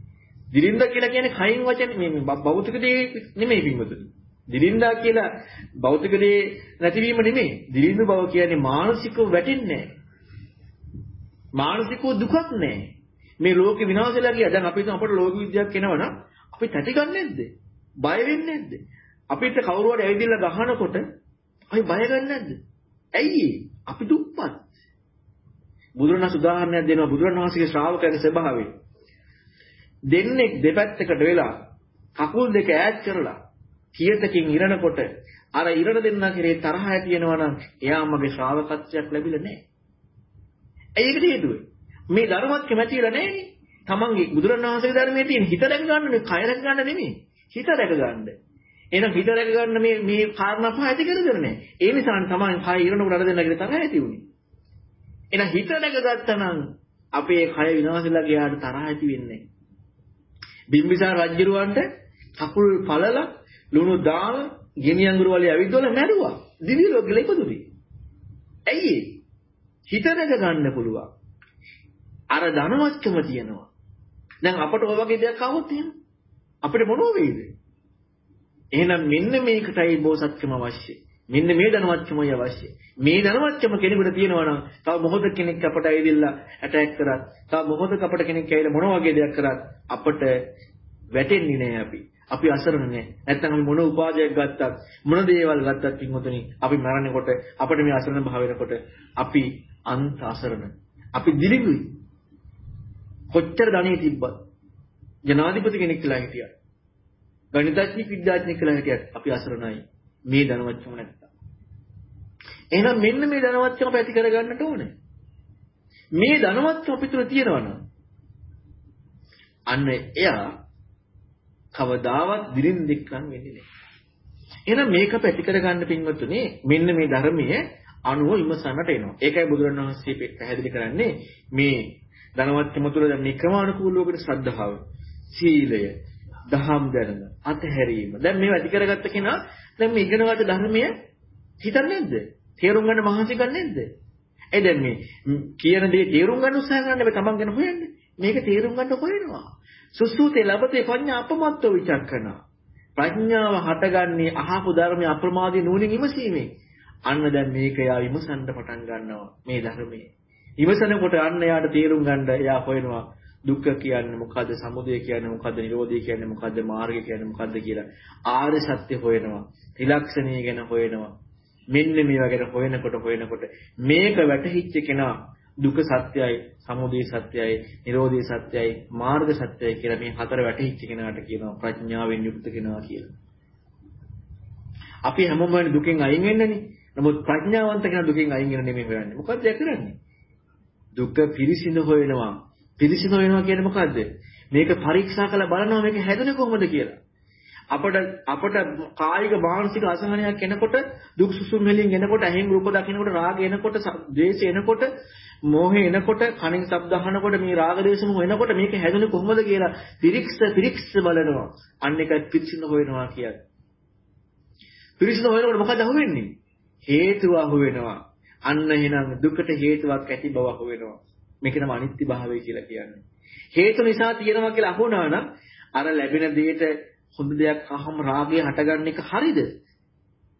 දිලින්ද කියලා කියන්නේ කයින් වචන මේ භෞතික දේ නෙමෙයි පින්වතුනි. දිලින්දා කියලා භෞතික දේ නැතිවීම නෙමෙයි. දිලින්ද බව කියන්නේ මානසිකව වැටෙන්නේ නැහැ. මානසිකව දුකක් නැහැ. මේ ලෝකෙ විනාශ වෙලා ගියා. දැන් අපි හිතමු අපට ලෝක විද්‍යාවක් එනවනම් අපි තැති ගන්නෙ නැද්ද? බය වෙන්නේ නැද්ද? අපිට කවුරු හරි ඇවිදilla ගහනකොට අපි බය ගන්නේ නැද්ද? ඇයි අපි දුප්පත්. බුදුරණස් උදාහරණයක් දෙනවා බුදුරණවහන්සේගේ ශ්‍රාවකයන්ගේ ස්වභාවය. දෙන්නේ දෙපැත්තකට වෙලා කකුල් දෙක ඈත් කරලා කියතකින් ඉරනකොට අර ඉරන දෙන්නා කෙරේ තරහ ඇති වෙනවා නම් එයා මගේ ශ්‍රාවකත්වයක් ලැබිලා නැහැ. ඇයි ඒකට හේතුව? මේ ධර්මවත් කැමැතිලා නැහැනේ. තමන්ගේ බුදුරණවහන්සේගේ ධර්මයේ තියෙන හිත දැක ගන්න නේ කය දැක ගන්න නෙමෙයි. හිත දැක ගන්න. එහෙනම් හිත දැක ගන්න මේ මේ කාරණා පහ ඇති කරගෙන නැහැ. ඒ නිසා තමයි කය ඉරනකොට අර දෙන්න කියලා තරහ ඇති උනේ. එහෙනම් හිත දැක ගත්තා නම් අපේ කය විනාශලා ගියාට තරහ ඇති වෙන්නේ නැහැ. බිම්බිසාර රජුරවන්ට කකුල් පළලා ලුණු දාලා ගෙනි අඟුරු වලේ ඇවිද්දවල මැරුවා. දිවි ලෝකෙල ඉපදුනේ. ඇයි හිත දැක ගන්න පුළුවන්. අර ධනවත්කම තියෙනවා. දැන් අපට ඔය වගේ දෙයක් આવොත් එහෙම අපිට මොනව වෙයිද? එහෙනම් මෙන්න මේකටයි බෝසත්කම අවශ්‍ය. මෙන්න මේ ධනවත්කමයි අවශ්‍ය. මේ ධනවත්කම කෙනෙකුට තියෙනවා නම් තව මොහොතක කෙනෙක් අපට ඇවිදilla ඇටැක් කරත්, තව මොහොතක අපට කෙනෙක් ඇවිල්ලා මොන වගේ දෙයක් කරත් අපට වැටෙන්නේ නැහැ අපි. අපි අසරණ නැහැ. නැත්නම් අපි මොන උපාදයක් ගත්තත්, මොන දේවල් ගත්තත් කින්වතුනි, අපි මරණකොට අපිට මේ අසරණ භාව වෙනකොට අපි අන්ත අසරණ. අපි දිලිගුයි. කොච්චර ධනෙ තිබ්බත් ජනාධිපති කෙනෙක් කියලා හිටියා. ගණිතඥයෙක් විද්‍යාඥයෙක් කියලා හිටියත් අපි අසරණයි. මේ ධනවත්කම නැත්තම්. එහෙනම් මෙන්න මේ ධනවත්කම පැති කරගන්නට ඕනේ. මේ ධනවත්කම අපිට තියෙනවනම් අන්න එයා කවදාවත් දිලින් දෙක්කන් වෙන්නේ නැහැ. එහෙනම් මේක පැති කරගන්න පින්වතුනි මෙන්න මේ ධර්මයේ අනුව විමසන්නට එනවා. ඒකයි බුදුරණවහන්සේ පැහැදිලි කරන්නේ මේ ධනවත්කම තුළ දැන් මේ ක්‍රමානුකූලව වෙන ශ්‍රද්ධාව, සීලය, දහම් දැනන, අතහැරීම. දැන් මේවා ඇති කරගත්ත කෙනා දැන් මේ ඉගෙනගත්ත ධර්මය හිතන්නේ නැද්ද? තේරුම් ගන්න මහන්සි ගන්නේ නැද්ද? ඒ දැන් මේ කියන දේ තේරුම් ගන්න උත්සාහ කරන්න බෑ තමන් ගැන හොයන්නේ. මේක තේරුම් ගන්න හොයනවා. සුසුතේ ලබතේ පඤ්ඤා අපමත්තෝ විචක්කන. ප්‍රඥාව හටගන්නේ අහපු ධර්මයේ අප්‍රමාදී නුවණින් ඉමසීමේ. අන්න දැන් මේක යා විමසන්න පටන් ගන්නවා මේ ධර්මයේ. ඉවසනකොට අන්න එයාට තේරුම් ගන්න එයා හොයනවා දුක්ඛ කියන්නේ මොකද්ද සමුදය කියන්නේ මොකද්ද නිරෝධය කියන්නේ මොකද්ද මාර්ගය කියන්නේ මොකද්ද කියලා. ආර්ය සත්‍ය හොයනවා ත්‍රිලක්ෂණය ගැන හොයනවා. මෙන්න මේවා ගැන හොයනකොට හොයනකොට මේක වැටහිච්ච කෙනා දුක සත්‍යයි සමුදය සත්‍යයි නිරෝධය සත්‍යයි මාර්ග සත්‍යයි කියලා මේ හතර වැටහිච්ච කෙනාට කියනවා ප්‍රඥාවෙන් යුක්ත කෙනා කියලා. අපි හැමෝම දුකෙන් අයින් වෙන්නනේ නමුත් ප්‍රඥාවන්ත කෙනා දුකෙන් අයින් වෙන නෙමෙයි හොයන්නේ. මොකද්ද ඒ කරන්නේ? දුක පිරිසිඳ හොයනවා. පිරිසිඳ හොයනවා කියන්නේ මොකද්ද? මේක පරීක්ෂා කරලා බලනවා මේක හැදුනේ කොහොමද කියලා. අපට අපට කායික මානසික අසහනයක් එනකොට දුක් සුසුම් වලින් එනකොට ඇහෙන් රූප දකිනකොට රාග එනකොට ද්වේෂ එනකොට මෝහය එනකොට කනින් ශබ්ද අහනකොට මේ රාග දේශම එනකොට මේක හැදුනේ කොහොමද කියලා පිරික්ස පිරික්ස බලනවා අන්න එකයි පිරිසිඳ හොයනවා කියන්නේ පිරිසිඳ හොයනකොට මොකද අහුවෙන්නේ හේතුව අහුවෙනවා අන්න එහෙනම් දුකට හේතුවක් ඇති බව අහුවෙනවා. මේක තමයි අනිත්‍ය භාවය කියලා කියන්නේ. හේතු නිසා තියෙනවා කියලා අහුණා නම් අර ලැබෙන දෙයට හොඳ දෙයක් අහම රාගය හටගන්න එක හරිද?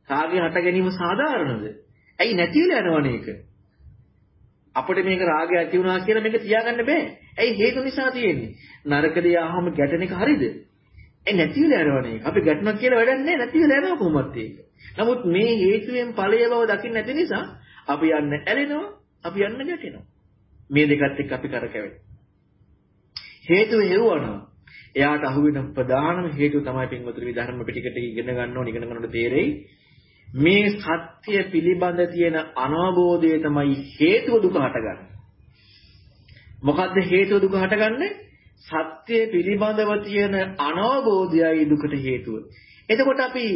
රාගය හට ගැනීම සාධාරණද? ඇයි නැති වෙලා යනවනේ ඒක? අපිට මේක රාගය ඇති වුණා කියලා මේක තියාගන්න බෑ. ඇයි හේතු නිසා තියෙන්නේ? නරක දේ අහම ගැටෙන එක හරිද? ඒ නැති වෙලා යනවනේ. අපි ගැටුණා කියලා වැඩක් නැහැ නැති වෙලා යනවා කොහොමද ඒක? නමුත් මේ හේතුවෙන් ඵලය බව දකින්න නැති නිසා අපි යන්න ඇලෙනවා, අපි යන්න ගැටෙනවා. මේ දෙකත් එක්ක අපි කරකැවෙනවා. හේතුව හේවනවා. එයාට අහුවෙන ප්‍රධානම හේතුව තමයි පින්වතුනි ධර්ම පිටිකට ඉගෙන ගන්න ඕන ඉගෙන ගන්නකොට තේරෙයි. මේ සත්‍ය පිළිබඳ තියෙන අනවබෝධය තමයි හේතුව දුක හටගන්නේ. මොකද්ද හේතුව දුක හටගන්නේ? සත්‍ය පිළිබඳව තියෙන අනවබෝධයයි දුකට හේතුව. එතකොට අපි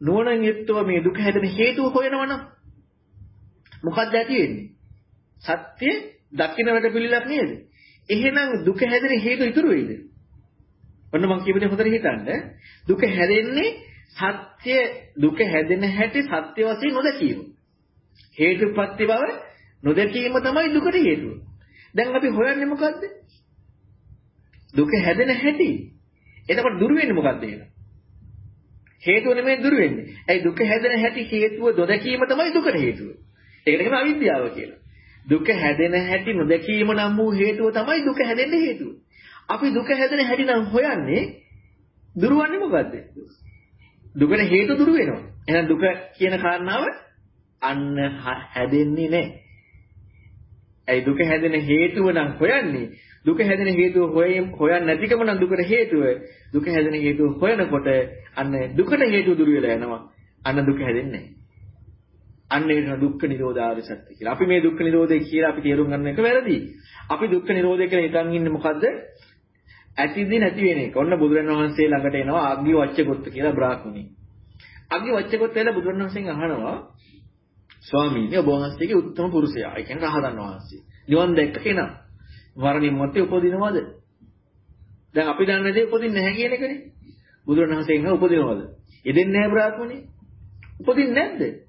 නුවණින් යුක්තව මේ දුක හැදෙන හේතුව හොයනවනම් මොකක්ද ඇති වෙන්නේ? සත්‍ය දකින්නට පිළිලක් නේද? එහෙනම් දුක හැදෙන හේතු ඉතුරු වෙයිද? ඔන්න මම කියපදේ හොඳට හිතන්න. දුක හැදෙන්නේ සත්‍ය දුක හැදෙන හැටි සත්‍ය වශයෙන් නොදකීම. හේතුපත්ති බව නොදකීම තමයි දුකට හේතුව. දැන් අපි හොයන්නේ මොකද්ද? දුක හැදෙන හැටි. එතකොට දුර වෙන්නේ මොකද්ද එහෙනම්? හේතුව නෙමෙයි දුර වෙන්නේ. ඇයි දුක හැදෙන හැටි හේතුව නොදකීම තමයි දුකට හේතුව. ඒකට කියන අවිද්‍යාව කියලා. දුක හැදෙන හැටි නොදකීම නම් වූ හේතුව තමයි දුක හැදෙන්න හේතුව. අපි දුක හැදෙන හැටි නම් හොයන්නේ දුරවන්නේ මොකද්ද? දුකට හේතු දුරු වෙනවා. එහෙනම් දුක කියන කාරණාව අන්න හැදෙන්නේ නැහැ. ඇයි දුක හැදෙන හේතුව නම් හොයන්නේ? දුක හැදෙන හේතුව හොයන්නේ නැතිකම නම් දුකට හේතුව. දුක හැදෙන හේතුව හොයනකොට අන්න දුකට හේතුව දුරු වෙලා යනවා. අන්න දුක හැදෙන්නේ නැහැ. අන්න ඒක දුක්ඛ නිරෝධාර සත්‍ය කියලා. අපි මේ දුක්ඛ නිරෝධය කියලා අපි තේරුම් ගන්න එක වැරදි. අපි දුක්ඛ නිරෝධය කියලා හිතන් ඉන්නේ මොකද්ද? ඇතිදි නැති වෙන එක. ඔන්න බුදුරණන් වහන්සේ ළඟට එනවා අග්ගි වච්චගොත්ත කියලා බ්‍රාහ්මණි. අග්ගි වච්චගොත්ත වෙලා බුදුරණන් වහන්සේගෙන් අහනවා ස්වාමීනි ඔබ වහන්සේගේ උත්තම පුරුෂයා. ඒ කියන්නේ රහතන් වහන්සේ. නිවන් දැක්ක කෙනා. මරණින් මත්තේ උපදිනවද? දැන් අපි දන්නේ දේ උපදින්නේ නැහැ කියන එකනේ. බුදුරණන් වහන්සේගෙන් උපදිනවද? එදෙන්නේ නැහැ බ්‍රාහ්මණි. උපදින්නේ නැද්ද?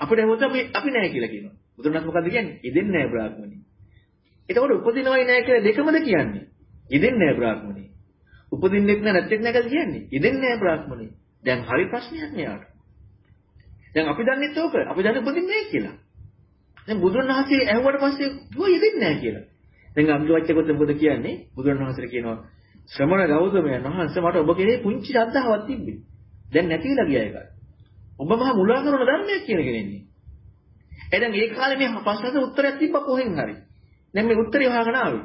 අපිට හොත අපි අපි නැහැ කියලා කියනවා. බුදුරණන් මොකද්ද කියන්නේ? එදෙන්නේ නැහැ බ්‍රාහ්මණි. එතකොට උපදිනවයි නැහැ කියලා දෙකමද කියන්නේ? ඉදෙන්නේ නැහැ බ්‍රාහ්මණේ. උපදින්නෙත් නැහැ නැත්නම් නැකද කියන්නේ? ඉදෙන්නේ නැහැ බ්‍රාහ්මණේ. දැන් හරි ප්‍රශ්නයක් මෙයාට. දැන් අපි දන්නෙත් ඕක. අපි දන්නේ උපදින්නේ නැහැ කියලා. දැන් බුදුරණවහන්සේ ඇහුවට පස්සේ කිව්වා ඉදෙන්නේ නැහැ කියලා. දැන් අම්දුවච්චකොත් මොකද කියන්නේ? බුදුරණවහන්සේට කියනවා ශ්‍රමණ ගෞතමයන් වහන්සේ මට ඔබ කෙරේ පුංචි ශ්‍රද්ධාවක් තිබ්බේ. දැන් නැතිලා ගියා ඒක. ඔබ මහා මුලා කරන ධර්මයක් කියන කෙනෙන්නේ. එහෙනම් ඒ කාලේ මේ පස්සට උත්තරයක් තිබ්බ කොහෙන් හරි. දැන් මේ උත්තරය හොයාගෙන ආවේ.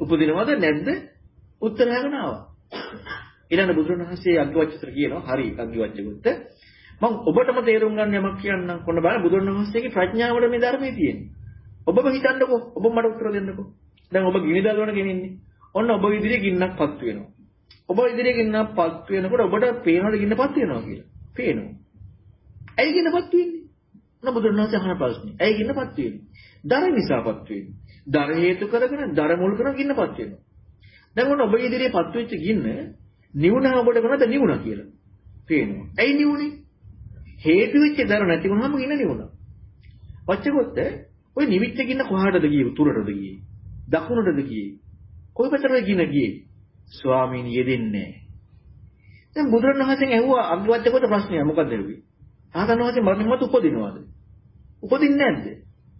උපදිනවද නැද්ද? උත්තර හගෙන ආවා. ඊළඟ බුදුරණවහන්සේ අග්ගවච්චතර කියනවා හරි අග්ගවච්චගුත්ත මම ඔබටම තේරුම් ගන්න යමක් කියන්නම් කොන්න බලන්න බුදුරණවහන්සේගේ ප්‍රඥාවට මේ ධර්මයේ තියෙන්නේ. ඔබම හිතන්නකෝ ඔබ මට උත්තර දෙන්නකෝ. දැන් ඔබ ගිනි දල්වන කෙනින්නේ. ඔන්න ඔබ ඉදිරියේ ගින්නක් පත් වෙනවා. ඔබ ඉදිරියේ ගින්නක් පත් වෙනකොට ඔබට පේනවද ගින්න පත් වෙනවා කියලා? පේනවා. ඇයි ගින්න පත් වෙන්නේ? ඔන්න බුදුරණවහන්සේ අහන ප්‍රශ්නේ. ඇයි ගින්න පත් වෙන්නේ? දර නිසා පත් වෙන්නේ. දර හේතු කරගෙන දර මුල් කරගෙන ගින්නපත් වෙනවා. දැන් ඔන්න ඔබ ඉදිරියේ පත් වෙච්ච ගින්න නිවුණා ඔබට මොනවද නිවුණා කියලා. පේනවා. ඇයි නිවුනේ? හේතු වෙච්ච දර නැති වුණාම ගින්න නිවුණා. වච්චකොත් ඔය නිවිච්ච ගින්න කොහාටද ගියේ? උතුරටද ගියේ? දකුණටද ගියේ? කොයි පැත්තටද ගින්න ගියේ? ස්වාමීන් යෙදෙන්නේ නැහැ. දැන් බුදුරණවහන්සේගෙන් ඇහුවා අග්ගවච්චකොට ප්‍රශ්නය මොකද්ද ඇහුවේ? රහතන් වහන්සේ මරණින් මතු උපදිනවද? උපදින්නේ නැද්ද?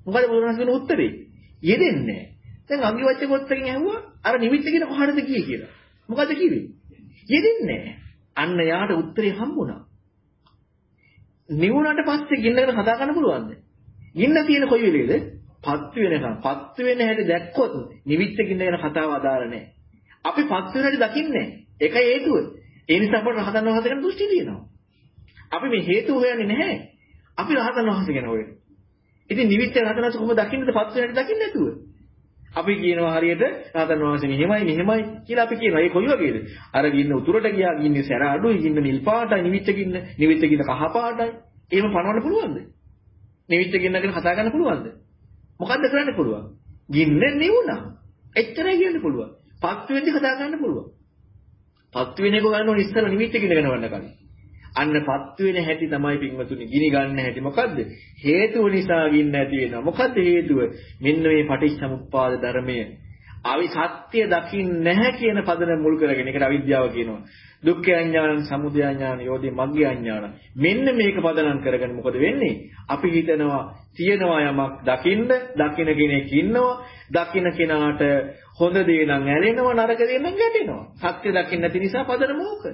මොකද බුදුරණවහන්සේ උත්තරේ? යෙදෙන්නේ නැහැ. දැන් අගිවච්ච කොත්තකින් ඇහුවා අර නිමිත්ත කියන කොහටද ගියේ කියලා. මොකද කිව්වේ? යෙදෙන්නේ නැහැ. අන්න යාට උත්තරේ හම්බුණා. නිවුණාට පස්සේ ගින්නකට හදා ගන්න පුළුවන්ද? ගින්න තියෙන කොයි වෙලේද? පත් වෙනකම්. පත් වෙන හැටි දැක්කොත් නිවිච්ච ගින්න ගැන කතාව අදාළ නැහැ. අපි පත් වෙන හැටි දකින්නේ ඒකයි හේතුව. ඒ නිසා අපට රහතන් වහන්සේ ගැන දෘෂ්ටි තියෙනවා. අපි මේ හේතුව හොයන්නේ නැහැ. අපි රහතන් වහන්සේ ගැන හොයන්නේ. ඉතින් නිවිච්ච රහතනස කොහොමද දකින්නද පත් වෙනට දකින්න නැතුව? අපි කියනවා හරියට රහතන් වහන්සේ මෙහෙමයි මෙහෙමයි කියලා අපි කියනවා. ඒ කොයි වගේද? අර ගින්න උතුරට ගියා ගින්නේ සැර අඩුයි ගින්න නිල් පාටයි නිවිච්ච ගින්න නිවිච්ච ගින්න කහ පාටයි. එහෙම පනවන්න පුළුවන්ද? නිවිච්ච ගින්න ගැන කතා කරන්න පුළුවන්ද? මොකද්ද කරන්න පුළුවන්? ගින්න නිවුණා. එච්චරයි කියන්න පුළුවන්. පත් වෙන්නේ කතා කරන්න පුළුවන්. පත් වෙන එක ගන්න ඕනේ ඉස්සෙල්ලා නිවිච්ච ගින්න ගනවන්න කලින්. අන්නපත් වෙන හැටි තමයි පින්වතුනි ගිනි ගන්න හැටි. මොකද්ද? හේතුව නිසා ගින්න ඇති වෙනවා. මොකද්ද හේතුව? මෙන්න මේ පටිච්චසමුප්පාද ධර්මය. අවි සත්‍ය දකින්න නැහැ කියන පදන මුල් කරගෙන ඒකට අවිද්‍යාව කියනවා. දුක්ඛ අඥාන සමුදය අඥාන යෝධි මග්ග අඥාන. මෙන්න මේක පදනම් කරගෙන මොකද වෙන්නේ? අපි හිතනවා තියනවා යමක් දකින්න දකින්න කෙනෙක් ඉන්නවා. දකින්න කෙනාට හොඳ දේ නම් ඇලෙනවා නරක දේ නම් ගැටෙනවා. සත්‍ය දකින්න නැති නිසා පදන මොකද?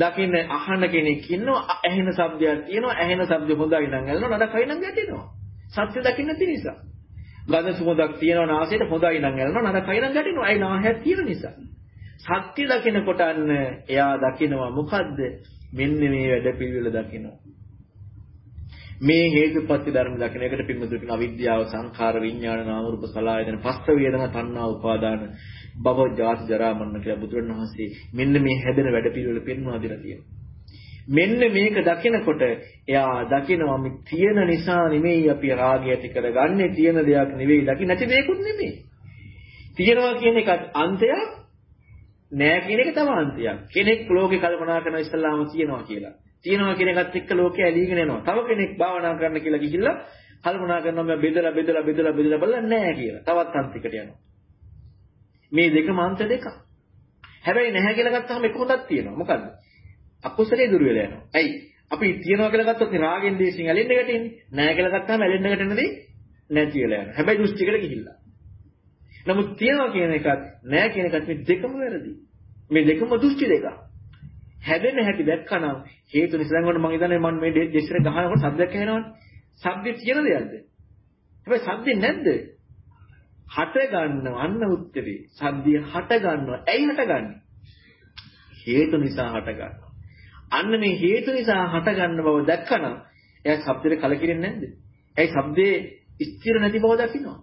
දකින්න අහන කෙනෙක් ඉන්නවා ඇහෙන ශබ්දයක් තියෙනවා ඇහෙන ශබ්ද හොඳයි නම් ඇලෙනවා නරකයි නම් ගැටෙනවා. සත්‍ය දකින්න නැති නිසා. ගඳ සුවඳක් තියෙනවා නාසයට හොඳයි නම් ඇලෙනවා නරකයි නම් ගැටෙනවා. ඒ නාහයක් තියෙන නිසා. සත්‍ය දකිනකොට අන්න එයා දකිනවා මොකද්ද? මෙන්න මේ වැඩ පිළිවෙල දකිනවා. මේ හේතුපත්‍ය ධර්ම දකින එකට පින්වතුන් කියන අවිද්‍යාව සංඛාර විඥාන නාම රූප සලආයතන පස්ස වේදනා තණ්හා උපාදාන භව ජාති ජරා මරණ කියලා බුදුරණවහන්සේ මෙන්න මේ හැදෙන වැඩ පිළිවෙල පෙන්වා දෙලා තියෙනවා. මෙන්න මේක දකිනකොට එයා දකිනවා මේ තියෙන නිසා නෙමෙයි අපි රාගය ඇති කරගන්නේ තියෙන දෙයක් නෙවෙයි දකි නැති දෙයක්ුත් නෙමෙයි. තියෙනවා කියන එකත් අන්තයක් නෑ කියන එක තව අන්තයක්. කෙනෙක් ලෝකේ කල්පනා කරන ඉස්ලාම කියනවා කියලා. තියෙනවා කියන එකත් එක්ක ලෝකේ ඇලීගෙන යනවා. තව කෙනෙක් භාවනා කරන්න කියලා ගිහිල්ලා කල්පනා කරනවා මම බෙදලා බෙදලා බෙදලා බෙදලා බලලා නෑ කියලා. තවත් අන්තිකට යනවා. මේ දෙකම අන්ත දෙකක් හැබැයි නැහැ කියලා ගත්තාම එක හොඳක් තියෙනවා මොකද්ද අකුසලයේ දුර වෙලා යනවා. ඇයි? අපි තියනවා කියලා ගත්තොත් රාගෙන් දේශින් ඇලෙන්න ගැටෙන්නේ. නැහැ කියලා ගත්තාම ඇලෙන්න ගැටෙන්නදී නැති වෙලා යනවා. හැබැයි දෘෂ්ටිකට ගිහිල්ලා. නමුත් තියනවා කියන එකත් නැහැ කියන එකත් මේ දෙකම වැරදි. මේ දෙකම දෘෂ්ටි දෙක. හැදෙන හැටි දැක්කනම් හේතු නිසා දැන් මම ඉදන්නේ මම මේ දෙස්සර ගහනකොට සද්දයක් ඇහෙනවනේ. සද්දේ තියෙන දෙයක්ද? හැබැයි සද්දේ නැද්ද? හට ගන්නව අන්න උත්තරේ. සද්දිය හට ගන්නව. ඇයි හටගන්නේ? හේතු නිසා හට ගන්නවා. අන්න මේ හේතු නිසා හටගන්න බව දැක්කනම් එයා ශබ්දෙට කලකිරෙන්නේ නැද්ද? ඇයි ශබ්දේ ස්ථිර නැති බව දකින්නවා.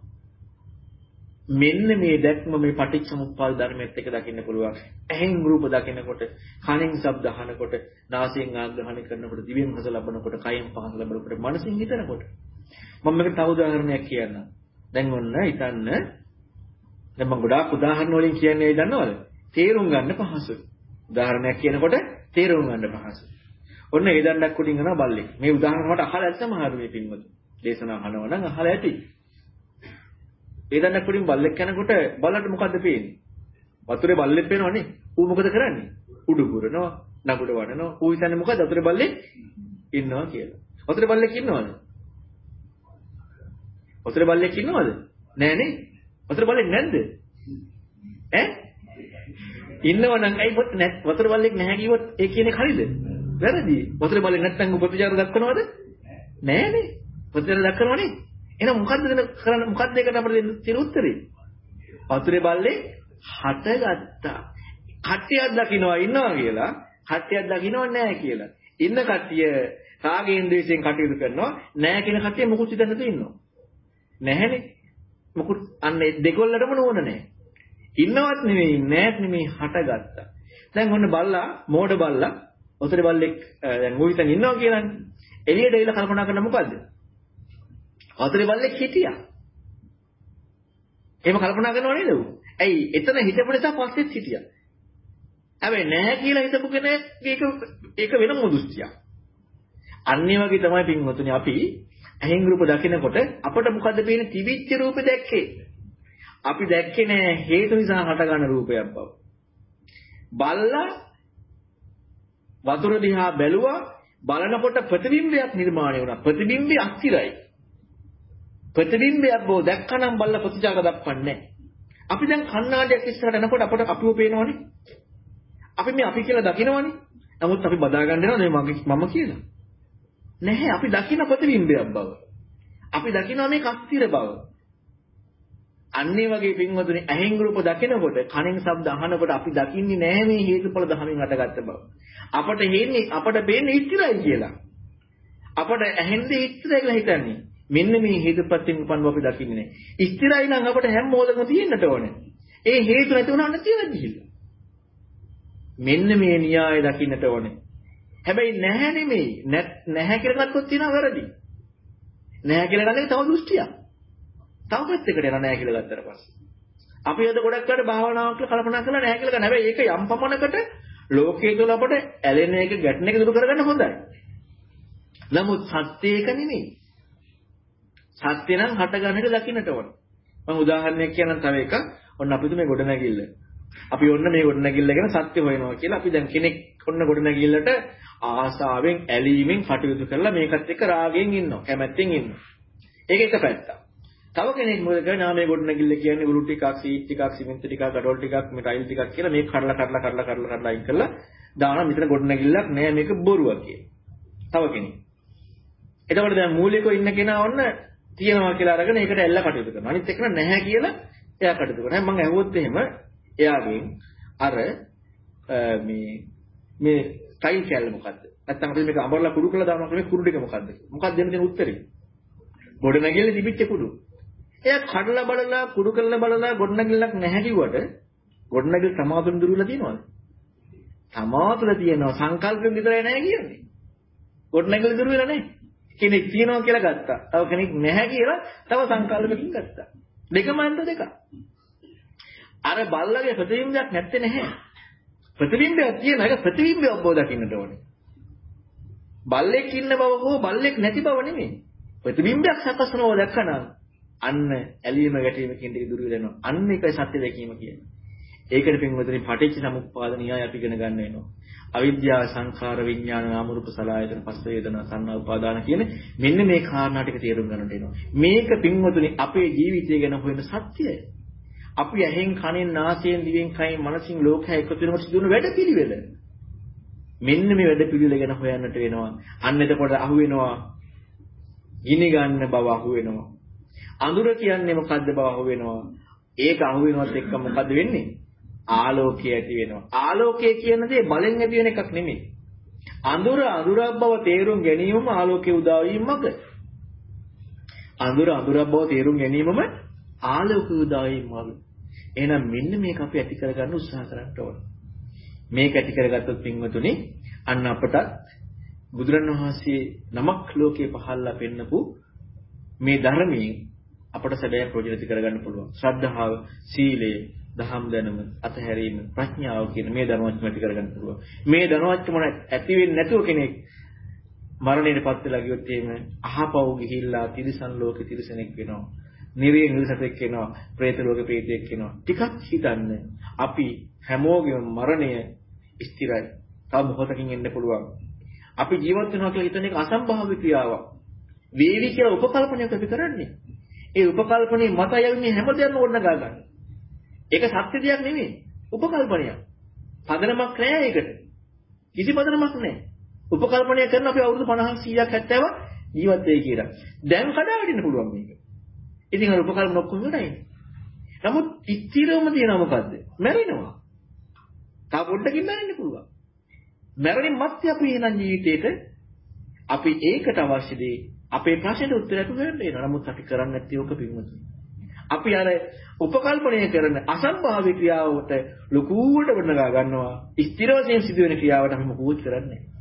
මෙන්න මේ දැක්ම මේ පටිච්චසමුප්පාද ධර්මයත් එක්ක දකින්න පුළුවන්. ඇහෙන් රූප දකිනකොට, කනෙන් ශබ්ද අහනකොට, නාසයෙන් ආග්‍රහණය කරනකොට, දිවෙන් රස ලබනකොට, කයෙන් පහස ලබනකොට, මනසින් හිතනකොට. මම මේක තව උදාහරණයක් කියන්නම්. දැන් ඔන්න හිතන්න දැන් මම ගොඩාක් උදාහරණ වලින් කියන්නේ දන්නවද? තේරුම් ගන්න පහසුයි. උදාහරණයක් කියනකොට තේරුම් ගන්න පහසුයි. ඔන්න ඒ දණ්ඩක් උඩින් යනවා බල්ලෙක්. මේ උදාහරණ මට අහලා ඇත්ත මහරු මේ පින්වතු. දේශනා අහනවා නම් අහලා ඇති. ඒ දණ්ඩක් උඩින් බල්ලෙක් යනකොට බල්ලට මොකද්ද පේන්නේ? වතුරේ බල්ලෙක් පේනවනේ. ඌ මොකද කරන්නේ? උඩු පුරනවා, නගුඩ වඩනවා. ඌ හිතන්නේ මොකද වතුරේ බල්ලෙක් ඉන්නවා කියලා. වතුරේ බල්ලෙක් ඉන්නවද? වතුරේ බල්ලෙක් ඉන්නවද? නෑනේ. වතුරේ බල්ලෙක් නැද්ද? ඈ ඉන්නවනම් ඇයි පොත් නැත් වතුර බල්ලෙක් නැහැ කිව්වොත් ඒ කියන්නේ හරිද? වැරදි. වතුර බල්ලෙක් නැත්නම් ප්‍රතිචාර දක්වනවද? නෑනේ. ප්‍රතිචාර දක්වනවනේ. එහෙනම් මොකද්ද කරන්න මොකද්ද ඒකට අපිට දෙන්න තියෙන උත්තරේ? වතුරේ බල්ලේ හටගත්තා. කට්ටියක් දකින්නවා ඉන්නවා කියලා, කට්ටියක් දකින්නව නැහැ කියලා. ඉන්න කට්ටිය රාගයෙන් ද්වේෂයෙන් කටයුතු කරනවා, නැහැ කියන කට්ටිය මොකුත් හිතන්න නැතුව ඉන්නවා. නැහැනේ. මොකුත් අන්න දෙකොල්ලටම නෝන නැහැ. ඉන්නවත් නෙමෙයි නෑත් නෙමෙයි හටගත්තා. දැන් ඔන්න බල්ලා මෝඩ බල්ලා ඔතේ බල්ලෙක් දැන් ඌ හිතන් ඉන්නවා කියලානේ. එළියට එයිලා කල්පනා කරන මොකද්ද? ඔතේ බල්ලෙක් හිටියා. එහෙම කල්පනා කරනව නේද ඌ? ඇයි එතන හිටපු නිසා පස්සෙත් හිටියා. හැබැයි නැහැ කියලා හිතපු කෙනෙක් ඒක ඒක වෙනම දෘෂ්ටියක්. අන්නේ වගේ තමයි පින්වතුනි අපි ඇහෙන් රූප දකිනකොට අපට මොකද්ද පේන්නේ තිබිච්ච රූප දැක්කේ. අපි දැක්කේ නෑ හේතු නිසා හටගන්න රූපයක් බව. බල්ලා වතුර දිහා බැලුවා බලනකොට ප්‍රතිබිම්බයක් නිර්මාණය වුණා. ප්‍රතිබිම්බය අස්තිරයි. ප්‍රතිබිම්බයක් බව දැක්කනම් බල්ලා ප්‍රතිචාර දක්වන්නේ අපි දැන් කණ්ණාඩියක් ඉස්සරහට එනකොට අපට අපිව පේනවනේ. අපි මේ අපි කියලා දකිනවනේ. නමුත් අපි බදා ගන්න යනවා මේ මම කියලා. නැහැ අපි දකින ප්‍රතිබිම්බයක් බව. අපි දකිනවා මේ කස්තිර බව. අන්නේ වගේ පින්වතුනි ඇහෙන් රූප දකිනකොට කනෙන් ශබ්ද අහනකොට අපි දකින්නේ නැහැ මේ හේතුඵල ධමයෙන් හටගත්ත බව. අපට හෙන්නේ අපට පේන්නේ ඉස්තිරයි කියලා. අපට ඇහෙන්නේ ඉස්තිරයි කියලා හිතන්නේ. මෙන්න මේ හේතුපත්යෙන් උපන් බව අපි දකින්නේ නැහැ. ඉස්තිරයි නම් අපට හැම මොහොතකම තියෙන්නට ඕනේ. ඒ හේතු නැති වුණා නැති වෙලා ගිහිල්ලා. මෙන්න මේ න්‍යාය දකින්නට ඕනේ. හැබැයි නැහැ නෙමෙයි. නැහැ කියලා ගත්තොත් තියෙනවා වැරදි. නැහැ කියලා ගන්න එක තව දෘෂ්ටියක්. තව පැත්තකට යනවා නැහැ කියලා ගත්තට පස්සේ. අපි අද ගොඩක් වෙලාවට භාවනාවක් කියලා කල්පනා කරලා නැහැ කියලා ගන්න. හැබැයි ඒක යම් පමණකට ලෝකයේ තුල අපට ඇලෙන එක ගැටෙන එක දුරු කරගන්න හොඳයි. නමුත් සත්‍ය එක නෙමෙයි. සත්‍ය නම් හට ගන්න එක දකින්නට ඕන. මම උදාහරණයක් කියන්නම් තව එකක්. ඔන්න අපි තුමේ ගොඩනැගිල්ල. අපි ඔන්න මේ ගොඩනැගිල්ල ගැන සත්‍ය හොයනවා කියලා අපි දැන් කෙනෙක් ඔන්න ගොඩනැගිල්ලට ආසාවෙන් ඇලීමෙන් කටයුතු කරලා මේකත් එක්ක රාගයෙන් ඉන්නවා කැමැත්තෙන් ඉන්නවා. ඒක එක පැත්තක්. තව කෙනෙක් මොකද කරන්නේ? මේ ගොඩනැගිල්ල කියන්නේ උරු ටිකක් සීට් ටිකක් සිමෙන්ති ටිකක් ගඩොල් ටිකක් මේ ටයිල් ටිකක් කියලා මේක කඩලා කඩලා කඩලා කඩලා කඩලා අයින් කරලා දාන මෙතන ගොඩනැගිල්ලක් නෑ මේක බොරුවක් කියලා. තව කෙනෙක්. එතකොට දැන් මූලිකව ඉන්න කෙනා ඔන්න තියනවා කියලා අරගෙන ඒකට ඇල්ල කටයුතු කරනවා. අනිත් එක නැහැ කියලා එයා කටයුතු කරනවා. මම ඇහුවොත් එහෙම එයාගෙන් අර මේ මේ ටයිල් කැල්ල මොකද්ද? නැත්නම් අපි මේක අඹරලා කුඩු කරලා දානවා කියන්නේ කුඩු ටික මොකද්ද? මොකක්ද දෙන්න තියෙන උත්තරේ? ගොඩනැගිල්ල තිබිච්ච කුඩු. එයා කඩලා බලලා කුඩු කරලා බලලා ගොඩනැගිල්ලක් නැහැ කිව්වට ගොඩනැගිල්ල සමාතුන් දුරුලා තියෙනවද? සමාතුල තියෙනවා සංකල්පෙන් විතරයි නැහැ කියන්නේ. ගොඩනැගිල්ල දුරු වෙලා නැහැ. කෙනෙක් තියෙනවා කියලා ගත්තා. තව කෙනෙක් නැහැ කියලා තව සංකල්පකින් ගත්තා. දෙකම අන්ත දෙක. අර බල්ලගේ ප්‍රතිබිම්බයක් නැත්තේ නැහැ. ප්‍රතිබිම්බයක් තියෙන එක ප්‍රතිබිම්බයක් බව දකින්නට ඕනේ. බල්ලෙක් ඉන්න බව හෝ බල්ලෙක් නැති බව නෙමෙයි. ප්‍රතිබිම්බයක් සකස් වෙනව දැක්කනම් අන්න ඇලීම ගැටීමකින් දෙක දුර වෙනවා. අන්න ඒකයි සත්‍ය දැකීම කියන්නේ. ඒකට පින්වතුනි පටිච්ච සමුප්පාද න්‍යාය අපි ඉගෙන ගන්න වෙනවා. අවිද්‍යාව සංඛාර විඥාන නාම රූප සලආයතන පස්ස වේදනා සංනා උපාදාන කියන මෙන්න මේ කාරණා ටික තේරුම් ගන්නට වෙනවා. මේක පින්වතුනි අපේ ජීවිතය ගැන හොයන සත්‍යය. අපි ඇහෙන් කනෙන් නාසයෙන් දිවෙන් කයින් මනසින් ලෝකය එකතු වෙනකොට සිදුවන වැඩපිළිවෙල. මෙන්න මේ වැඩපිළිවෙල ගැන හොයන්නට වෙනවා. අන්න එතකොට අහු වෙනවා. ගිනි ගන්න බව අහු වෙනවා. අඳුර කියන්නේ මොකද්ද බව අහු වෙනවා. ඒක අහු වෙනවත් එක්ක මොකද්ද වෙන්නේ? ආලෝකය ඇති වෙනවා. ආලෝකය කියන දේ බලෙන් ඇති වෙන එකක් නෙමෙයි. අඳුර අඳුරක් බව තේරුම් ගැනීමම ආලෝකයේ උදා වීමක. අඳුර අඳුරක් බව තේරුම් ගැනීමම ආලෝකයේ උදා වීමක්. එහෙනම් මෙන්න මේක අපි ඇති කරගන්න උත්සාහ කරන්න ඕන. මේක ඇති කරගත්තොත් පින්වතුනි අන්න අපට බුදුරණවහන්සේ නමක් ලෝකේ පහළලා පෙන්නපු මේ ධර්මයෙන් අපට සැබෑ ප්‍රයෝජන කරගන්න පුළුවන්. ශ්‍රද්ධාව, සීලය, දහම් දැනුම, අතහැරීම, ප්‍රඥාව කියන මේ ධර්මවත් ඇති කරගන්න පුළුවන්. මේ ධර්මවත් මොන ඇති වෙන්නේ නැතුව කෙනෙක් මරණයට පත් වෙලා ගියොත් එහෙම අහපව් ගිහිල්ලා තිරිසන් ලෝකෙ තිරිසනෙක් වෙනවා. නිරේ නිරසතෙක් වෙනවා, പ്രേත ලෝකෙ ප්‍රේතෙක් වෙනවා. ටිකක් හිතන්න. අපි හැමෝගෙම මරණය ස්ථිරයි. තව මොහොතකින් එන්න පුළුවන්. අපි ජීවත් වෙනවා කියලා හිතන එක අසම්භාවික ක්‍රියාවක්. වේවි කියලා උපකල්පනයක් අපි කරන්නේ. ඒ උපකල්පනේ මතයයි මේ හැමදේම ඕනගා ගන්න. ඒක සත්‍ය දෙයක් නෙමෙයි. උපකල්පනයක්. පදනමක් නෑ ඒකට. කිසි පදනමක් නෑ. උපකල්පනය කරන අපි අවුරුදු 50 100ක් 70ක් ජීවත් වෙයි කියලා. දැන් කඩා වැටෙන්න පුළුවන් මේක. ඉතින් අර උපකල්පන ඔක්කොම ඉවරයි. නමුත් ස්ථිරවම තියෙනවා මොකද්ද? මැරෙනවා. තා පොඩ්ඩකින් මැරෙන්න පුළුවන්. මැරෙනින් මත්තේ අපි එන ජීවිතේට අපි ඒකට අවශ්‍ය දේ අපේ ප්‍රශ්නෙට උත්තරයක් හොයන්න වෙනවා. නමුත් අපි කරන්නේ නැත්තේ ඕක පින්වතුනි. අපි අර උපකල්පනය කරන අසම්භාව්‍ය ක්‍රියාවට ලකුවට වඩනගා ගන්නවා. ස්ථිර වශයෙන් සිදුවෙන ක්‍රියාවට අපි මොකුත් කරන්නේ නැහැ.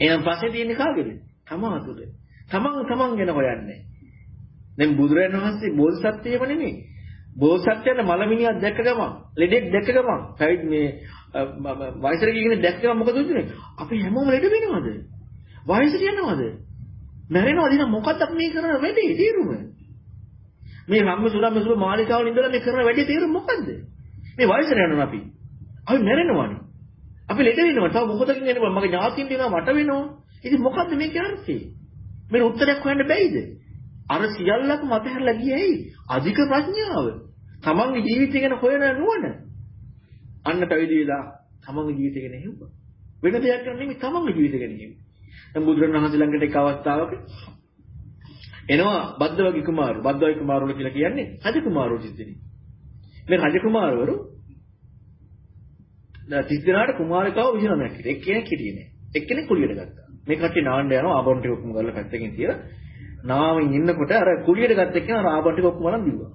එහෙනම් ප්‍රශ්නේ තියෙන්නේ කාගේද? තමා තුළ. තමන් තමන් ගැන හොයන්නේ. දැන් බුදුරජාණන් වහන්සේ බෝධිසත්වයම නෙමෙයි. බෝධිසත්වයන් මලමිනියක් දැක්ක ගමන්, ලෙඩෙක් දැක්ක ගමන්, පැවිදි මේ වයසට ගිහින් දැක්ක ගමන් මොකද වෙන්නේ? අපි හැමෝම ලෙඩ වෙනවද? වයසට යනවද? මැරෙනවද? එහෙනම් මොකක්ද අපි මේ කරන වැඩේ තීරුම? මේ රම්ම සුරම්ම සුර මාලිකාවල ඉඳලා මේ කරන වැඩේ තීරුම මොකද්ද? මේ වයසට යනවා අපි. අපි මැරෙනවනේ. අපි ලෙඩ වෙනවා. තව මොකටකින් එනවා? මගේ ඥාතියින් දෙනවා මට වෙනවා. ඉතින් මොකද්ද මේකේ අර්ථය? මේ උත්තරයක් හොයන්න බැයිද? අර සියල්ලක්ම අතහැරලා ගියේ ඇයි? අධික ප්‍රඥාව. තමන්ගේ ජීවිතය ගැන හොයන නුවණ. අන්න පැවිදි වෙලා තමන්ගේ ජීවිතය ගැන හිතුවා. වෙන දෙයක් නෙමෙයි තමන්ගේ ජීවිතය ගැන හිතුවා. දැන් බුදුරණවහන්සේ ළඟට එක අවස්ථාවක එනවා බද්දවගේ කුමාරවරු. බද්දවගේ කුමාරවරු කියලා කියන්නේ රජ කුමාරවරු සිද්ධිනේ. මේ රජ කුමාරවරු තිස් දිනාට කුමාරිකාව 29ක් හිටියේ. එක්කෙනෙක් හිටියේ නෑ. එක්කෙනෙක් කුලියට ගත්තා. මේ කට්ටිය නාන්න යනවා ආභරණ ටික ඔක්කොම ගල්ලා පැත්තකින් තියලා නාමින් ඉන්නකොට අර කුලියට ගත්ත එක්කන අර ආභරණ ටික ඔක්කොම නම් දිව්වා.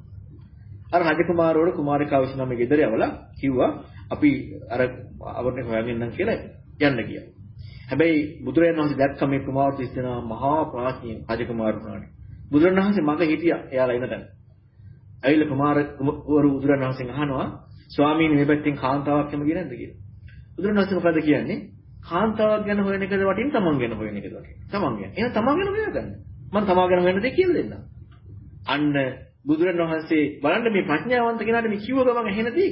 අර රජකුමාරවරු කුමාරිකාව 29 ගෙදර යවලා කිව්වා අපි අර ආභරණ හොයාගෙන ඉන්නම් කියලා යන්න ගියා. හැබැයි බුදුරජාණන් වහන්සේ දැක්ක මේ කුමාරතු ඉස්සෙනා මහා ප්‍රාචීන රජකුමාරුණාට. බුදුරජාණන් වහන්සේ මග හිටියා එයාලා ඉන්න තැන. ඇවිල්ලා කුමාරවරු බුදුරජාණන් වහන්සේගෙන් අහනවා ස්වාමීන් මේ පැත්තෙන් කාන්තාවක් එම ගියේ නැද්ද කියලා. බුදුරණවහන්සේ මොකද කියන්නේ? කාන්තාවක් ගැන හොයන එකද වටින් තමන් ගැන හොයන එකද වටින්? තමන් ගැන. එහෙනම් තමන් ගැන හොයාගන්න. මම තමන් ගැන හොයන දේ කියලා දෙන්නම්. අන්න බුදුරණවහන්සේ බලන්න මේ ප්‍රඥාවන්ත කෙනාට මේ කිව්ව ගමන් ඇහෙනදී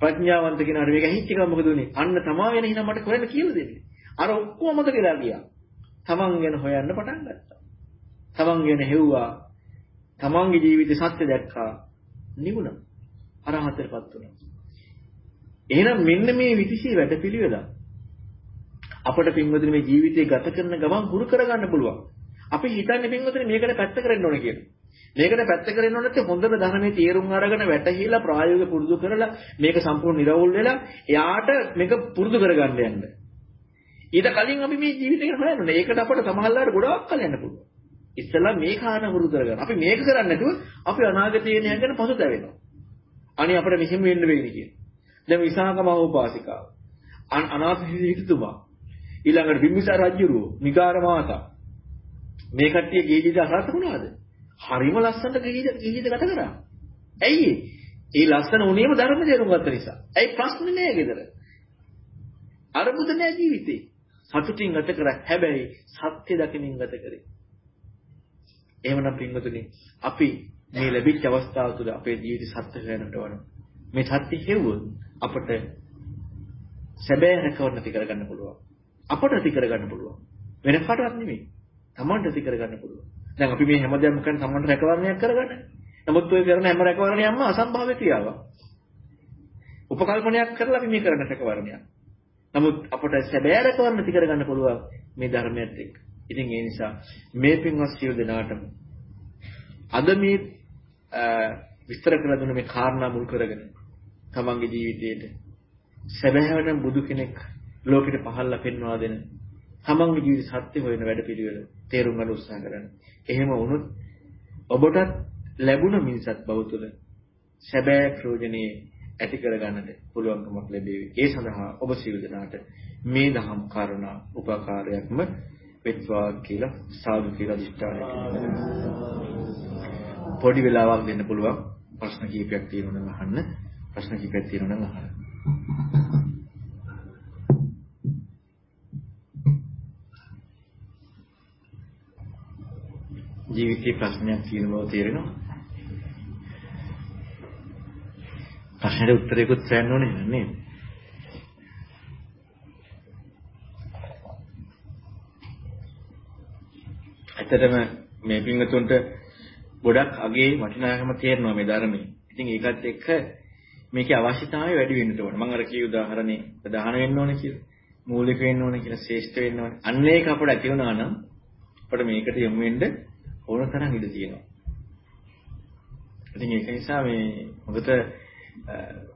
ප්‍රඥාවන්ත කෙනාට මේක ඇහිච්ච ගමන් මොකද උනේ? අන්න තමා වෙන හිනා මට හොයන්න කියලා දෙන්නේ. අර ඔක්කොම මතක වෙලා ගියා. තමන් ගැන හොයන්න පටන් ගත්තා. තමන් ගැන හෙව්වා. තමන්ගේ ජීවිතේ සත්‍ය දැක්කා. නිවුණා. අරහතටපත් වුණා. එහෙනම් මෙන්න මේ විතිශී වැඩපිළිවෙල අපට පින්වතුනි මේ ජීවිතේ ගත කරන ගමන් හුරු කරගන්න පුළුවන්. අපි හිතන්නේ පින්වතුනි මේකට පැත්ත කරන්න ඕනේ කියලා. මේකට පැත්ත කරන්න ඕනේ නැත්නම් හොඳම ධර්මයේ තේරුම් අරගෙන වැටහිලා ප්‍රායෝගික පුරුදු කරලා මේක සම්පූර්ණ නිරවුල් වෙලා එයාට මේක පුරුදු කරගන්න යන්න. ඊට කලින් අපි මේ ජීවිතේ ගැන හොයන්නේ. ඒකට අපට සමහරවල්ලාට ගොඩාක් කල යන්න පුළුවන්. ඉස්සෙල්ලා මේ කාරණා පුරුදු කරගන්න. අපි මේක කරන්නේ නැතුව අපි අනාගතයේ යන ගැන පසුතැවෙනවා. අනේ අපිට මෙහෙම වෙන්න වෙන්නේ කියන. දැන් විසාක මහෝපාසිකාව. අනාථ හිතුතුමා. ඊළඟට බිම්බිසාර රජුරෝ, මිගාර මාතා. මේ කට්ටිය ගේ ජීවිත අසාර්ථක වුණාද? හරිම ලස්සනට ගේ ජීවිත ගත කරා. ඇයි ඒ ලස්සන උනේම ධර්ම තේරුම් ගත්ත නිසා. ඇයි ප්‍රශ්නේ නෑ ගෙදර. අරමුද නෑ ජීවිතේ. සතුටින් ගත කරා. හැබැයි සත්‍ය දකිනින් ගත කරේ. එහෙමනම් පින්වතුනි අපි මේ ලැබිච්ච අවස්ථාව තුළ අපේ ජීවිත සත්‍ය හොයන්නට ඕන. මේ සත්‍ය හෙව්වොත් අපට සැබෑ රැකවරණ ඇති කරගන්න පුළුවන්. අපට ඇති කරගන්න පුළුවන්. වෙන කාටවත් නෙමෙයි. Tamanට ඇති කරගන්න පුළුවන්. දැන් අපි මේ හැමදේම කරන Tamanට රැකවරණයක් කරගන්න. නමුත් ඔය කරන හැම රැකවරණයක්ම අසම්භාව්‍ය ක්‍රියාවක්. උපකල්පනයක් කරලා අපි මේ කරන රැකවරණයක්. නමුත් අපට සැබෑ රැකවරණ ඇති කරගන්න පුළුවන් මේ ධර්මයත් එක්ක. ඉතින් ඒ නිසා මේ පින්වත් සියලු දෙනාටම අද මේ විස්තර කරලා දුන්න මේ කාරණා මුල් කරගෙන තමන්ගේ ජීවිතයේට සැබෑවටම බුදු කෙනෙක් ලෝකෙට පහළලා පෙන්වා දෙන තමන්ගේ ජීවිත සත්‍ය හොයන වැඩපිළිවෙල තේරුම් ගන්න උත්සාහ කරන්න. එහෙම වුණොත් ඔබටත් ලැබුණ මිනිසත් බව තුළ සැබෑ ප්‍රයෝජනේ ඇති කරගන්නට පුළුවන්කමක් ලැබේවි. ඒ සඳහා ඔබ සියලු දෙනාට මේ දහම් කරුණා උපකාරයක්ම වෙත්වා කියලා සාදු කියලා දිෂ්ඨානය පොඩි වෙලාවක් දෙන්න පුළුවන්. ප්‍රශ්න කීපයක් තියෙනවා නම් අහන්න. ප්‍රශ්න කීපයක් තියෙනවා නම් අහන්න. ජීවිතේ ප්‍රශ්නයක් තියෙන බව තේරෙනවා. ප්‍රශ්නෙට උත්තරයකුත් සෑන්න ඕනේ නේද? ඇත්තටම මේ පින්වතුන්ට ගොඩක් අගේ වටිනාකම තේරෙනවා මේ ධර්මයේ. ඉතින් ඒකත් එක්ක මේකේ අවශ්‍යතාවය වැඩි වෙන්න ඕන. මම අර කිය උදාහරණේ ප්‍රධාන වෙන්න ඕනේ කියලා. මූලික වෙන්න ඕනේ කියලා ශ්‍රේෂ්ඨ වෙන්න ඕනේ. අන්න ඒක අපට ඇති වුණා නම් අපිට මේකට යොමු වෙන්න ඕන තරම් ඉඩ තියෙනවා. ඉතින් ඒක නිසා මේ මොකද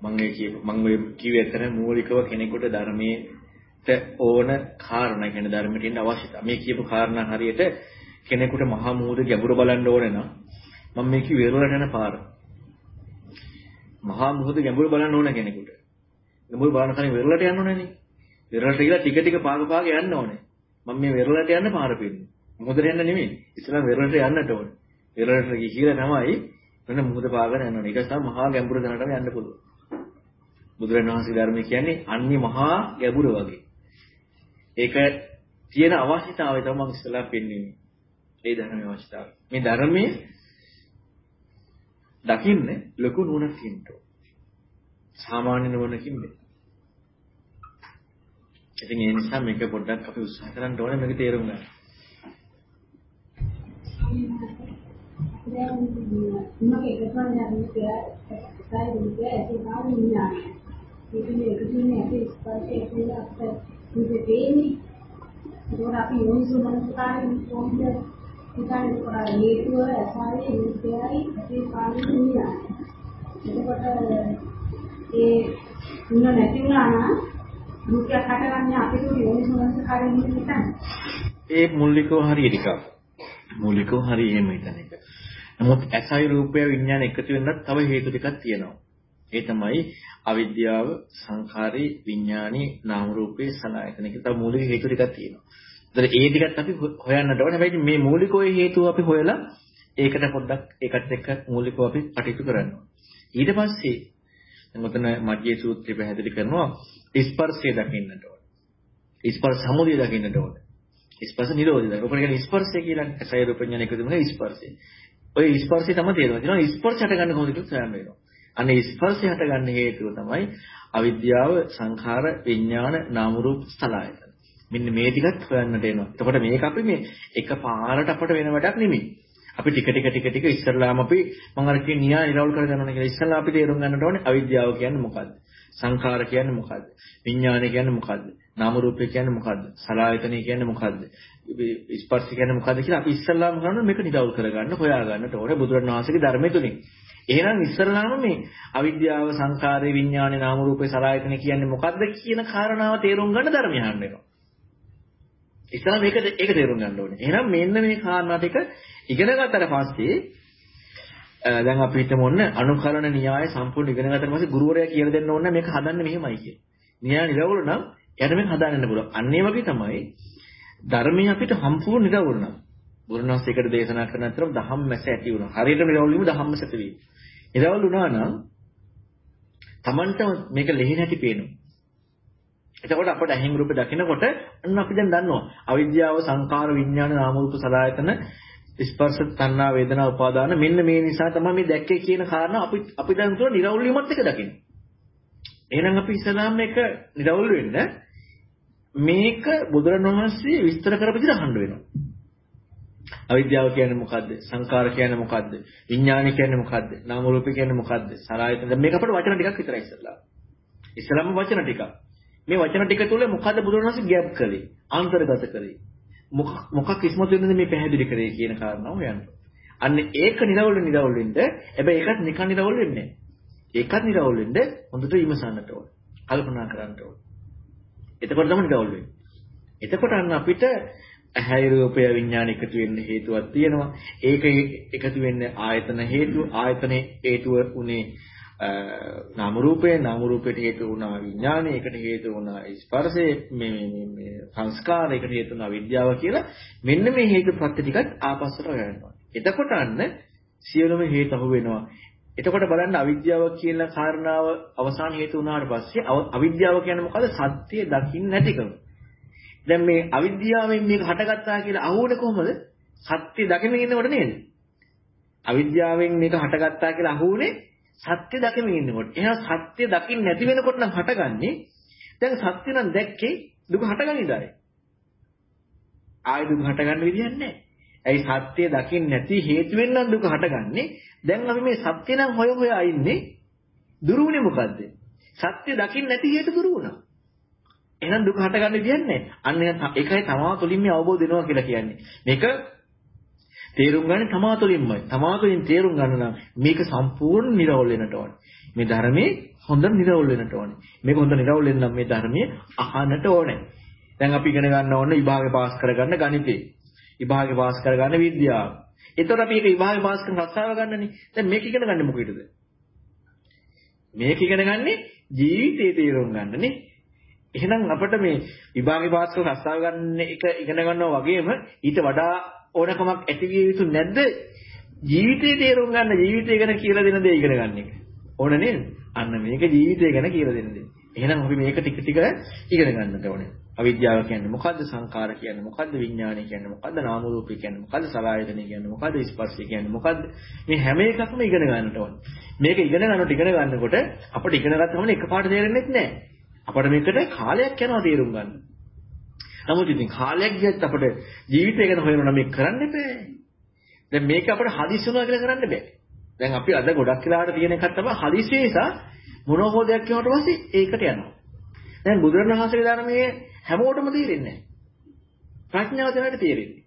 මම ඒ කියපු මම ඔය කිව්වේ අතර මූලිකව කෙනෙකුට ධර්මයට ඕන කාරණා කියන ධර්මයට ඉන්න අවශ්‍යතාව. මේ කියපු කාරණා හරියට කෙනෙකුට මහා මූද ගැඹුර බලන්න ඕනේ නම් මම මේ කිව්වේ වෙරළට යන පාර. මහා මුහුද ගැඹුරු බලන්න ඕන කෙනෙකුට. ගැඹුරු බලන කලින් වෙරළට යන්න ඕනේනේ. වෙරළට ගිහලා ටික ටික පාග පාග යන්න ඕනේ. මම මේ වෙරළට යන්න පාර පෙන්නේ. මුහුදට යන්න නෙමෙයි. ඉස්සෙල්ලා වෙරළට යන්නට ඕනේ. වෙරළට ගිහිලා තමයි වෙන මුහුද පාගන යන්න ඕනේ. ඒක තමයි මහා ගැඹුරු දැනටම යන්න පුළුවන්. බුදුරණවහන්සේ ධර්මය කියන්නේ අන්නේ මහා ගැඹුර වගේ. ඒක තියෙන අවශ්‍යතාවය තමයි මම ඉස්සෙල්ලා පෙන්වන්නේ. ඒ ධර්මයේ අවශ්‍යතාවය. මේ ධර්මයේ දකින්න ලොකු නුවණක් තියෙන්න ඕන. සාමාන්‍ය නුවණකින් නෙවෙයි. ඉතින් ඒ නිසා මේක පොඩ්ඩක් අපි උත්සාහ කරන්න ඕනේ මේක තේරුම් ගන්න.
දැන් මගේ එකතුන් යන්නේ කියලා ඒකයි දුන්නේ ඒක තමයි නියම. ඒක මේ එකතුන් ඇති ස්පර්ශය කියලා අපිට මුදේ දෙන්නේ. ඒක අපි යොමුසු මනසකාරී කොහොමද හිතන්නේ කොහොමද හේතුව ඇසාරේ නිත්‍යයි ඇති පාලිනිය. එතකොට ඒ තුන නැති වුණා නම් දුකක් හටගන්නේ අපිට යෝනිසෝමනස කාරින් හිතන්නේ.
ඒ මූලිකව හරිය ටිකක්. මූලිකව හරිය එහෙම හිතන එක. නමුත් ඇසයි රූපය විඥාන එකතු වෙන්නත් තව හේතු ටිකක් තියෙනවා. ඒ තමයි අවිද්‍යාව, සංඛාරේ, විඥානේ, නාම රූපේ, සලආයතන කියන තව මූලික හේතු ටිකක් තියෙනවා. ඒතර ඒ ටිකත් අපි හොයන්නට ඕනේ. හැබැයි මේ මූලිකෝයේ හේතුව අපි හොයලා ඒකට පොඩ්ඩක් ඒකත් එක්ක මූලිකව අපි කටයුතු කරනවා. ඊට පස්සේ එතන මජ්ජේ සූත්‍රය පැහැදිලි කරනවා ස්පර්ශය දකින්නට ඕන. ස්පර්ශ සමුදය දකින්නට ඕන. ස්පර්ශ නිරෝධය දකින්න. ඔකට කියන්නේ ස්පර්ශය කියලා ඇසය රූපඥාන එකතු වෙන ස්පර්ශය. ඔය ස්පර්ශය තමයි තේරෙනවා. කියනවා ස්පර්ශ හටගන්න කොහොමද කියලා සෑම වෙනවා. අනේ ස්පර්ශය හටගන්න හේතුව තමයි අවිද්‍යාව, සංඛාර, විඥාන, නාම රූප ස්ථලායතන. මෙන්න මේ ටිකත් හොයන්නට එනවා. එතකොට මේක අපි මේ එක පාරට අපට වෙන වැඩක් නෙමෙයි. අපි ටික ටික ටික ටික ඉස්සරලාම අපි මම අර කියන න්‍යාය ඉරවුල් කරගන්න ඕනේ කියලා ඉස්සරලා අපි තේරුම් ගන්නට ඕනේ අවිද්‍යාව කියන්නේ මොකද්ද? සංඛාර කියන්නේ මොකද්ද? විඥානය කියන්නේ මොකද්ද? නාම රූපය කියන්නේ මොකද්ද? සලආයතනය කියන්නේ මොකද්ද? ස්පර්ශ කියන්නේ මොකද්ද කියලා අපි ඉස්සරලාම කරනවා මේක නිරවුල් කරගන්න හොයාගන්නට ඕනේ බුදුරණවහන්සේගේ ධර්මයේ තුලින්. එහෙනම් ඉස්සරලාම මේ අවිද්‍යාව සංඛාරේ විඥානේ නාම රූපේ සලආයතන කියන්නේ මොකද්ද කියන කාරණාව තේරුම් ගන්න ධර්මය අහන්න වෙනවා. ඉස්සරහ මේක ඒක තේරුම් ගන්න ඕනේ. එහෙනම් මෙන්න මේ කාරණා ටික ඉගෙන ගත්තට පස්සේ දැන් අපි හිතමු ඔන්න අනුකරණ න්‍යාය සම්පූර්ණ ඉගෙන ගත්තට පස්සේ ගුරුවරයා කියලා දෙන්න ඕන මේක හදන්න මෙහෙමයි කියලා. න්‍යාය නිරවුල නම් එයාට මේක හදාගන්න පුළුවන්. අන්න ඒ වගේ තමයි ධර්මයේ අපිට සම්පූර්ණ නිරවුල නම් බුදුරණවහන්සේකට දේශනා කරන අතරම දහම් මැස ඇති වුණා. හරියට නිරවුල වීම දහම් මැස ඇති වීම. නිරවුල වුණා නම් Tamanට මේක ලෙහෙ නැති පේනවා. එතකොට අපට ඇහිම් රූප දකිනකොට අන්න අපි දැන් දන්නවා අවිද්‍යාව සංකාර විඥාන නාම රූප සලආයතන ස්පර්ශ තණ්හා වේදනා උපාදාන මෙන්න මේ නිසා තමයි මේ දැක්කේ කියන කාරණා අපි අපි දැන් තුන නිරවුල් වීමත් එක දකින්න. එහෙනම් අපි ඉස්ලාම් එක නිරවුල් වෙන්න මේක බුදුරණවහන්සේ විස්තර කරපු විදිහට අහන්න වෙනවා. අවිද්‍යාව කියන්නේ මොකද්ද? සංකාර කියන්නේ මොකද්ද? විඥාන කියන්නේ මොකද්ද? නාම රූප කියන්නේ මොකද්ද? සලආයතන මේක අපිට වචන ටිකක් විතරයි ඉස්සලා. ඉස්ලාම වචන ටිකක්. මේ වචන ටික තුල මොකද්ද බුදුරණවහන්සේ ගැප් කළේ? අන්තර්ගත කළේ. මොකක් මොකක් ඉස්මතු වෙනද මේ පැහැදිලි කරේ කියන කාරණාව හොයන්න. අන්න ඒක නිරවුල් නිරවුල් වෙන්න හැබැයි ඒකත් නිකන් නිරවුල් වෙන්නේ නැහැ. ඒකත් නිරවුල් වෙන්න හොඳට විමසන්නට ඕන. කල්පනා කරන්නට ඕන. එතකොට තමයි නිරවුල් වෙන්නේ. එතකොට අන්න අපිට ඇහැයි රූපය විඥාන එකතු වෙන්න හේතුවක් තියෙනවා. ඒක එකතු වෙන්නේ ආයතන හේතුව. ආයතනේ හේතුව උනේ නාම රූපේ නාම රූපයට හේතු වුණා විඥානය ඒකට හේතු වුණා ස්පර්ශය මේ මේ මේ සංස්කාරයකට හේතු වුණා විද්‍යාව කියලා මෙන්න මේ හේතු ප්‍රත්‍ය ටිකත් ආපස්සට යනවා. එතකොට අන්න සියලුම හේතු අහු වෙනවා. එතකොට බලන්න අවිද්‍යාව කියන කාරණාව අවසාන හේතු වුණාට පස්සේ අවිද්‍යාව කියන්නේ මොකද? සත්‍ය දකින්න නැතිකම. දැන් මේ අවිද්‍යාවෙන් මේක හටගත්තා කියලා අහුවනේ කොහොමද? සත්‍ය දකින්න ඉන්නකොට නේද? අවිද්‍යාවෙන් මේක හටගත්තා කියලා අහුවනේ සත්‍ය දකින්න ඉන්නකොට. එහෙනම් සත්‍ය දකින්න නැති වෙනකොට නම් හටගන්නේ දැන් සත්‍ය නම් දැක්කේ දුක හටගනිදායි. ආයෙ දුක හටගන්න විදියක් නැහැ. ඇයි සත්‍ය දකින්න නැති හේතුවෙන් නම් දුක හටගන්නේ? දැන් අපි මේ සත්‍ය නම් හොය හොයා ඉන්නේ දුරුුනේ මොකද්ද? සත්‍ය දකින්න නැති හේතු දුරු වුණා. එහෙනම් දුක හටගන්න විදියක් නැහැ. අන්න ඒකයි තමා තුළින් මේ අවබෝධ වෙනවා කියලා කියන්නේ. මේක තේරුම් ගන්න තමා තුළින්මයි. තමා තුළින් තේරුම් ගන්න නම් මේක සම්පූර්ණ නිරවුල් වෙනට ඕනේ. මේ ධර්මයේ හොඳ නිරවුල් වෙනට ඕනේ. මේක හොඳ නිරවුල් වෙන්න නම් මේ ධර්මයේ අහන්නට ඕනේ. දැන් අපි ඉගෙන ගන්න ඕන විභාගේ පාස් කරගන්න ගණිතේ. විභාගේ පාස් කරගන්න විද්‍යාව. එතකොට අපි මේක විභාගේ පාස් කරන රස්සාව ගන්නනේ. දැන් මේක ඉගෙන ගන්න මොකේද? මේක ඉගෙන ගන්නේ ජීවිතේ තේරුම් ගන්නනේ. එහෙනම් අපිට මේ විභාගේ පාස් කරන රස්සාව ගන්න එක ඉගෙන ගන්නවා වගේම ඊට වඩා ඕනකමක් ඇති විය යුතු නැද්ද? ජීවිතේ තේරුම් ගන්න ජීවිතය ගැන කියලා දෙන දේ ඉගෙන ගන්න එක. ඕන නේද? අන්න මේක ජීවිතය ගැන කියලා දෙන දේ. එහෙනම් අපි මේක ටික ටික ඉගෙන ගන්නට ඕනේ. අවිද්‍යාව කියන්නේ මොකද්ද? සංකාර කියන්නේ මොකද්ද? විඥානය කියන්නේ මොකද්ද? නාම රූපය කියන්නේ මොකද්ද? සලආයතනය කියන්නේ මොකද්ද? ස්පර්ශය කියන්නේ මොකද්ද? මේ හැම එකක්ම ඉගෙන ගන්නට ඕනේ. මේක ඉගෙන ගන්නකොට ඉගෙන ගන්නකොට අපිට ඉගෙන ගත්තම එකපාරට තේරෙන්නේ නැහැ. අපිට මේකට කාලයක් යනවා තේරුම් ගන්න. නමුත් ඉතින් කාලයක් ගියත් අපිට ජීවිතය ගැන හොයනවා නම් මේක කරන්න බෑ. දැන් මේක අපිට හදිස්සි වුණා කියලා කරන්න බෑ. දැන් අපි අද ගොඩක් වෙලාවට තියෙන එකක් තමයි හදිස්සිය නිසා මොනවා හෝ දෙයක් කියනකොට පස්සේ ඒකට යනවා. දැන් බුදුරණවහන්සේගේ ධර්මයේ හැමෝටම තේරෙන්නේ නැහැ. ප්‍රඥාව දැනට තේරෙන්නේ.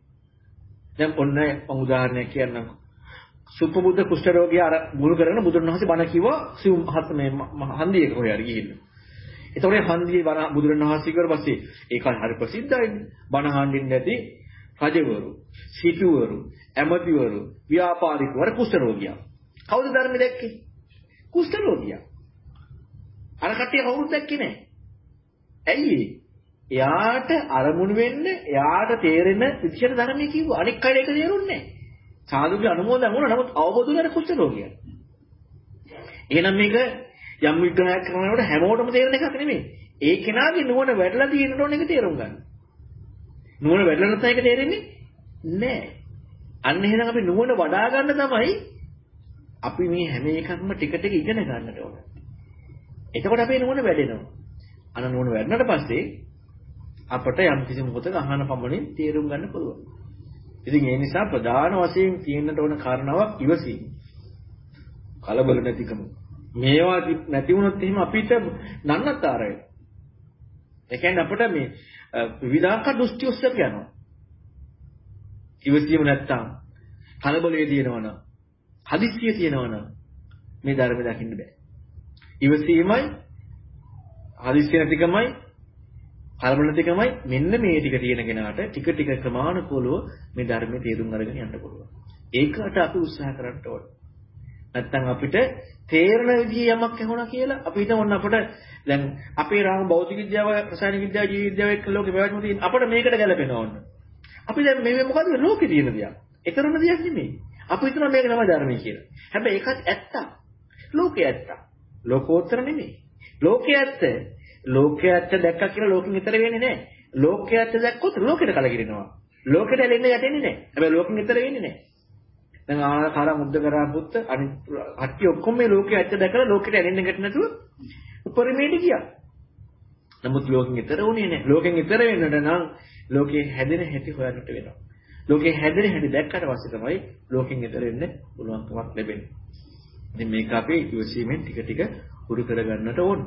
දැන් ඔන්න මම උදාහරණයක් කියන්නම්. සුපබුද්ධ කුෂ්ඨ රෝගියා අර මුල් කරගෙන බුදුරණවහන්සේ බණ කිව්වා සිව් මේ හන්දියක කොහේ හරි ගිහින්. එතකොට හන්දියේ බණ බුදුරණවහන්සේ කිව්වට පස්සේ ඒක හරි ප්‍රසිද්ධයිනේ. බණ අහන්නේ නැති රජවරු, සිටුවරු, ඇමතිවරු, ව්‍යාපාරිකවරු කුෂ්ඨ රෝගියා. කවුද ධර්ම දැක්කේ? කුෂ්ඨ රෝගියා. අර කට්ටිය කවුරුත් දැක්කේ නැහැ. ඇයි එයාට අරමුණු වෙන්න එයාට තේරෙන විදිහට ධර්මයේ කිව්වා. අනික් කඩේ ඒක තේරුන්නේ නැහැ. සාදුගේ අනුමෝදන් වුණා. නමුත් අවබෝධ වුණාට කුෂ්ඨ රෝගියා. එහෙනම් මේක යම් විග්‍රහයක් කරනකොට හැමෝටම තේරෙන එකක් නෙමෙයි. ඒ කෙනාගේ නුවණ වැඩලා තියෙන ඕන එක තේරුම් ගන්න. නුවණ වැඩලා නැත්නම් ඒක තේරෙන්නේ නැහැ. අන්න එහෙනම් අපි නුවණ වඩා ගන්න තමයි අපි මේ හැම එකක්ම ටික ටික ඉගෙන ගන්නට ඕන. එතකොට අපේ නුවණ වැඩෙනවා. අන නුවණ වැඩනට පස්සේ අපට යම් කිසි මොහොතක අහන පමණින් තේරුම් ගන්න පුළුවන්. ඉතින් ඒ නිසා ප්‍රධාන වශයෙන් තියෙන්නට ඕන කාරණාවක් ඉවසීම. කලබල නැතිකම. මේවා නැති වුණොත් එහෙම අපිට නන්නතරයි. ඒ කියන්නේ අපිට මේ විවිධාකාර දෘෂ්ටි ඔස්සේ යනවා. ඉවසීම නැත්තම් කලබලයේ දිනවනම් හදිස්සිය තියෙනවනම් මේ ධර්ම දකින්න බෑ. ඉවසීමයි හදිස්සිය නැතිකමයි කලබල නැතිකමයි මෙන්න මේ ටික තියෙන කෙනාට ටික ටික ක්‍රමානුකූලව මේ ධර්මයේ තේරුම් අරගෙන යන්න පුළුවන්. ඒකට අපි උත්සාහ කරන්න ඕනේ. නැත්තම් අපිට තේරෙන විදිහේ යමක් ඇහුණා කියලා අපි හිතමු අපිට දැන් අපේ රාම භෞතික විද්‍යාව රසායනික විද්‍යාව ජීව විද්‍යාව එක්ක ලෝකේ පැවැත්ම තියෙන අපිට මේකට ගැලපෙනවා ඕන. අපි දැන් මේ මොකද්ද ලෝකේ තියෙන දෙයක්. ඒතරම දෙයක් නෙමෙයි. අපි හිතනවා මේක තමයි ධර්මය කියලා. හැබැයි ඒකත් ඇත්ත. ලෝකේ ඇත්ත. ලෝකෝත්තර නෙමෙයි. ලෝකේ ඇත්ත. ලෝකේ ඇත්ත දැක්කා කියලා ලෝකෙන් ඈතර වෙන්නේ නැහැ. ලෝකේ ඇත්ත දැක්කොත් ලෝකෙට කලකිරෙනවා. ලෝකෙට ඇලෙන්න යටෙන්නේ නැහැ. හැබැයි ලෝකෙන් ඈතර වෙන්නේ නැහැ. දැන් ආකාර මුද්ද කරා පුත්ත අනිත් කට්ටිය ඔක්කොම මේ ලෝකයේ ඇත්ත දැකලා ලෝකෙට ඇලෙන්න ගැට නැතුව උපරිමයට ගියා. නමුත් ලෝකෙන් ඈතර වුණේ නැහැ. ලෝකෙන් ඈතර වෙන්නට නම් ලෝකේ හැදෙන හැටි හොයන්නට වෙනවා. ලෝකේ හැදෙන හැටි දැක්කට පස්සේ තමයි ලෝකෙන් ඈතර වෙන්න පුළුවන්කමක් ලැබෙන්නේ. ඉතින් මේක අපි ඉවසීමෙන් ටික ටික හුරු කරගන්නට ඕන.